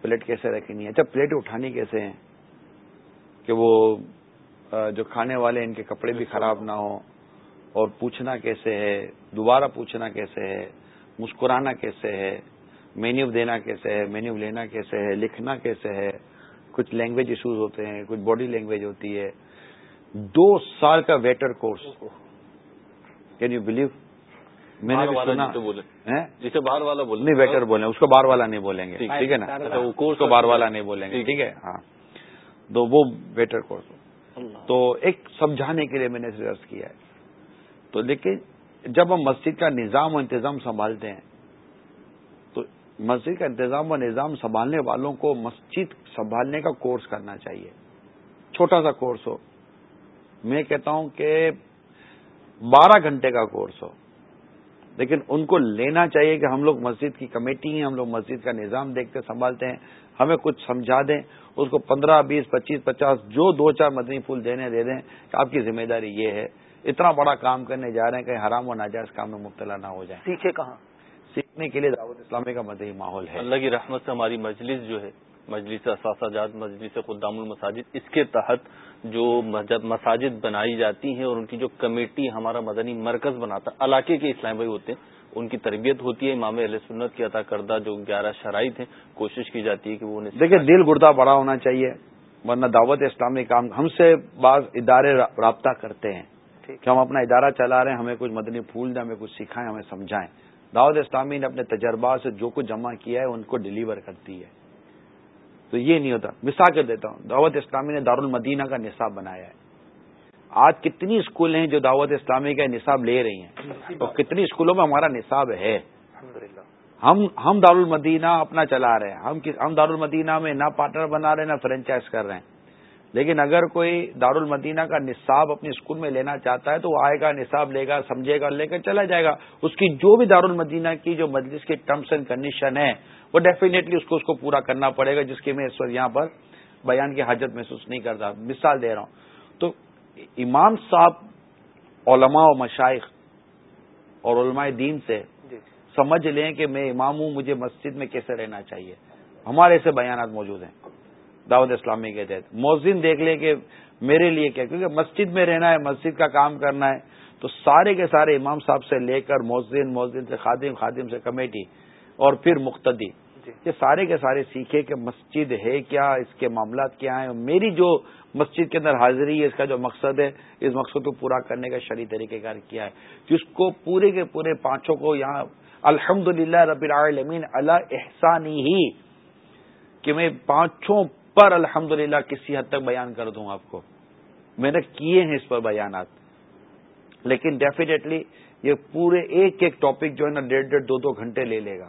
پلیٹ کیسے رکھنی ہے؟ اچھا پلیٹ اٹھانی کیسے ہیں؟ کہ وہ جو کھانے والے ان کے کپڑے بھی خراب نہ ہوں اور پوچھنا کیسے ہے؟ دوبارہ پوچھنا کیسے ہے؟ مسکرانا کیسے ہے؟ مینیو دینا کیسے ہے مینیو لینا کیسے ہے لکھنا کیسے ہے کچھ لینگویج ایشوز ہوتے ہیں کچھ باڈی لینگویج ہوتی ہے دو سال کا waiter course can you believe میں نے جسے باہر والا بولیں نہیں ویٹر بولیں اس کو باہر والا نہیں بولیں گے. ٹھیک. ہے نا؟ اس کو باہر والا نہیں بولیں گے. ٹھیک. ہے؟ ہاں. تو وہ ویٹر کورس تو ایک سمجھانے کے لیے میں نے ریئرس کیا ہے. تو لیکن جب ہم مسجد کا نظام و انتظام سنبھالتے ہیں مسجد کا انتظام و نظام سنبھالنے والوں کو مسجد سنبھالنے کا کورس کرنا چاہیے۔ چھوٹا سا کورس ہو۔ میں کہتا ہوں کہ بارہ گھنٹے کا کورس ہو۔ لیکن ان کو لینا چاہیے کہ ہم لوگ مسجد کی کمیٹی ہیں، ہم لوگ مسجد کا نظام دیکھتے سنبھالتے ہیں۔ ہمیں کچھ سمجھا دیں، اس کو پندرہ، بیس، پچیس، پچاس، جو دو چار مدنی پھول دینے دے دیں کہ آپ کی ذمہ داری یہ ہے۔ اتنا بڑا کام کرنے جا رہے ہیں کہ حرام و ناجائز کام میں مبتلا نہ ہو جائیں۔ سیکھے کہاں؟ سیکھنے کے لیے دعوت اسلامی کا مدعی ماحول ہے۔ اللہ کی رحمت سے ہماری مجلس جو ہے مجلس اثاثہ جات مجلس خدام المساجد اس کے تحت جو مساجد بنائی جاتی ہیں اور ان کی جو کمیٹی ہمارا مدنی مرکز بناتا علاقے کے اسلام بھائی ہوتے ہیں ان کی تربیت ہوتی ہے امام علیہ سنت کی عطا کردہ جو گیارہ شرائط ہیں کوشش کی جاتی ہے کہ وہ دیکھیں دل گردہ بڑا ہونا چاہیے ورنہ دعوت اسلامی کام ہم سے بعض ادارے رابطہ کرتے ہیں۔ کہ ہم اپنا ادارہ چلا رہے ہیں ہمیں کچھ مدنی پھول دیں ہمیں کچھ سکھائیں ہمیں سمجھائیں۔ دعوت اسلامی نے اپنے تجربات سے جو کچھ جمع کیا ہے ان کو ڈلیور کرتی ہے۔ تو یہ نہیں ہوتا۔ مثال کر دیتا ہوں دعوت اسلامی نے دارالمدینہ کا نصاب بنایا ہے۔ آج کتنی اسکول ہیں جو دعوت اسلامی کا نصاب لے رہی ہیں؟ اور کتنی اسکولوں میں ہمارا نصاب ہے۔ ہم ہم دارالمدینہ اپنا چلا رہے ہیں۔ ہم ہم دارالمدینہ میں نہ پارٹنر بنا رہے ہیں نہ فرینچائز کر رہے ہیں۔ لیکن اگر کوئی دارالمدینہ کا نصاب اپنے اسکول میں لینا چاہتا ہے تو وہ آئے گا نصاب لے گا سمجھے گا لے کر چلا جائے گا۔ اس کی جو بھی دارالمدینہ کی جو مجلس کی ٹرمس اینڈ کنڈیشن ہے وہ ڈیفینیٹلی اس کو اس کو پورا کرنا پڑے گا جس کی میں اس وقت یہاں پر بیان کی حاجت محسوس نہیں کرتا۔ مثال دے رہا ہوں۔ تو امام صاحب علماء و مشائق اور علماء دین سے سمجھ لیں کہ میں امام ہوں مجھے مسجد میں کیسے رہنا چاہیے۔ ہمارے ایسے بیانات موجود ہیں۔ دعوت اسلامی کے تحت۔ مؤذن دیکھ لیں کہ میرے لیے کیا کیونکہ مسجد میں رہنا ہے مسجد کا کام کرنا ہے تو سارے کے سارے امام صاحب سے لے کر مؤذن مؤذن سے خادم خادم سے کمیٹی اور پھر مقتدی۔ یہ سارے کے سارے سیکھے کہ مسجد ہے کیا اس کے معاملات کیا ہیں۔ میری جو مسجد کے اندر حاضری ہے اس کا جو مقصد ہے اس مقصد کو پورا کرنے کا شرعی طریقہ کار کیا ہے۔ جس کو پورے کے پورے پانچوں کو یہاں الحمد للہ رب العالمین اللہ احسانی ہی کہ میں پانچوں پر الحمد کسی حد تک بیان کر دوں آپ کو۔ میں نے کیے ہیں اس پر بیانات۔ لیکن ڈیفینیٹلی یہ پورے ایک ایک ٹاپک جو ہے نا ڈیڑھ ڈیڑھ دو دو گھنٹے لے لے گا۔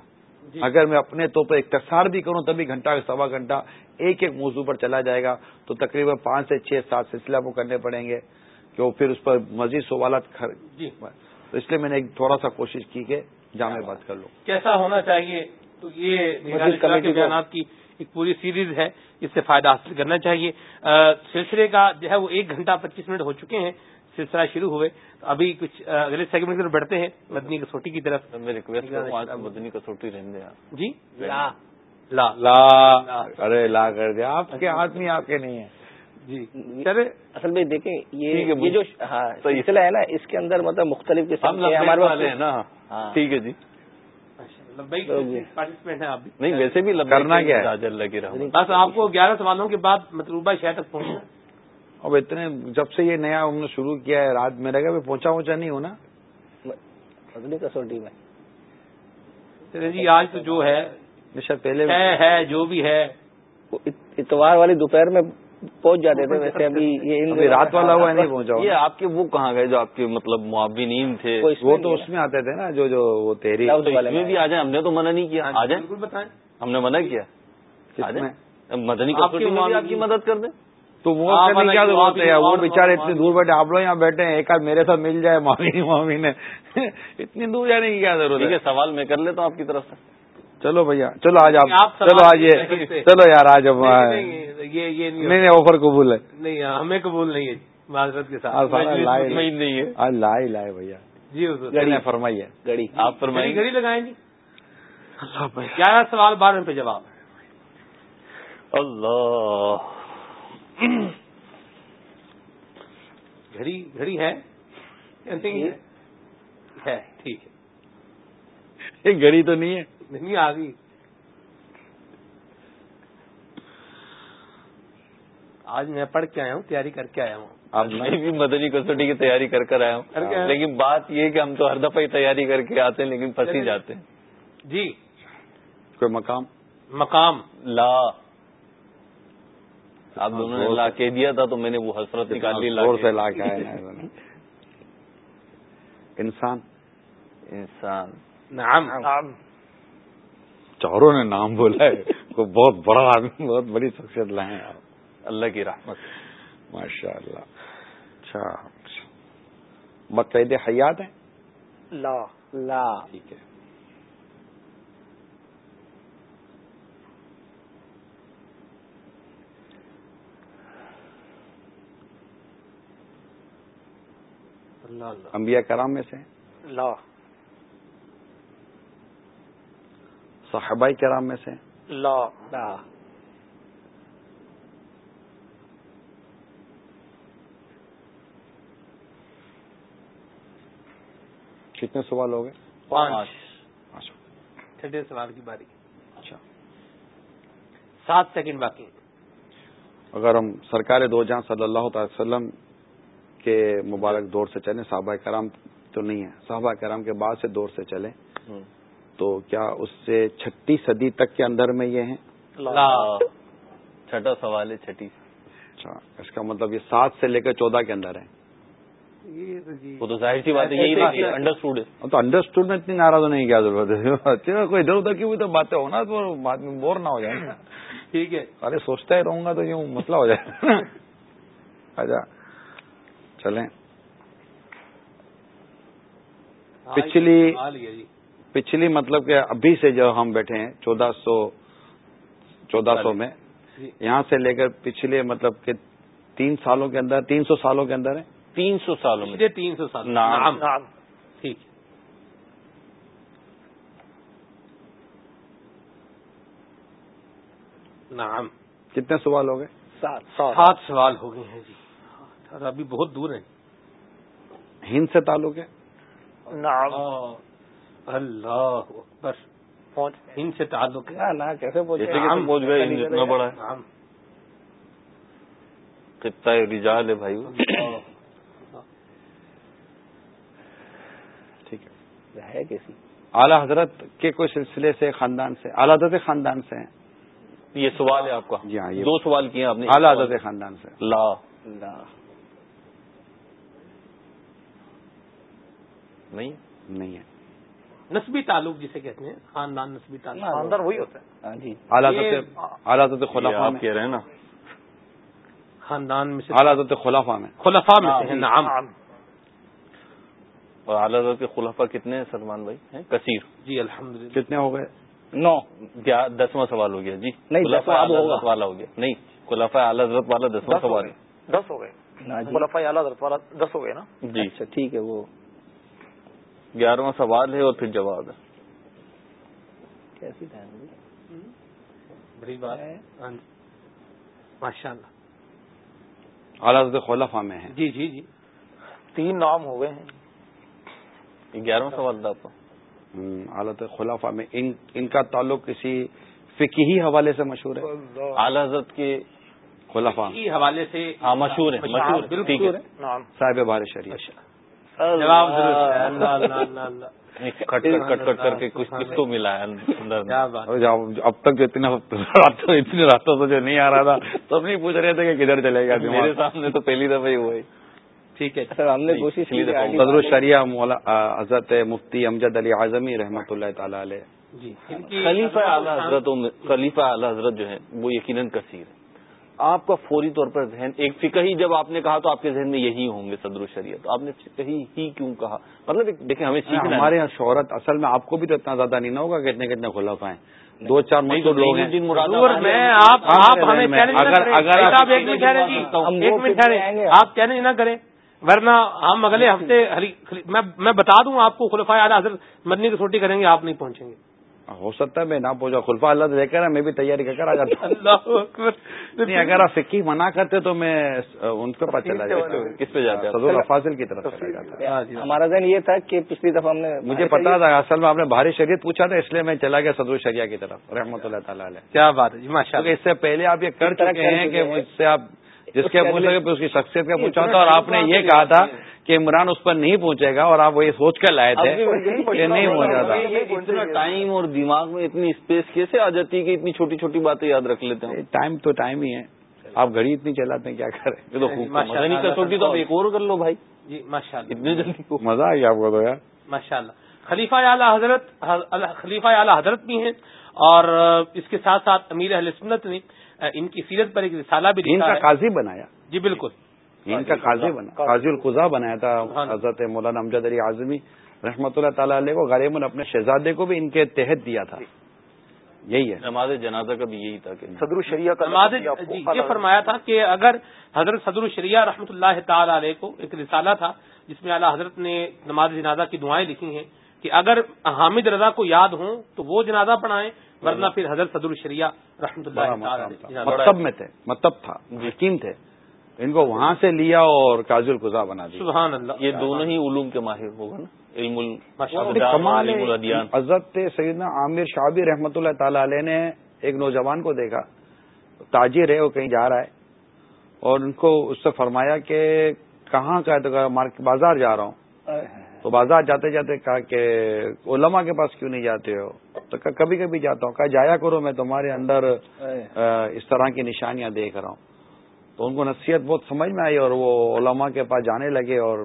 جی۔ اگر میں اپنے طور پر اختصار بھی کروں تبھی گھنٹہ سوا گھنٹہ ایک ایک موضوع پر چلا جائے گا۔ تو تقریباً پانچ سے چھ سات سلسلہ کو کرنے پڑیں گے کہ وہ پھر اس پر مزید سوالات جی۔ تو اس لیے میں نے ایک تھوڑا سا کوشش کی کہ جامع بات کر لوں۔ کیسا ہونا چاہیے؟ تو یہ بیانات کی ایک پوری سیریز ہے اس سے فائدہ حاصل کرنا چاہیے۔ سلسلے کا جو ہے وہ ایک گھنٹہ پچیس منٹ ہو چکے ہیں سلسلہ شروع ہوئے۔ ابھی کچھ اگلے سیگمنٹ کی طرف بڑھتے ہیں مدنی کسوٹی کی طرف۔ مدنی کسوٹی رہنے جی؟ لا۔ لا۔ ارے لا کر دیا۔ آپ کے ہاتھ میں آپ کے نہیں ہے جی۔ سر اصل میں دیکھیں یہ جو ہاں، سلسلہ ہے نا اس کے اندر مطلب مختلف قسم کے ہمارے پاس ہے نا۔ ہاں۔ ٹھیک ہے جی۔ پارٹیسپینٹ ہیں آپ نہیں ویسے بھی کرنا کیا ہے؟ بس آپ کو گیارہ سوالوں کے بعد مطلوبہ شہر تک پہنچنا اب اتنے جب سے یہ نیا ہم نے شروع کیا ہے رات میں رہے گا پہنچا پہنچا نہیں ہونا۔ اگلی کسوٹی میں۔ جی آج تو جو ہے پہلے ہے جو بھی ہے۔ اتوار والی دوپہر میں پہنچ جاتے تھے ویسے ابھی یہ رات والا ہوا نہیں پہنچا یہ آپ کے وہ کہاں گئے جو آپ کے مطلب معاونین تھے؟ وہ تو اس میں آتے تھے نا جو جو وہ تیری میں بھی آ جائیں۔ ہم نے تو منع نہیں کیا۔ آ جائیں۔ بتائیں۔ ہم نے منع کیا۔ مدنی آپ کی مدد کر دیں۔ تو وہ کیا ضرورت ہے؟ وہ بےچارے اتنی دور بیٹھے آپ لوگ یہاں بیٹھے ہیں ایک آدھ میرے ساتھ مل جائے معاونی معاون اتنی دور جانے کی کیا ضرورت ہے سوال میں کر لیتا ہوں آپ کی طرف سے۔ چلو بھیا چلو آج آپ چلو آج یہ چلو یار آج اب یہ نہیں آفر قبول ہے۔ نہیں ہمیں قبول نہیں ہے معذرت کے ساتھ۔ نہیں ہے۔ آج لائے لائے بھیا۔ جی گڑی فرمائیے گڑی۔ آپ فرمائیے گڑی لگائیں گی گیارہ سوال بارہ پہ جواب؟ اللہ۔ گھڑی گھڑی ہے؟ ہے؟ ٹھیک ہے۔ گھڑی تو نہیں ہے۔ نہیں آ گئی۔ آج میں پڑھ کے آیا ہوں تیاری کر کے آیا ہوں۔ اب میں بھی مدنی کسوٹی کی تیاری کر کر آیا ہوں۔ لیکن بات یہ کہ ہم تو ہر دفعہ ہی تیاری کر کے آتے ہیں لیکن پھنسی جاتے ہیں۔ جی۔ کوئی مقام؟ مقام۔ لا۔ آپ دونوں نے لا کے دیا تھا تو میں نے وہ حسرت نکال لی لا کے۔ انسان۔ انسان۔ نام چوروں نے نام بولا ہے کوئی بہت بڑا آدمی بہت بڑی شخصیت لائے ہیں آپ۔ اللہ کی رحمت۔ ماشاء اللہ اچھا۔ مقید حیات ہیں؟ لا لا۔ ٹھیک ہے۔ انبیاء کرام میں سے لا۔ صحابہ کرام میں سے؟ لا. لا. کتنے سوال ہو گئے؟ پانچ. چھٹے سوال کی باری. اچھا. سات سیکنڈ باقی. اگر ہم سرکار دو جہاں صلی اللہ تعالی وسلم کے مبارک دور سے چلیں صحابہ کرام تو نہیں ہے۔ صحابہ کرام کے بعد سے دور سے چلیں۔ تو کیا اس سے چھٹی صدی تک کے اندر میں یہ ہیں؟ چھٹا سوال ہے چھٹی. اچھا اس کا مطلب یہ سات سے لے کر چودہ کے اندر ہے وہ تو ظاہر سی بات ہے انڈرسٹوڈ ہے تو انڈرسٹوڈ میں اتنی ناراض ہونے کی کیا ضرورت ہے؟ اچھا، کوئی ادھر ادھر کی بھی تو باتیں ہونا تو بعد میں بور نہ ہو جائے۔ ٹھیک ہے۔ ارے سوچتا ہی رہوں گا تو یوں مسئلہ ہو جائے۔ اچھا چلیں۔ پچھلی جی۔ پچھلی مطلب کہ ابھی سے جو ہم بیٹھے ہیں چودہ سو چودہ سو میں۔ یہاں سے لے کر پچھلے مطلب کہ تین سالوں کے اندر تین سو سالوں کے اندر ہے تین سو سالوں میں؟ تین سو سال نام ٹھیک۔ نام کتنے سوال ہو گئے؟ سات۔ سوال ہو گئے ہیں جی۔ اور ابھی بہت دور ہیں۔ ہند سے تعلق ہے؟ نعم۔ اللہ اکبر۔ ان سے تعلق ہے۔ کیسے پہنچ گئے؟ اتنا بڑا ہے۔ خطہ رجال ہے بھائی۔ ٹھیک ہے۔ کیسی؟ اعلیٰ حضرت کے کوئی سلسلے سے خاندان سے اعلیٰ حضرت خاندان سے ہیں۔ یہ سوال ہے آپ کا۔ جی ہاں، یہ- دو سوال کیے آپ نے۔ اعلیٰ حضرت خاندان سے۔ لا نہیں؟ نہیں ہے۔ نسبی تعلق جسے کہتے ہیں خاندان نسبی تعلق۔ خاندان وہی ہوتا ہے۔ ہاں جی۔ اعلیٰ خلافہ آپ کہہ رہے ہیں نا۔ خاندان میں سے۔ اعلیٰ خلافہ میں۔ خلفاء میں سے ہیں نعم۔ اور اعلی کے خلفاء کتنے ہیں سلمان بھائی؟ ہیں کثیر۔ جی الحمدللہ۔ کتنے ہو گئے؟ نو۔ کیا دسواں سوال ہو گیا؟ جی نہیں،۔ حضرت والا ہو گیا۔ نہیں خلفاء اعلی حضرت والا دسواں سوال گئے۔ دس ہو گئے۔ نہ جی۔ خلفاء اعلیٰ حضرت والا دس ہو گئے نا؟ جی۔ اچھا ٹھیک ہے وہ گیارہواں سوال ہے اور پھر جواب ہے۔ کیسی ٹائم بڑی بات۔ ہے۔ ہاں جی۔ ماشاء اللہ اعلیٰ حضرت خلافہ میں ہیں۔ جی جی جی۔ تین نام ہو گئے ہیں گیارہواں سوال تھا۔ آپ کا اعلیٰ حضرت خلافہ میں ان ان کا تعلق کسی فقہی حوالے سے مشہور ہے؟ اعلی حضرت کے خلافہ حوالے سے ہاں مشہور ہے مشہور ٹھیک ہے۔ نام صاحب بار شریف جواب ہے۔ کٹ کٹ کٹ کر کے کچھ کچھ تو ملا ہے۔ اندر۔ کیا بات۔ اور جب- اب تک جو اتنا اتنے راتوں سے جو نہیں آ رہا تھا تو ہم نہیں پوچھ رہے تھے کہ کدھر چلے گا میرے سامنے تو پہلی دفعہ ہی ہے۔ ٹھیک ہے سر ہم نے نہیں، کوشش کی صدر الشریعہ مولا حضرت مفتی امجد علی اعظمی رحمۃ اللہ تعالی علیہ۔ جی۔ خلیفہ اعلی حضرتوں میں خلیفہ اعلی حضرت جو ہیں وہ یقیناً کثیر ہے۔ آپ کا فوری طور پر ذہن ایک فقہی جب آپ نے کہا تو آپ کے ذہن میں یہی ہوں گے صدر الشریعہ تو آپ نے فقہی ہی کیوں کہا؟ مطلب ایک- دیکھیں ہمیں سیکھنا ہمارے یہاں شہرت اصل میں آپ کو بھی تو اتنا زیادہ نہیں نہ ہوگا کہ اتنے کتنے خلافہ ہیں۔ دو چار نہیں تو مشہور لوگ ہیں۔ آپ چیلنج نہ کریں۔ ٹھہریں جی۔ چیلنج نہ کریں۔ ورنہ ہم اگلے ہفتے میں میں بتا دوں آپ کو خلفۂ اعلیٰ حضرت مدنی کی چھوٹی کریں گے آپ نہیں پہنچیں گے۔ ہو سکتا ہے میں نہ پہنچا خلفا اللہ لے کر میں بھی تیاری کر کر آ جاتا ہوں۔ نہیں اگر آپ فکی منع کرتے تو میں ان کے پاس چلا جاتا۔ کس پہ جاتے ہیں صدر الفاظل کی طرف چلا جاتا۔ ہاں جی۔ ہمارا ذہن یہ تھا کہ پچھلی دفعہ ہم نے مجھے پتا تھا اصل میں آپ نے بھاری شریعت پوچھا تھا اس لیے میں چلا گیا صدر الشریعہ کی طرف رحمۃ اللہ تعالیٰ علیہ۔ کیا بات ہے جی اس سے پہلے آپ یہ کر چکے ہیں کہ۔ مجھ سے آپ جس کے کے پوچھ اگلے- سکے اس کی شخصیت کا پوچھا تھا اور آپ نے یہ کہا تھا۔ کہ عمران اس پر نہیں پہنچے گا اور آپ وہی سوچ کر لائے تھے کہ نہیں پہنچا تھا اتنا ٹائم اور دماغ میں اتنی اسپیس کیسے آ جاتی ہے کہ اتنی چھوٹی چھوٹی باتیں یاد رکھ لیتے ہیں ٹائم تو ٹائم ہی ہے۔ آپ گھڑی اتنی چلاتے ہیں کیا کریں؟ یہ تو خوب ماشاء مزہ نہیں اللہ، کسوٹی تو ایک اور کر لو بھائی۔ جی ماشاء اللہ اتنے جلدی کو مزہ آ گیا آپ کو تو یار۔ ماشاء اللہ خلیفہ اعلیٰ حضرت خلیفہ اعلیٰ حضرت بھی ہیں اور اس کے ساتھ ساتھ امیر اہل سنت نے ان کی سیرت پر ایک رسالہ بھی ان لکھا کا ہے۔ قاضی بنایا۔ جی بالکل۔ ان کا قاضی بنا قاضی. القضا بنایا تھا حضرت مولانا امجد علی اعظمی رحمۃ اللہ تعالی علیہ کو غریب اپنے شہزادے کو بھی ان کے تحت دیا تھا۔ یہی ہے۔ نماز جنازہ کا بھی یہی تھا کہ صدر الشریعہ کا نماز جی یہ فرمایا تھا کہ اگر حضرت صدر الشریعہ رحمۃ اللہ تعالی علیہ کو ایک رسالہ تھا جس میں اعلیٰ حضرت نے نماز جنازہ کی دعائیں لکھی ہیں کہ اگر حامد رضا کو یاد ہوں تو وہ جنازہ پڑھائیں ورنہ پھر حضرت صدر الشریعہ رحمۃ اللہ مطلب میں تھے مطلب تھا حکیم تھے۔ ان کو وہاں سے لیا اور قاضی القضا بنا دیا۔ سبحان اللہ۔ یہ دونوں ہی علوم کے ماہر ہوگا نا؟ علم حضرت سیدنا عامر شابی رحمۃ اللہ تعالی علیہ نے ایک نوجوان کو دیکھا تاجر ہے وہ کہیں جا رہا ہے۔ اور ان کو اس سے فرمایا کہ کہاں کا ہے؟ تو کہا بازار جا رہا ہوں۔ تو بازار جاتے جاتے کہا کہ علماء کے پاس کیوں نہیں جاتے ہو؟ تو کہا کبھی کبھی جاتا ہوں۔ کہا جایا کرو میں تمہارے اندر اس طرح کی نشانیاں دیکھ رہا ہوں۔ تو ان کو نصیحت بہت سمجھ میں آئی اور وہ علماء کے پاس جانے لگے اور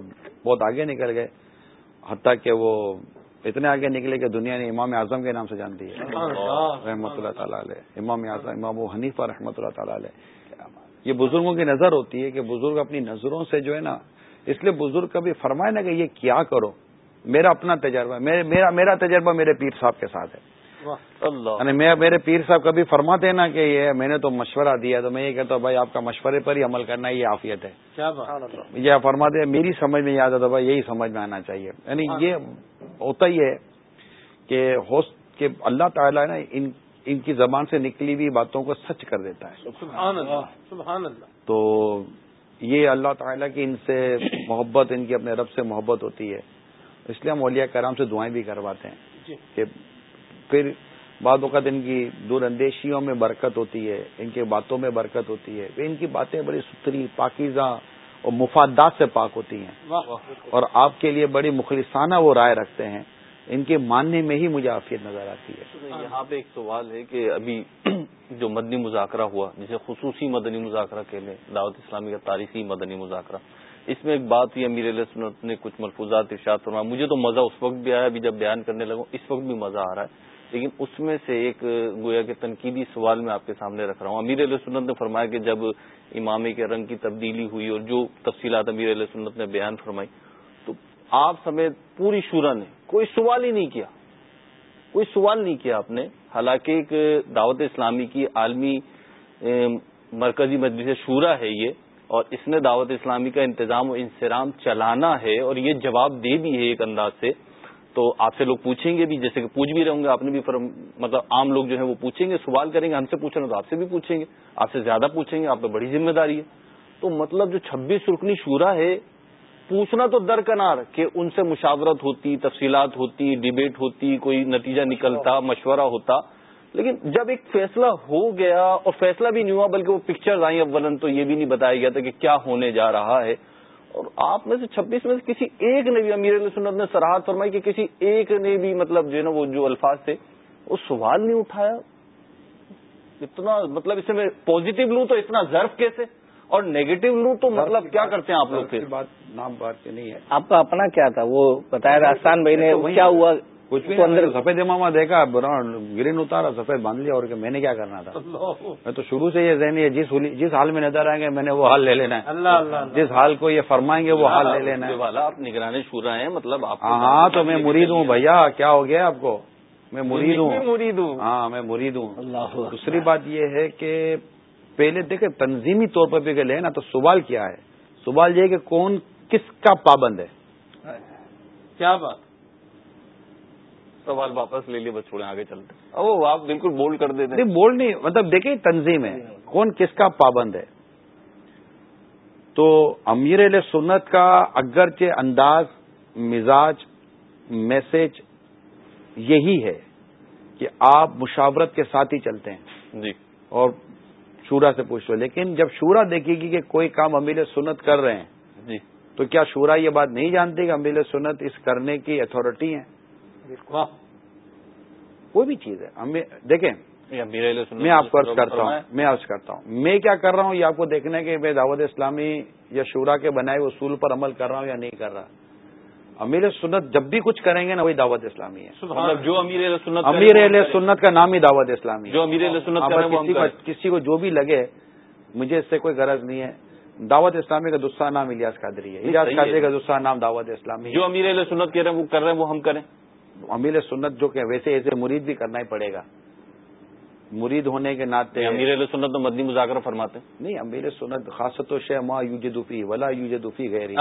بہت آگے نکل گئے حتیٰ کہ وہ اتنے آگے نکلے کہ دنیا نے امام اعظم کے نام سے جانتی ہے رحمۃ اللہ۔ تعالیٰ علیہ۔ امام اعظم امام ابو حنیفہ رحمۃ اللہ تعالیٰ علیہ۔ یہ بزرگوں کی نظر ہوتی ہے کہ بزرگ اپنی نظروں سے جو ہے نا اس لیے بزرگ کبھی فرمائے نا کہ یہ کیا کرو میرا اپنا تجربہ میرا میرا تجربہ میرے پیر صاحب کے ساتھ ہے۔ اللہ. یعنی میں میرے پیر صاحب کبھی فرماتے ہیں نا کہ یہ میں نے تو مشورہ دیا تو میں یہ کہتا ہوں بھائی آپ کا مشورے پر ہی عمل کرنا یہ عافیت ہے۔ یہ فرماتے میری سمجھ میں یاد آتا بھائی یہی سمجھ میں آنا چاہیے۔ یعنی یہ ہوتا ہی ہے کہ ہوس کہ اللہ تعالیٰ نا ان ان کی زبان سے نکلی ہوئی باتوں کو سچ کر دیتا ہے۔ سبحان اللہ سبحان اللہ. تو یہ اللہ تعالیٰ کی ان سے محبت ان کی اپنے رب سے محبت ہوتی ہے۔ اس لیے ہم اولیاء کرام سے دعائیں بھی کرواتے ہیں جی۔ کہ پھر بعض اوقات ان کی دور اندیشیوں میں برکت ہوتی ہے ان کی باتوں میں برکت ہوتی ہے۔ ان کی باتیں بڑی ستھری پاکیزہ اور مفادات سے پاک ہوتی ہیں۔ اور آپ کے لیے بڑی مخلصانہ وہ رائے رکھتے ہیں۔ ان کے ماننے میں ہی مجھے عافیت نظر آتی ہے۔ یہاں پہ ایک سوال ہے کہ ابھی جو مدنی مذاکرہ ہوا جسے خصوصی مدنی مذاکرہ کے لیں دعوت اسلامی کا تاریخی مدنی مذاکرہ اس میں ایک بات یہ امیر علیہ سنت نے کچھ ملفوظات ارشاد فرمایا مجھے تو مزہ اس وقت بھی آیا ابھی جب بیان کرنے لگوں اس وقت بھی مزہ آ رہا ہے۔ لیکن اس میں سے ایک گویا کے تنقیدی سوال میں آپ کے سامنے رکھ رہا ہوں۔ امیر علیہ سنت نے فرمایا کہ جب امام کے رنگ کی تبدیلی ہوئی اور جو تفصیلات امیر علیہ سنت نے بیان فرمائی، تو آپ سمیت پوری شورا نے کوئی سوال ہی نہیں کیا۔ کوئی سوال نہیں کیا آپ نے۔ حالانکہ ایک دعوت اسلامی کی عالمی مرکزی مجلس شورا ہے یہ، اور اس نے دعوت اسلامی کا انتظام و انسرام چلانا ہے اور یہ جواب دے بھی ہے ایک انداز سے۔ تو آپ سے لوگ پوچھیں گے بھی، جیسے کہ پوچھ بھی رہے ہوں گے، آپ نے بھی مطلب عام لوگ جو ہیں وہ پوچھیں گے، سوال کریں گے، ہم سے پوچھنا تو آپ سے بھی پوچھیں گے۔ آپ سے زیادہ پوچھیں گے، آپ پہ بڑی ذمہ داری ہے۔ تو مطلب جو چھبیس رکنی شورا ہے، پوچھنا تو درکنار کہ ان سے مشاورت ہوتی، تفصیلات ہوتی ڈبیٹ ہوتی، کوئی نتیجہ نکلتا، مشورہ ہوتا۔ لیکن جب ایک فیصلہ ہو گیا اور فیصلہ بھی نہیں ہوا، بلکہ وہ پکچرز آئیں اولن تو یہ بھی نہیں بتایا گیا تھا کہ کیا ہونے جا رہا ہے۔ اور آپ میں سے چھبیس میں سے کسی ایک نے بھی امیر علیہ سنت نے سراہد فرمائی کہ کسی ایک نے بھی مطلب جو ہے نا وہ جو الفاظ تھے وہ سوال نہیں اٹھایا۔ اتنا مطلب اسے میں پوزیٹو لوں تو اتنا ضرف کیسے؟ اور نیگیٹو لوں تو مطلب کیا کرتے ہیں آپ لوگ پھر؟ بات نام بات نہیں ہے۔ آپ کا اپنا کیا تھا؟ وہ بتایا راستان بھائی نے کیا ہوا؟ کچھ بھی اندر سفید امامہ دیکھا گرین اتارا سفید باندھ لیا اور کہ میں نے کیا کرنا تھا؟ میں تو شروع سے یہ ذہنی ہے جس جس حال میں نظر آئیں گے میں نے وہ حال لے لینا ہے۔ اللہ اللہ جس حال کو یہ فرمائیں گے وہ حال لے لینا ہے۔ آپ نگرانی شورا ہیں مطلب ہاں تو میں مرید ہوں۔ بھیا کیا ہو گیا آپ کو؟ میں مرید ہوں۔ مرید ہوں۔ ہاں میں مرید ہوں۔ دوسری بات یہ ہے کہ پہلے دیکھیں تنظیمی طور پر بھی لے نا تو سوال کیا ہے؟ سوال یہ کہ کون کس کا پابند ہے؟ کیا بات؟ سوال واپس لے لیے بس چھوڑے آگے چلتے او آپ بالکل بولڈ کر دیتے نہیں بولڈ نہیں مطلب دیکھیں تنظیم ہے۔ کون کس کا پابند ہے؟ تو امیر علیہ سنت کا اگرچہ انداز مزاج میسج یہی ہے کہ آپ مشاورت کے ساتھ ہی چلتے ہیں۔ جی۔ اور شورا سے پوچھ لو لیکن جب شورا دیکھے گی کہ کوئی کام امیر سنت کر رہے ہیں جی۔ تو کیا شورا یہ بات نہیں جانتی کہ امیر سنت اس کرنے کی اتھارٹی ہیں؟ کوئی بھی چیز ہے۔ دیکھیں میں آپ کو عرض کرتا ہوں میں عرض کرتا ہوں۔ میں کیا کر رہا ہوں؟ یہ آپ کو دیکھنا ہے کہ میں دعوت اسلامی یا شورا کے بنائے اصول پر عمل کر رہا ہوں یا نہیں کر رہا۔ امیر سنت جب بھی کچھ کریں گے نا وہی دعوت اسلامی ہے۔ جو امیر سنت امیر علیہ سنت کا نام ہی دعوت اسلامی جو امیر سنت کسی کو جو بھی لگے مجھے اس سے کوئی غرض نہیں ہے۔ دعوت اسلامی کا دوسرا نام الیاس قادری ہے۔ الیاس قادری کا دوسرا نام دعوت اسلامی جو امیر سنت کہہ رہے ہیں وہ کر رہے ہیں وہ ہم کریں۔ امیر سنت جو کہ ویسے ایسے مرید بھی کرنا ہی پڑے گا۔ مرید ہونے کے ناطے امیر علیہ سنت تو مدنی مذاکرہ فرماتے نہیں امیر سنت خاص و شہ ماں یو جدوفی ولا یو جدوفی گہری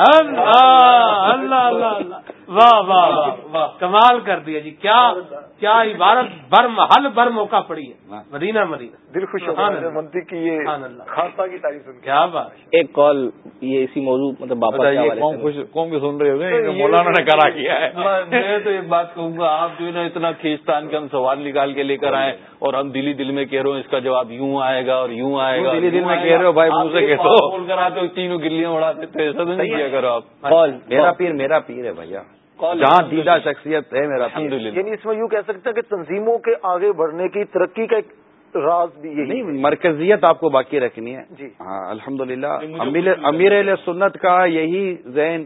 واہ واہ واہ کمال کر دیا جی۔ کیا کیا عبارت بر محل بر موقع پڑی ہے؟ مدینہ مدینہ۔ دل خوش منتی کی یہ خاصہ کی تعریف کیا بات ایک کال یہ اسی موضوع مطلب قوم بھی سن رہے ہو مولانا نے کرا کیا ہے۔ میں تو ایک بات کہوں گا آپ جو ہے نا اتنا کھینچتان کے ہم سوال نکال کے لے کر آئے اور ہم دلی دل میں کہہ رہے ہوں اس کا جواب یوں آئے گا اور یوں آئے گا دل میں کہہ رہے ہو بھائی منہ سے کہہ بول کر آتے ہو تینوں گلیاں اڑاتے تھے ایسا تو نہیں کیا کرو آپ۔ میرا پیر میرا پیر ہے بھیا۔ جہاں دیدہ شخصیت ہے میرا یعنی اس میں یوں کہہ سکتے ہیں کہ تنظیموں کے آگے بڑھنے کی ترقی کا ایک راز بھی یہی نہیں مرکزیت آپ کو باقی رکھنی ہے۔ جی۔ ہاں الحمد للہ امیر علیہ سنت کا یہی ذہن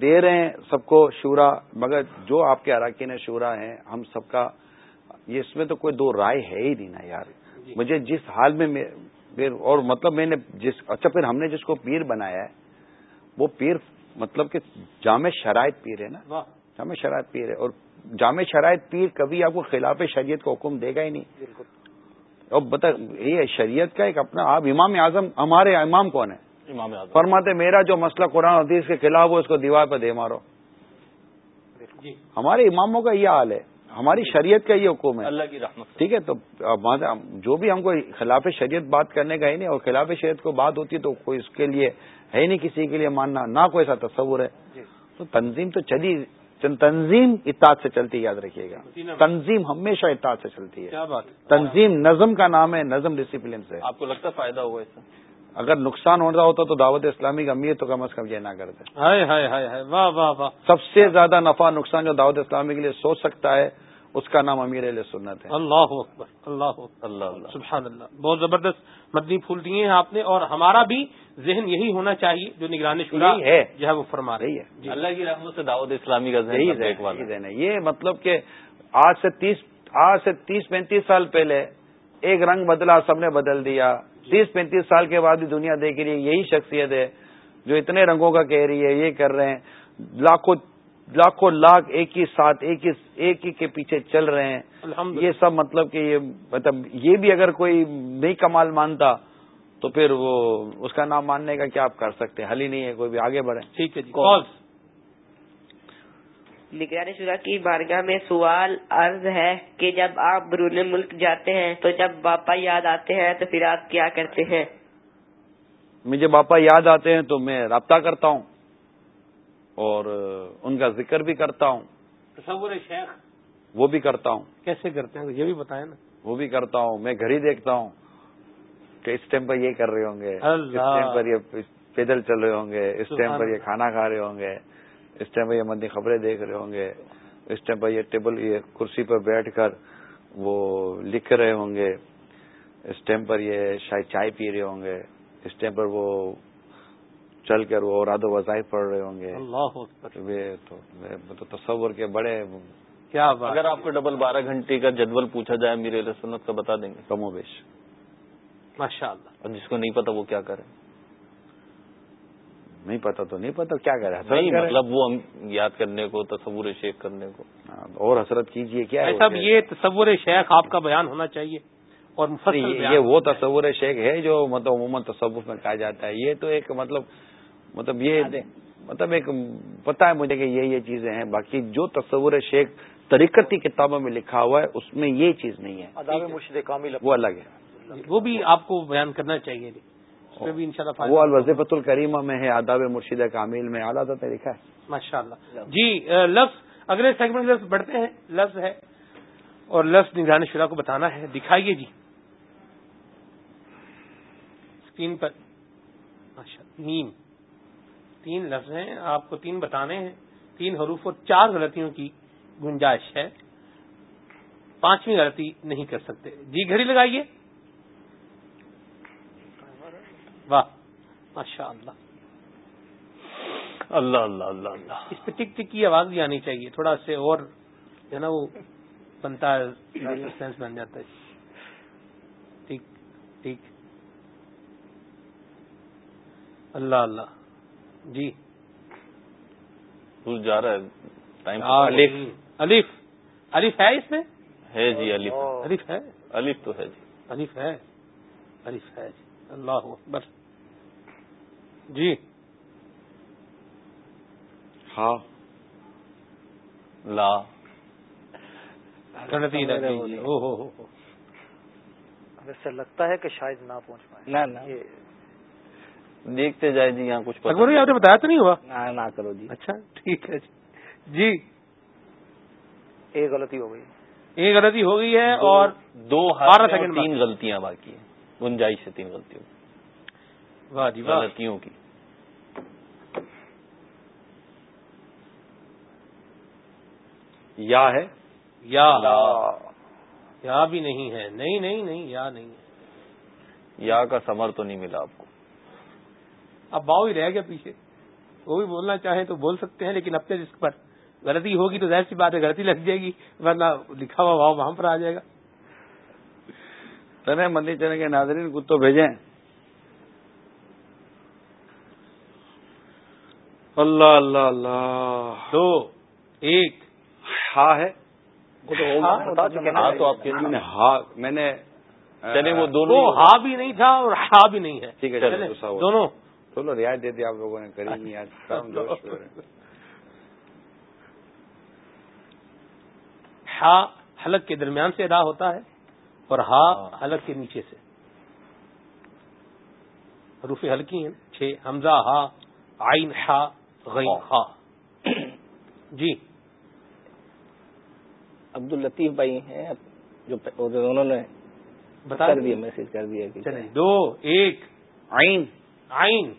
دے رہے ہیں سب کو شورا مگر جو آپ کے اراکین شورا ہیں ہم سب کا یہ اس میں تو کوئی دو رائے ہے ہی نہیں نا یار۔ مجھے جس حال میں اور مطلب میں نے جس اچھا پھر ہم نے جس کو پیر بنایا ہے وہ پیر مطلب کہ جامع شرائط پیر ہے نا۔ جامع شرائط پیر ہے۔ اور جامع شرائط پیر کبھی آپ کو خلاف شریعت کا حکم دے گا ہی نہیں۔ اور بتا یہ شریعت کا ایک اپنا آپ امام اعظم ہمارے امام کون ہے امام اعظم۔ فرماتے میرا جو مسئلہ قرآن حدیث کے خلاف ہو اس کو دیوار پہ دے مارو۔ ہمارے اماموں کا یہ حال ہے۔ ہماری شریعت کا یہ حکم ہے۔ اللہ کی رحمت ٹھیک ہے تو جو بھی ہم کو خلاف شریعت بات کرنے کا ہی نہیں اور خلاف شریعت کو بات ہوتی ہے تو کوئی اس کے لیے ہے نہیں کسی کے لیے ماننا نہ کوئی ایسا تصور ہے۔ تو تنظیم تو چلی تنظیم اطاعت سے چلتی ہے، یاد رکھیے گا۔ تنظیم ہمیشہ اطاعت سے چلتی ہے۔ کیا بات ہے؟ تنظیم نظم کا نام ہے نظم ڈسپلن سے۔ آپ کو لگتا ہے فائدہ ہوا اس سے؟ اگر نقصان ہو رہا ہوتا تو دعوت اسلامی کا امیر تو کم از کم یہ نہ کرتے ہائے ہائے ہائے ہائے واہ واہ واہ۔ سب سے زیادہ نفع نقصان جو دعوت اسلامی کے لیے سوچ سکتا ہے اس کا نام امیر علیہ سنت ہے۔ اللہ اکبر اللہ اکبر۔ اللہ اللہ۔ سبحان اللہ۔ بہت زبردست مدنی پھول دیے ہیں آپ نے اور ہمارا بھی ذہن یہی ہونا چاہیے جو نگرانی شورا یہی ہے۔ جو ہے وہ فرما رہی ہے۔ ہے اللہ کی رحمت سے دعوت اسلامی کا ذہن ہے۔ یہ مطلب کہ آج سے تیس آج سے تیس پینتیس سال پہلے ایک رنگ بدلا سب نے بدل دیا۔ تیس پینتیس سال کے بعد بھی دنیا دیکھ رہی ہے یہی شخصیت ہے جو اتنے رنگوں کا کہہ رہی ہے یہ کر رہے ہیں۔ لاکھوں لاکھوں لاکھ ایک ہی ساتھ ایک ہی ایک ہی کے پیچھے چل رہے ہیں۔ یہ سب مطلب کہ یہ مطلب یہ بھی اگر کوئی نہیں کمال مانتا تو پھر وہ اس کا نام ماننے کا کیا آپ کر سکتے ہیں؟ حل ہی نہیں ہے کوئی بھی آگے بڑھیں۔ ٹھیک ہے جی۔ نگران شورا کی بارگاہ میں سوال عرض ہے کہ جب آپ برون ملک جاتے ہیں تو جب باپا یاد آتے ہیں تو پھر آپ کیا کرتے ہیں؟ مجھے باپا یاد آتے ہیں تو میں رابطہ کرتا ہوں اور ان کا ذکر بھی کرتا ہوں۔ تصور شیخ؟ وہ بھی کرتا ہوں۔ کیسے کرتے ہیں؟ یہ بھی بتائیں نا۔ وہ بھی کرتا ہوں۔ میں گھڑی دیکھتا ہوں کہ اس ٹائم پر یہ کر رہے ہوں گے۔ اس ٹائم پر یہ پیدل چل رہے ہوں گے۔ اس ٹائم پر یہ۔ کھانا کھا رہے ہوں گے۔ اس ٹائم پر یہ مدنی خبریں دیکھ رہے ہوں گے اس ٹائم پر یہ ٹیبل یہ کرسی پر بیٹھ کر وہ لکھ رہے ہوں گے اس ٹائم پر یہ شاید چائے پی رہے ہوں گے اس ٹائم پر وہ چل کر وہ اوراد و وظائف پڑھ رہے ہوں گے۔ اللہ تو میں تو تصور کے بڑے کیا بات۔ اگر آپ کو ڈبل بارہ گھنٹے کا جدول پوچھا جائے میرے سنت کا بتا دیں گے۔ کم و بیش۔ ماشاء اللہ اور جس کو نہیں پتا وہ کیا کرے نہیں پتا تو نہیں پتا کیا کرے حسرت نہیں کرے۔ مطلب وہ ہم یاد کرنے کو تصور شیخ کرنے کو۔ ہاں، اور حسرت کیجیے کیا ہے صاحب کہ- یہ تصور شیخ آپ کا بیان ہونا چاہیے اور یہ وہ تصور شیخ ہے جو مطلب عموماً تصوف میں کہا جاتا ہے۔ یہ تو ایک مطلب مطلب یہ مطلب ایک پتا ہے مجھے کہ یہ یہ چیزیں ہیں۔ باقی جو تصور شیخ طریقت کی کتابوں میں لکھا ہوا ہے اس میں یہ چیز نہیں ہے۔ وہ الگ ہے۔ وہ بھی آپ کو بیان کرنا چاہیے۔ بھی انشاءاللہ وہ الوظیفت الکریمہ میں ہے آداب مرشد کامل میں اعلیٰ تھا لکھا ہے۔ ماشاء اللہ جی لفظ اگلے سیگمنٹ لفظ بڑھتے ہیں۔ لفظ ہے اور لفظ نگران شورا کو بتانا ہے۔ دکھائیے جی۔ اسکرین پر۔ نیم۔ تین لفظ ہیں آپ کو تین بتانے ہیں۔ تین حروف اور چار غلطیوں کی گنجائش ہے۔ پانچویں غلطی نہیں کر سکتے۔ جی گھڑی لگائیے۔ واہ ماشاء اللہ اللہ اللہ اللہ۔ اللہ اس پہ ٹک ٹک کی آواز بھی آنی چاہیے تھوڑا سے اور جو ہے نا وہ بنتا ہے سینس بن جاتا ہے۔ ٹھیک ٹھیک اللہ اللہ۔ جی۔ جا رہا ہے الف۔ الف ہے اس میں؟ ہے جی الف۔ الف ہے؟ الف تو ہے جی۔ الف ہے۔ الف ہے جی۔ اللہ اکبر۔ جی۔ ہاں لا۔ گنتی ہو لگتا ہے کہ شاید نہ پہنچ پائے۔ نہ دیکھتے جائے جی یہاں کچھ آپ نے بتایا تو نہیں ہوا؟ نہ کرو جی۔ اچھا ٹھیک ہے جی۔ جی۔ ایک غلطی ہو گئی۔ ایک غلطی ہو گئی ہے اور دو سیکنڈ تین غلطیاں باقی ہیں۔ گنجائش ہے تین غلطیوں واہ جی غلطیوں کی۔ یا ہے؟ یا۔ یا بھی نہیں ہے۔ نہیں نہیں نہیں یا نہیں ہے۔ یا کا سمر تو نہیں ملا آپ کو۔ اب باؤ ہی رہ گیا پیچھے۔ وہ بھی بولنا چاہیں تو بول سکتے ہیں لیکن اپنے رسک پر غلطی ہوگی تو ظاہر سی بات ہے غلطی لگ جائے گی ورنہ لکھا ہوا واؤ وہاں پر آ جائے گا۔ چلے مندی چلے کے ناظرین کو تو بھیجیں؟ اللہ اللہ اللہ۔ دو ایک ہاں ہے۔ ہاں، ہاں تو آپ کے میں نے ہاں۔ میں نے چلے وہ دونوں ہا بھی نہیں تھا اور ہا بھی نہیں ہے۔ ٹھیک ہے۔ دونوں۔ چلو رعایت دے دی آپ لوگوں نے کری نہیں آج۔ ہا حلق کے درمیان سے ادا ہوتا ہے۔ اور ہا حلق کے نیچے سے۔ حروف ہلکی ہیں۔ چھ حمزہ ہا عین ہا غین ہا جی۔ عبد الطیف بھائی ہیں جو انہوں نے بتا دیا میسج کر دیا کہ دو ایک۔ آئین آئین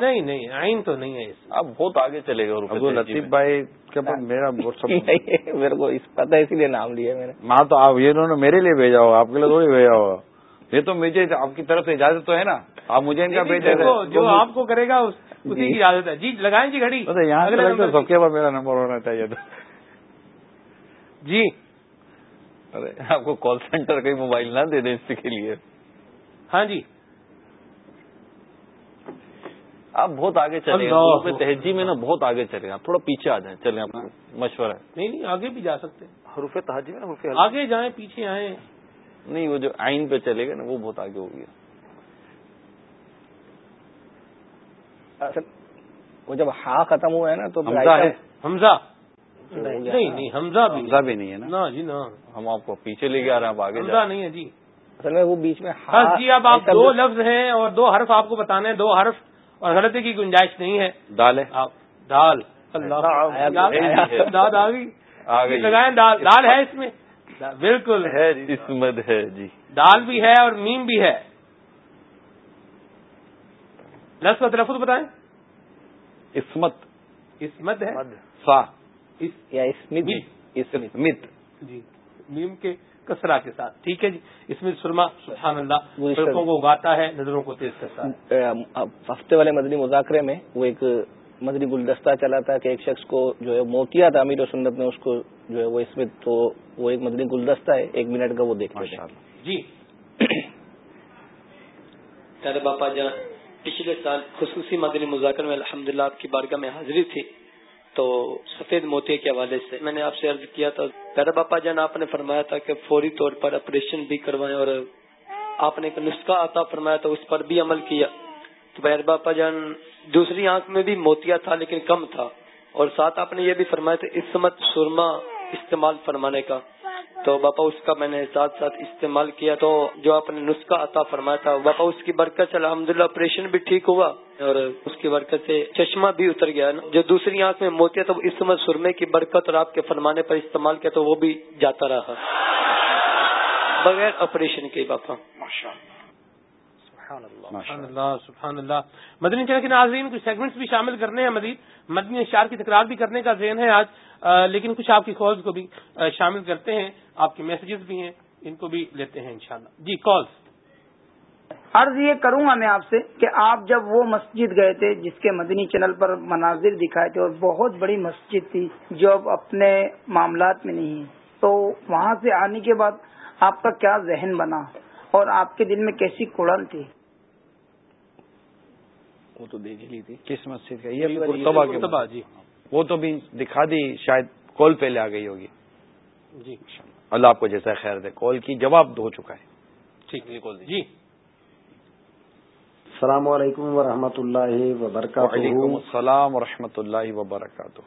نہیں نہیں آئین تو نہیں ہے اب بہت آگے چلے گا عبد الطیف بھائی کے پاس میرا میرے کو اس پتا اسی لیے نام لیا میں نے. ہاں تو آپ یہ انہوں نے میرے لیے بھیجا ہوگا آپ کے لیے تھوڑی بھیجا ہوگا یہ تو مجھے آپ کی طرف سے اجازت تو ہے نا؟ آپ مجھے ان کا بھیجے جو آپ کو کرے گا اسی کی اجازت ہے۔ جی لگائیں جی گھڑی۔ یہاں سب کے بعد میرا نمبر ہونا چاہیے تھا جی۔ ارے آپ کو کال سینٹر کا موبائل نہ دے دیں اس کے لیے۔ ہاں جی۔ آپ بہت آگے چلے گا تہجی میں نا بہت آگے چلے گا تھوڑا پیچھے آ جائیں چلیں آپ کو مشورہ۔ ہے نہیں نہیں آگے بھی جا سکتے حروف تہجی میں حروف آگے جائیں پیچھے آئیں۔ نہیں وہ جو آئین پہ چلے گا نا وہ بہت آگے ہو گیا۔ وہ جب ہا ختم ہوا ہے نا تو حمزہ نہیں نہیں حمزہ بھی حمزہ بھی نہیں ہے نا۔ جی نا ہم آپ کو پیچھے لے کے آ رہے ہیں آپ آگے حمزہ نہیں ہے جی۔ اصل میں وہ بیچ میں جی اب آپ دو لفظ ہیں اور دو حرف آپ کو بتانے ہیں دو حرف۔ اور غلطی کی گنجائش نہیں ہے۔ دال ہے۔ دال۔ دال آ گئی۔ لگائیں دال۔ دال ہے اس میں؟ بالکل۔ ہے اسمد ہے جی۔ دال بھی ہے اور میم بھی ہے۔ لفظ کا تلفظ بتائیں۔ اسمت۔ اسمت ہے۔ سا یا اسمت۔ جی۔ میم کے کسرا کے ساتھ۔ ٹھیک ہے جی؟ اس میں سرما سبحان اللہ سڑکوں کو اگاتا ہے نظروں کو تیز کرتا ہے۔ ہفتے والے مدنی مذاکرے میں وہ ایک مدنی گلدستہ چلا تھا کہ ایک شخص کو جو ہے موتیا تھا امیر و سنت نے اس کو جو ہے وہ اس میں تو وہ ایک مدنی گلدستہ ہے ایک منٹ کا وہ دیکھ جی۔ پیارے باپا جان پچھلے سال خصوصی مدنی مذاکر میں الحمدللہ آپ کی بارگاہ میں حاضری تھی۔ تو سفید موتی کے حوالے سے میں نے آپ سے عرض کیا تھا۔ پیارا باپا جان، آپ نے فرمایا تھا کہ فوری طور پر آپریشن بھی کروائیں اور آپ نے ایک نسخہ آتا فرمایا تھا، اس پر بھی عمل کیا۔ تو پیارے باپا جان، دوسری آنکھ میں بھی موتیا تھا لیکن کم تھا۔ اور ساتھ آپ نے یہ بھی فرمایا تھا اسمت سرما استعمال فرمانے کا۔ تو باپا، اس کا میں نے ساتھ ساتھ استعمال کیا۔ تو جو آپ نے نسخہ عطا فرمایا تھا، باپا، اس کی برکت سے الحمد للہ آپریشن بھی ٹھیک ہوا۔ اور اس کی برکت سے چشمہ بھی اتر گیا۔ جو دوسری آنکھ میں موتیا تو اس سمجھ سرمے کی برکت اور آپ کے فرمانے پر استعمال کیا تو وہ بھی جاتا رہا۔ بغیر آپریشن کے باپا سبحان اللہ۔ سبحان اللہ مدنی چینل کے ناظرین کچھ سیگمنٹس بھی شامل کرنے ہیں مزید مدنی اشار کی تکرار بھی کرنے کا ذہن ہے آج۔ لیکن کچھ آپ کی کالز کو بھی شامل کرتے ہیں۔ آپ کے میسجز بھی ہیں ان کو بھی لیتے ہیں انشاءاللہ۔ جی کالز عرض یہ کروں گا میں آپ سے کہ آپ جب وہ مسجد گئے تھے جس کے مدنی چینل پر مناظر دکھائے تھے اور بہت بڑی مسجد تھی جو اب اپنے معاملات میں نہیں ہے تو وہاں سے آنے کے بعد آپ کا کیا ذہن بنا اور آپ کے دل میں کیسی کڑن تھی؟ وہ تو دیکھ لی تھی۔ کس مسجد کا؟ یہ جی۔ وہ تو بھی دکھا دی شاید کال پہلے آ گئی ہوگی۔ جی اللہ آپ کو جیسا خیر دے۔ کال کی جواب ہو چکا ہے۔ ٹھیک جی۔ السلام علیکم ورحمۃ اللہ وبرکاتہ۔ وعلیکم السلام و اللہ وبرکاتہ۔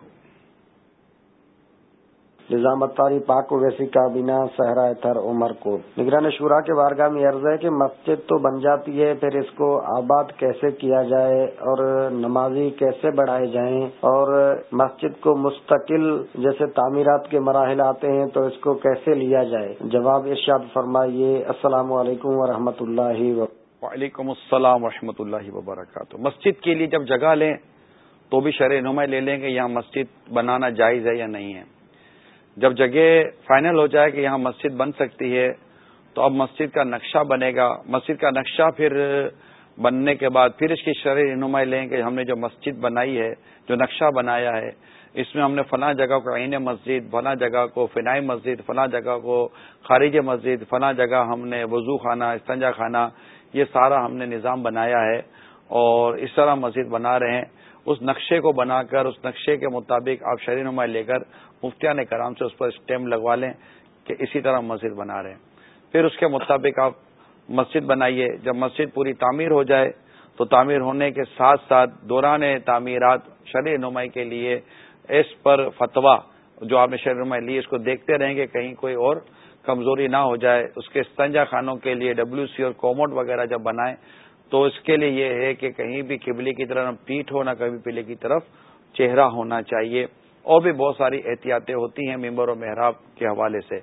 نظام اتاری پاک ویسی کابینہ صحرا تھر عمر کو۔ نگران شورا کے بارگاہ میں عرض ہے کہ مسجد تو بن جاتی ہے پھر اس کو آباد کیسے کیا جائے اور نمازی کیسے بڑھائے جائیں؟ اور مسجد کو مستقل جیسے تعمیرات کے مراحل آتے ہیں تو اس کو کیسے لیا جائے؟ جواب ارشاد فرمائیے۔ السلام علیکم ورحمۃ اللہ وعلیکم السلام ورحمۃ اللہ وبرکاتہ۔ مسجد کے لیے جب جگہ لیں تو بھی شرح نما لے لیں کہ یہاں مسجد بنانا جائز ہے یا نہیں ہے۔ جب جگہ فائنل ہو جائے کہ یہاں مسجد بن سکتی ہے تو اب مسجد کا نقشہ بنے گا۔ مسجد کا نقشہ پھر بننے کے بعد پھر اس کی شرح رہنمائی لیں کہ ہم نے جو مسجد بنائی ہے، جو نقشہ بنایا ہے، اس میں ہم نے فلاں جگہ کو عین مسجد، فلاں جگہ کو فنائی مسجد، فلاں جگہ کو خارج مسجد، فلاں جگہ ہم نے وضو خانہ، استنجا خانہ یہ سارا ہم نے نظام بنایا ہے اور اس طرح مسجد بنا رہے ہیں۔ اس نقشے کو بنا کر، اس نقشے کے مطابق آپ شہری نمائی لے کر مفتیان کرام سے اس پر اسٹیمپ لگوا لیں کہ اسی طرح مسجد بنا رہے ہیں۔ پھر اس کے مطابق آپ مسجد بنائیے۔ جب مسجد پوری تعمیر ہو جائے تو تعمیر ہونے کے ساتھ ساتھ دوران تعمیرات شرع نمائی کے لیے اس پر فتوا جو آپ نے شرع نمائی لی، اس کو دیکھتے رہیں گے، کہیں کوئی اور کمزوری نہ ہو جائے، اس کے استنجا خانوں کے لیے ڈبلو سی اور کوموٹ وغیرہ جب بنائیں، تو اس کے لیے یہ ہے کہ کہیں بھی قبلی کی طرف پیٹ ہو، نہ کبھی پلے کی طرف چہرہ ہونا چاہیے۔ اور بھی بہت ساری احتیاطیں ہوتی ہیں ممبر و محراب کے حوالے سے۔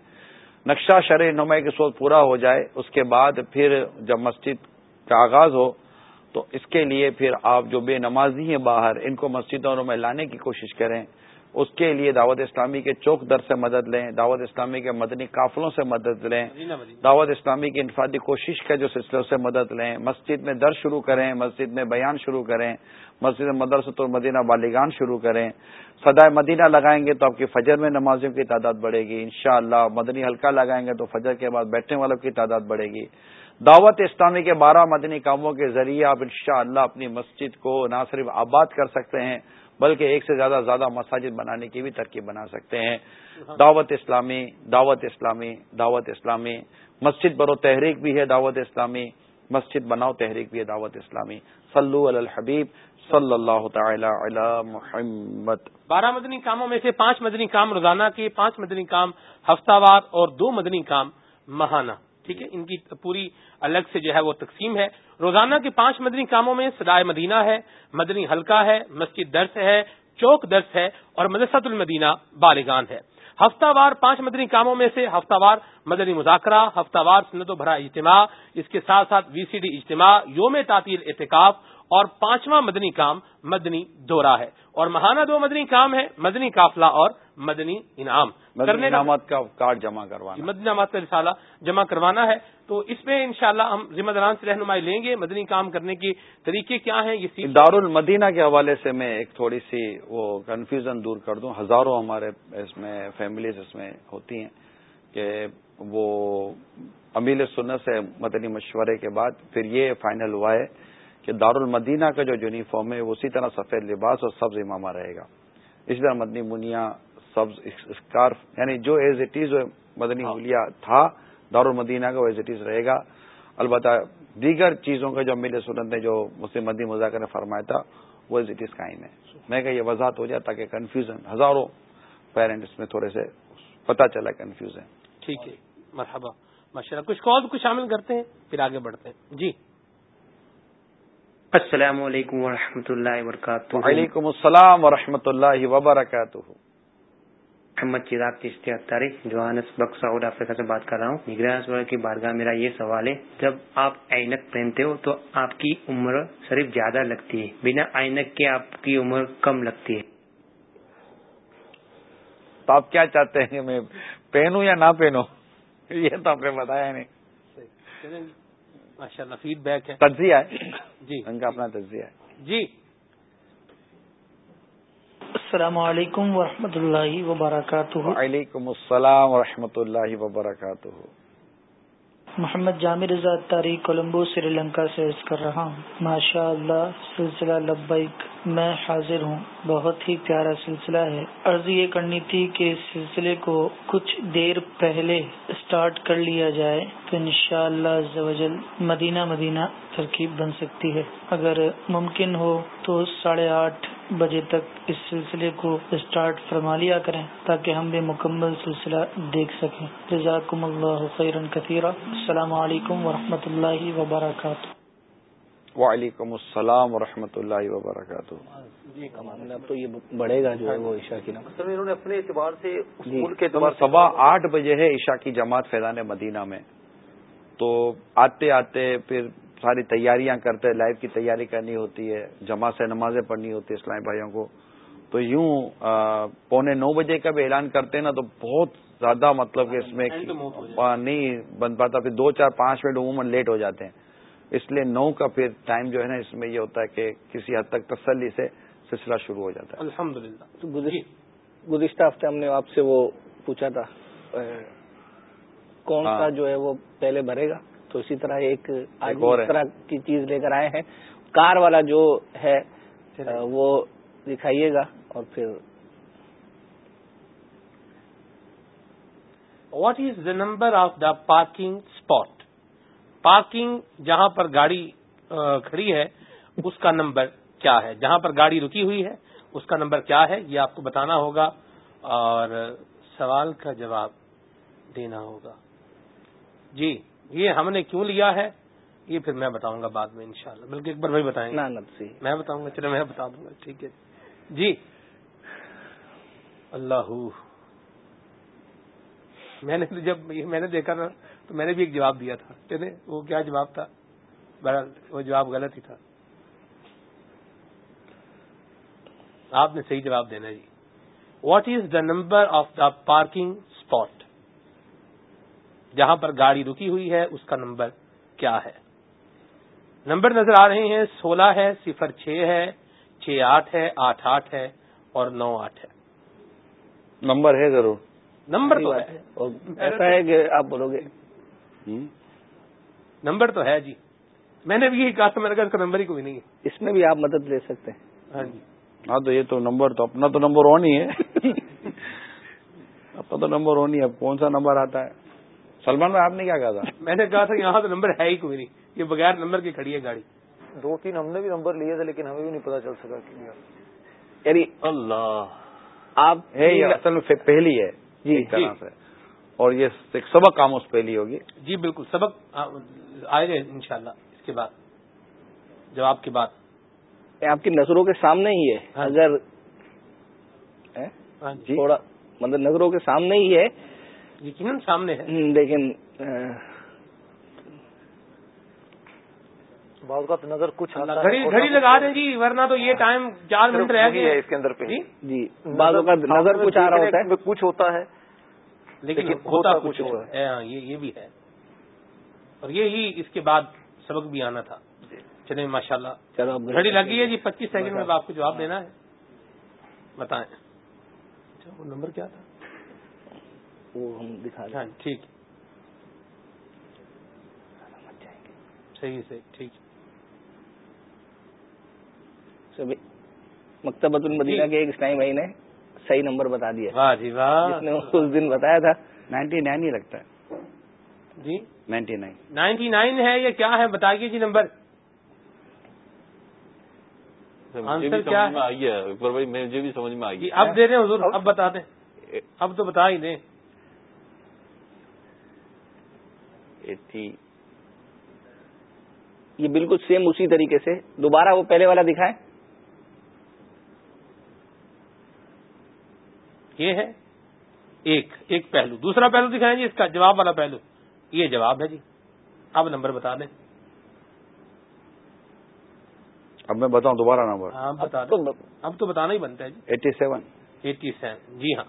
نقشہ شرح نما کے سوچ پورا ہو جائے، اس کے بعد پھر جب مسجد کا آغاز ہو تو اس کے لیے پھر آپ جو بے نمازی ہیں باہر ان کو مسجدوں میں لانے کی کوشش کریں۔ اس کے لیے دعوت اسلامی کے چوک در سے مدد لیں دعوت اسلامی کے مدنی قافلوں سے مدد لیں۔ دعوت اسلامی کی انفرادی کوشش کا جو سلسلے سے مدد لیں۔ مسجد میں در شروع کریں مسجد میں بیان شروع کریں۔ مسجد مدرسۃ المدینہ بالیگان شروع کریں۔ سدائے مدینہ لگائیں گے تو آپ کی فجر میں نمازیوں کی تعداد بڑھے گی۔ انشاءاللہ مدنی حلقہ لگائیں گے تو فجر کے بعد بیٹھنے والوں کی تعداد بڑھے گی۔ دعوت اسلامی کے بارہ مدنی کاموں کے ذریعے آپ انشاءاللہ اپنی مسجد کو نہ صرف آباد کر سکتے ہیں بلکہ ایک سے زیادہ زیادہ مساجد بنانے کی بھی ترکیب بنا سکتے ہیں۔ دعوت اسلامی دعوت اسلامی دعوت اسلامی۔ مسجد برو تحریک بھی ہے دعوت اسلامی مسجد بناؤ تحریک بھی ہے دعوت اسلامی۔ صلو علی الحبیب صلی اللہ تعالی علی محمد۔ بارہ مدنی کاموں میں سے پانچ مدنی کام روزانہ کے پانچ مدنی کام ہفتہ وار اور دو مدنی کام ماہانہ۔ ٹھیک ہے؟ ان کی پوری الگ سے جو ہے وہ تقسیم ہے۔ روزانہ کے پانچ مدنی کاموں میں سدائے مدینہ ہے، مدنی حلقہ ہے، مسجد درس ہے، چوک درس ہے اور مدرسۃ المدینہ بالغان ہے۔ ہفتہ وار پانچ مدنی کاموں میں سے ہفتہ وار مدنی مذاکرہ، ہفتہ وار سنت و بھرا اجتماع، اس کے ساتھ ساتھ وی سی ڈی اجتماع، یوم تعطیل اعتکاف اور پانچواں مدنی کام مدنی دورہ ہے۔ اور ماہانہ دو مدنی کام ہے مدنی قافلہ اور مدنی انعام۔ کرنے انعامات کا کارڈ جمع کروانا۔ مدنی انعامات کا رسالہ جمع کروانا ہے۔ تو اس میں انشاءاللہ ہم ذمہ داران سے رہنمائی لیں گے۔ مدنی کام کرنے کے طریقے کیا ہیں یہ دار المدینہ کے حوالے سے میں ایک تھوڑی سی وہ کنفیوژن دور کر دوں۔ ہزاروں ہمارے اس میں فیملیز اس میں ہوتی ہیں کہ وہ امیل سنت سے مدنی مشورے کے بعد پھر یہ فائنل ہوا ہے۔ کہ دار المدینہ کا جو یونیفارم ہے وہ اسی طرح سفید لباس اور سبز امامہ رہے گا۔ اسی طرح مدنی منیا سبز اسکارف یعنی جو ایز اٹ از مدنی مولیا تھا دار المدینہ کا وہ ایز اٹ از رہے گا۔ البتہ دیگر چیزوں کا جو امیر سنت نے جو مسلم مدنی مذاکر نے فرمایا تھا وہ ایز اٹ از قائم ہے۔ میں کہ یہ وضاحت ہو جائے تاکہ کنفیوژن ہزاروں پیرنٹس میں تھوڑے سے پتہ چلا کنفیوژن ٹھیک ہے مرحبا۔ ماشاء اللہ کچھ کال کچھ شامل کرتے ہیں پھر آگے بڑھتے ہیں۔ جی۔ السلام علیکم ورحمۃ اللہ وبرکاتہ۔ وعلیکم السلام ورحمۃ اللہ وبرکاتہ۔ محمد چراغ چشتی اختاری جوہانس بک سعود افریقہ سے بات کر رہا ہوں۔ نگران کی بارگاہ میرا یہ سوال ہے جب آپ اینک پہنتے ہو تو آپ کی عمر صرف زیادہ لگتی ہے بنا اینک کے آپ کی عمر کم لگتی ہے۔ تو آپ کیا چاہتے ہیں میں پہنوں یا نہ پہنوں؟ یہ تو آپ نے بتایا نہیں۔ ماشاء اللہ فیڈ بیک ہے۔ تجزیہ ہے۔ جی۔ ان کا اپنا تجزیہ ہے۔ جی۔ السلام علیکم ورحمۃ اللہ وبرکاتہ۔ وعلیکم السلام ورحمۃ اللہ وبرکاتہ۔ محمد جامع رضا تاریخ کولمبو، سری لنکا سے عرض کر رہا ہوں۔ ماشاء اللہ سلسلہ لبیک، میں حاضر ہوں۔ بہت ہی پیارا سلسلہ ہے۔ عرض یہ کرنی تھی کہ اس سلسلے کو کچھ دیر پہلے اسٹارٹ کر لیا جائے تو انشاءاللہ شاء اللہ مدینہ مدینہ ترکیب بن سکتی ہے۔ اگر ممکن ہو تو ساڑھے آٹھ بجے تک اس سلسلے کو اسٹارٹ فرما لیا کریں تاکہ ہم بھی مکمل سلسلہ دیکھ سکیں۔ جزاکم اللہ خیرن کثیرہ۔ السلام علیکم ورحمۃ اللہ وبرکاتہ۔ وعلیکم السلام ورحمۃ اللہ وبرکاتہ۔ جی تو یہ بڑھے گا جو ہے وہ عشاء کی نماز انہوں نے اپنے اعتبار سے جی سوا آٹھ بجے ہے عشاء کی جماعت فیضان مدینہ میں۔ تو آتے آتے پھر ساری تیاریاں کرتے لائف کی تیاری کرنی ہوتی ہے جماعت سے نمازیں پڑھنی ہوتی ہے اسلامی بھائیوں کو۔ تو یوں پونے نو بجے کا بھی اعلان کرتے ہیں نا تو بہت زیادہ مطلب کہ اس میں نہیں بن پاتا پھر دو چار پانچ منٹ عموماً لیٹ ہو جاتے ہیں۔ اس لیے نو کا پھر ٹائم جو ہے نا اس میں یہ ہوتا ہے کہ کسی حد تک تسلی سے سلسلہ شروع ہو جاتا ہے۔ الحمد للہ گزشتہ ہفتے ہم نے آپ سے وہ پوچھا تھا کون سا ہاں۔ جو ہے وہ پہلے بھرے گا؟ تو اسی طرح ایک آج طرح کی چیز لے کر آئے ہیں۔ کار والا جو ہے وہ دکھائیے گا اور پھر۔ What is the number of the parking spot parking جہاں پر گاڑی کھڑی ہے اس کا نمبر کیا ہے؟ جہاں پر گاڑی رکی ہوئی ہے اس کا نمبر کیا ہے؟ یہ آپ کو بتانا ہوگا اور سوال کا جواب دینا ہوگا۔ جی۔ یہ ہم نے کیوں لیا ہے؟ یہ پھر میں بتاؤں گا بعد میں انشاءاللہ۔ بلکہ ایک بار بھائی بتائیں گے۔ میں بتاؤں گا چلے میں بتا دوں گا ٹھیک ہے۔ جی۔ اللہ۔ میں نے جب میں نے دیکھا نا تو میں نے بھی ایک جواب دیا تھا۔ چلے وہ کیا جواب تھا؟ بہرحال وہ جواب غلط ہی تھا۔ آپ نے صحیح جواب دینا جی۔ What is the number of the parking spot جہاں پر گاڑی رکی ہوئی ہے اس کا نمبر کیا ہے؟ نمبر نظر آ رہے ہیں سولہ ہے صفر چھ ہے چھ آٹھ ہے آٹھ آٹھ ہے اور نو آٹھ ہے۔ نمبر ہے ضرور۔ نمبر تو ہے۔ ایسا ہے کہ آپ بولو گے۔ نمبر تو ہے جی۔ میں نے بھی یہی کہا تھا میں نے کہا اس کا نمبر ہی کوئی نہیں ہے۔ اس میں بھی آپ مدد لے سکتے ہیں۔ ہاں جی۔ ہاں تو یہ تو نمبر تو اپنا تو نمبر ون ہی ہے۔ اپنا تو نمبر ون ہی ہے۔ کون سا نمبر آتا ہے؟ سلمان بھائی آپ نے کیا کہا تھا؟ میں نے کہا تھا یہاں تو نمبر ہے ہی کوئی نہیں یہ بغیر نمبر کی کھڑی ہے گاڑی۔ دو تین ہم نے بھی نمبر لیے تھے لیکن ہمیں بھی نہیں پتا چل سکا یعنی اللہ۔ آپ ہے یہ اصل میں پہلی ہے۔ جی طرح سے۔ اور یہ ایک سبق آموز پہلی ہوگی۔ جی بالکل سبق آئے گا ان شاء اللہ اس کے بعد۔ جواب کے بعد۔ آپ کی نظروں کے سامنے ہی ہے۔ ہاں۔ اگر ہاں جی۔ تھوڑا مطلب نظروں کے سامنے ہی ہے۔ یقیناً سامنے ہے۔ لیکن بعض کا نظر کچھ گھڑی لگا دیں جی ورنہ تو یہ ٹائم چار منٹ رہ ہے اس کے اندر پہ۔ جی؟ جی بعضوں کا نظر کچھ آ رہا ہوتا ہے۔ کچھ ہوتا ہے۔ لیکن ہوتا کچھ ہاں یہ یہ بھی ہے۔ اور یہی اس کے بعد سبق بھی آنا تھا۔ چلے ماشاء اللہ چلو گھڑی لگی ہے جی پچیس سیکنڈ میں آپ کو جواب دینا ہے۔ بتائیں۔ اچھا وہ نمبر کیا تھا؟ وہ ہم دکھا دیں۔ ہاں ٹھیک۔ صحیح سے ٹھیک۔ مکتبۃ المدینہ۔ کے ایک اسلائی بھائی نے صحیح نمبر بتا دیا۔ واہ جی واہ۔ جس نے اس دن بتایا تھا نائنٹی نائن ہی لگتا ہے۔ جی؟ Ninety nine. نائنٹی نائن ہے یا کیا ہے؟ بتائیے جی نمبر۔ آئی ہے اکبر بھائی مجھے بھی سمجھ میں آئی جی اب دے دیں حضور اب بتا دیں۔ اب تو بتا ہی دیں۔ ایٹی یہ بالکل سیم اسی طریقے سے۔ دوبارہ وہ پہلے والا دکھائیں۔ یہ ہے ایک ایک پہلو۔ دوسرا پہلو دکھائیں جی اس کا جواب والا پہلو۔ یہ جواب ہے جی۔ اب نمبر بتا دیں۔ اب میں بتاؤں دوبارہ نمبر۔ ہاں بتا دیں۔ اب تو بتانا ہی بنتا ہے جی۔ Eighty seven. Eighty seven. جی ہاں۔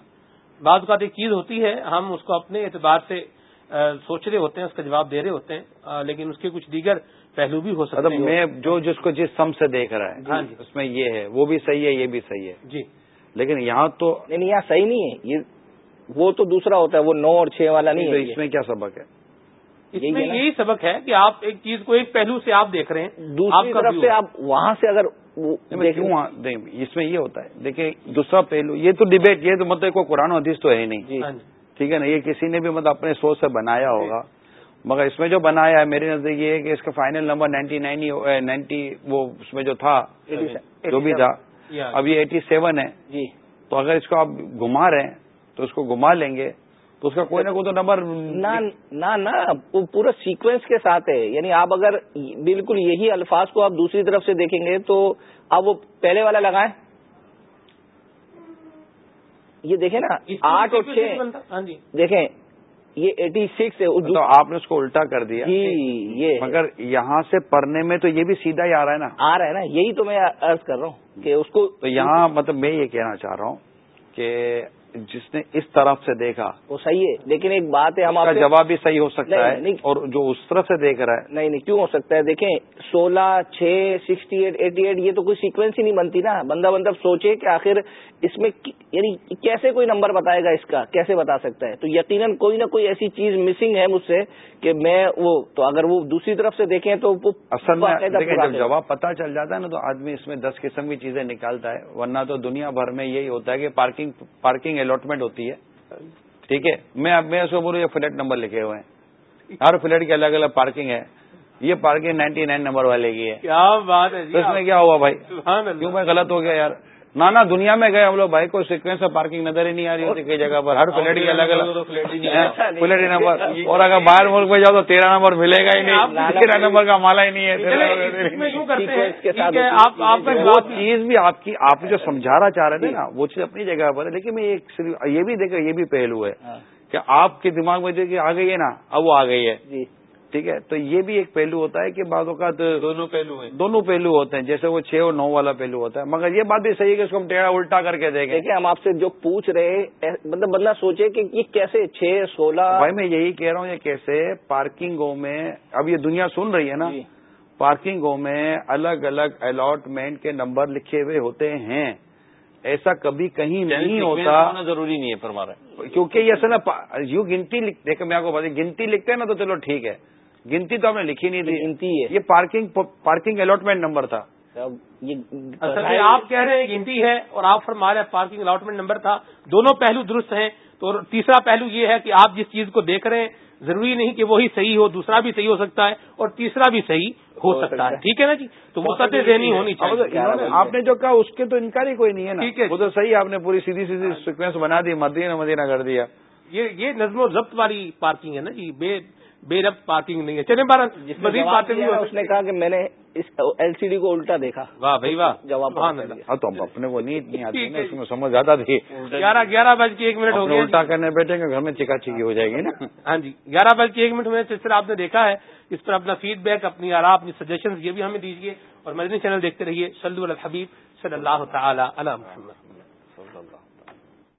بعض اوقات ایک چیز ہوتی ہے ہم اس کو اپنے اعتبار سے سوچ رہے ہوتے ہیں اس کا جواب دے رہے ہوتے ہیں لیکن اس کے کچھ دیگر پہلو بھی ہو سکتے مطلب ہیں۔ میں جو جس کو جس سم سے دیکھ رہا ہاں ہے جی۔ اس میں یہ ہے وہ بھی صحیح ہے یہ بھی صحیح ہے۔ جی۔ لیکن یہاں تو نہیں نہیں یہاں صحیح نہیں ہے۔ یہ وہ تو دوسرا ہوتا ہے وہ نو اور چھ والا نہیں ہے۔ اس میں کیا سبق ہے؟ اس یہی میں؟ یہی سبق ہے کہ آپ ایک چیز کو ایک پہلو سے آپ دیکھ رہے ہیں دوسری طرف سے۔ آپ وہاں سے اگر اس میں یہ ہوتا ہے۔ دیکھیں دوسرا پہلو یہ تو ڈبیٹ یہ تو مطلب کوئی قرآن حدیث تو ہے ہی نہیں۔ ہاں جی۔ ٹھیک ہے نا یہ کسی نے بھی مطلب اپنے سوچ سے بنایا ہوگا۔ مگر اس میں جو بنایا ہے میرے نزدیک یہ ہے کہ اس کا final number ninety nine ninety وہ اس میں جو تھا جو بھی تھا اب یہ ایٹی سیون ہے۔ جی۔ تو اگر اس کو آپ گھما رہے ہیں تو اس کو گھما لیں گے۔ تو اس کا کوئی نہ کوئی تو نمبر نہ وہ پورا سیکوینس کے ساتھ ہے۔ یعنی آپ اگر بالکل یہی الفاظ کو آپ دوسری طرف سے دیکھیں گے تو آپ وہ پہلے والا لگائیں۔ یہ دیکھیں نا آٹھ اور چھ۔ ہاں جی۔ دیکھیں یہ ایٹی سکس ہے تو آپ نے اس کو الٹا کر دیا۔ جی یہ۔ مگر یہاں سے پڑھنے میں تو یہ بھی سیدھا ہی آ رہا ہے نا۔ آ رہا ہے نا یہی تو میں عرض کر رہا ہوں کہ اس کو تو یہاں مطلب میں یہ کہنا چاہ رہا ہوں کہ جس نے اس طرف سے دیکھا وہ صحیح ہے لیکن ایک بات ہے ہم اس کا آپ سے- جواب بھی صحیح ہو سکتا ہے۔ اور جو اس طرف سے دیکھ رہا ہے۔ نہیں نہیں کیوں ہو سکتا ہے؟ دیکھیں سولہ چھ سکسٹی ایٹ ایٹی ایٹ یہ تو کوئی سیکوینس ہی نہیں بنتی نا۔ بندہ بندہ سوچے کہ آخر اس میں یعنی کیسے کوئی نمبر بتائے گا اس کا؟ کیسے بتا سکتا ہے؟ تو یقیناً کوئی نہ کوئی ایسی چیز مسنگ ہے مجھ سے کہ میں وہ تو اگر وہ دوسری طرف سے دیکھیں تو وہ اصل میں جب۔ جواب پتہ چل جاتا ہے نا تو آدمی اس میں دس قسم کی چیزیں نکالتا ہے ورنہ تو دنیا بھر میں یہی ہوتا ہے کہ پارکنگ پارکنگ الاٹمنٹ ہوتی ہے۔ ٹھیک ہے؟ میں میں اس کو بولوں یہ فلیٹ نمبر لکھے ہوئے ہیں۔ ہر فلیٹ کی الگ الگ پارکنگ ہے۔ یہ پارکنگ نائنٹی نائن نمبر والے کی ہے۔ کیا بات ہے جی اس میں کیا ہوا بھائی؟ کیوں میں غلط ہو گیا یار؟ نہ نہ دنیا میں گئے ہم لوگ بھائی کو سیکوینس میں پارکنگ نظر ہی نہیں آ رہی ہوتی کئی جگہ پر۔ ہر فلیٹ کی الگ الگ۔ فلیٹ نمبر اور اگر باہر ملک میں جاؤ تو تیرہ نمبر ملے گا ہی نہیں۔ تیرہ نمبر کا مالا ہی نہیں ہے وہ چیز بھی آپ کی آپ جو سمجھانا چاہ رہے تھے نا وہ چیز اپنی جگہ پر ہے۔ لیکن میں ایک یہ بھی دیکھا یہ بھی پہلو ہے کہ آپ کے دماغ میں جو آ گئی ہے نا اب وہ آ گئی ہے۔ ٹھیک ہے؟ تو یہ بھی ایک پہلو ہوتا ہے کہ بعض اوقات دونوں پہلو ہیں۔ دونوں پہلو ہوتے ہیں جیسے وہ چھ اور نو والا پہلو ہوتا ہے۔ مگر یہ بات بھی صحیح ہے کہ اس کو ہم ٹیڑھا الٹا کر کے دیکھیں۔ دیکھیں ہم آپ سے جو پوچھ رہے مطلب بدلا سوچے کہ یہ کیسے چھ سولہ؟ بھائی میں یہی کہہ رہا ہوں یہ کیسے پارکنگوں میں اب یہ دنیا سن رہی ہے نا۔ پارکنگوں میں الگ الگ الاٹمنٹ کے نمبر لکھے ہوئے ہوتے ہیں۔ ایسا کبھی کہیں نہیں ہوتا۔ ضروری نہیں ہے فرما رہے کیونکہ یہ اصل یوں گنتی دیکھ میں آپ کو بتا گنتی لکھتے ہیں نا تو چلو ٹھیک ہے۔ گنتی تو ہم نے لکھی نہیں تھی۔ گنتی ہے۔ یہ پارکنگ پارکنگ الاٹمنٹ نمبر تھا۔ اصل میں آپ کہہ رہے ہیں گنتی ہے اور آپ فرما رہے ہیں پارکنگ الاٹمنٹ نمبر تھا۔ دونوں پہلو درست ہیں تو تیسرا پہلو یہ ہے کہ آپ جس چیز کو دیکھ رہے ہیں ضروری نہیں کہ وہی صحیح ہو دوسرا بھی صحیح ہو سکتا ہے اور تیسرا بھی صحیح ہو سکتا ہے۔ ٹھیک ہے نا جی؟ تو وہ سطح ذہنی ہونی چاہیے۔ آپ نے جو کہا اس کے تو انکار ہی کوئی نہیں ہے نا۔ ٹھیک ہے وہ تو صحیح آپ نے پوری سیدھی سیدھی سیکوینس بنا دی مدینہ مدینہ کر دیا۔ یہ نظم و ضبط والی پارکنگ ہے نا جی؟ بے بے رب پارکنگ نہیں ہے۔ چلے بارہ مزید باتیں اس نے کہا کہ میں نے اس ایل سی ڈی کو الٹا دیکھا۔ واہ بھائی واہ۔ جواب ہاں تو اپنے وہ نہیں اتنی آتی اس میں سمجھ زیادہ تھی۔ گیارہ گیارہ بج کے ایک منٹ ہو گیا۔ الٹا کرنے بیٹھے گے گھر میں چکا چکی ہو جائے گی نا۔ ہاں جی گیارہ بج کے ایک منٹ میں سلسلہ آپ نے دیکھا ہے اس پر اپنا فیڈ بیک اپنی آرا اپنی سجیشن یہ بھی ہمیں دیجیے اور مدنی چینل دیکھتے رہیے۔ سلو الحبیب صلی اللہ تعالی علی محمد۔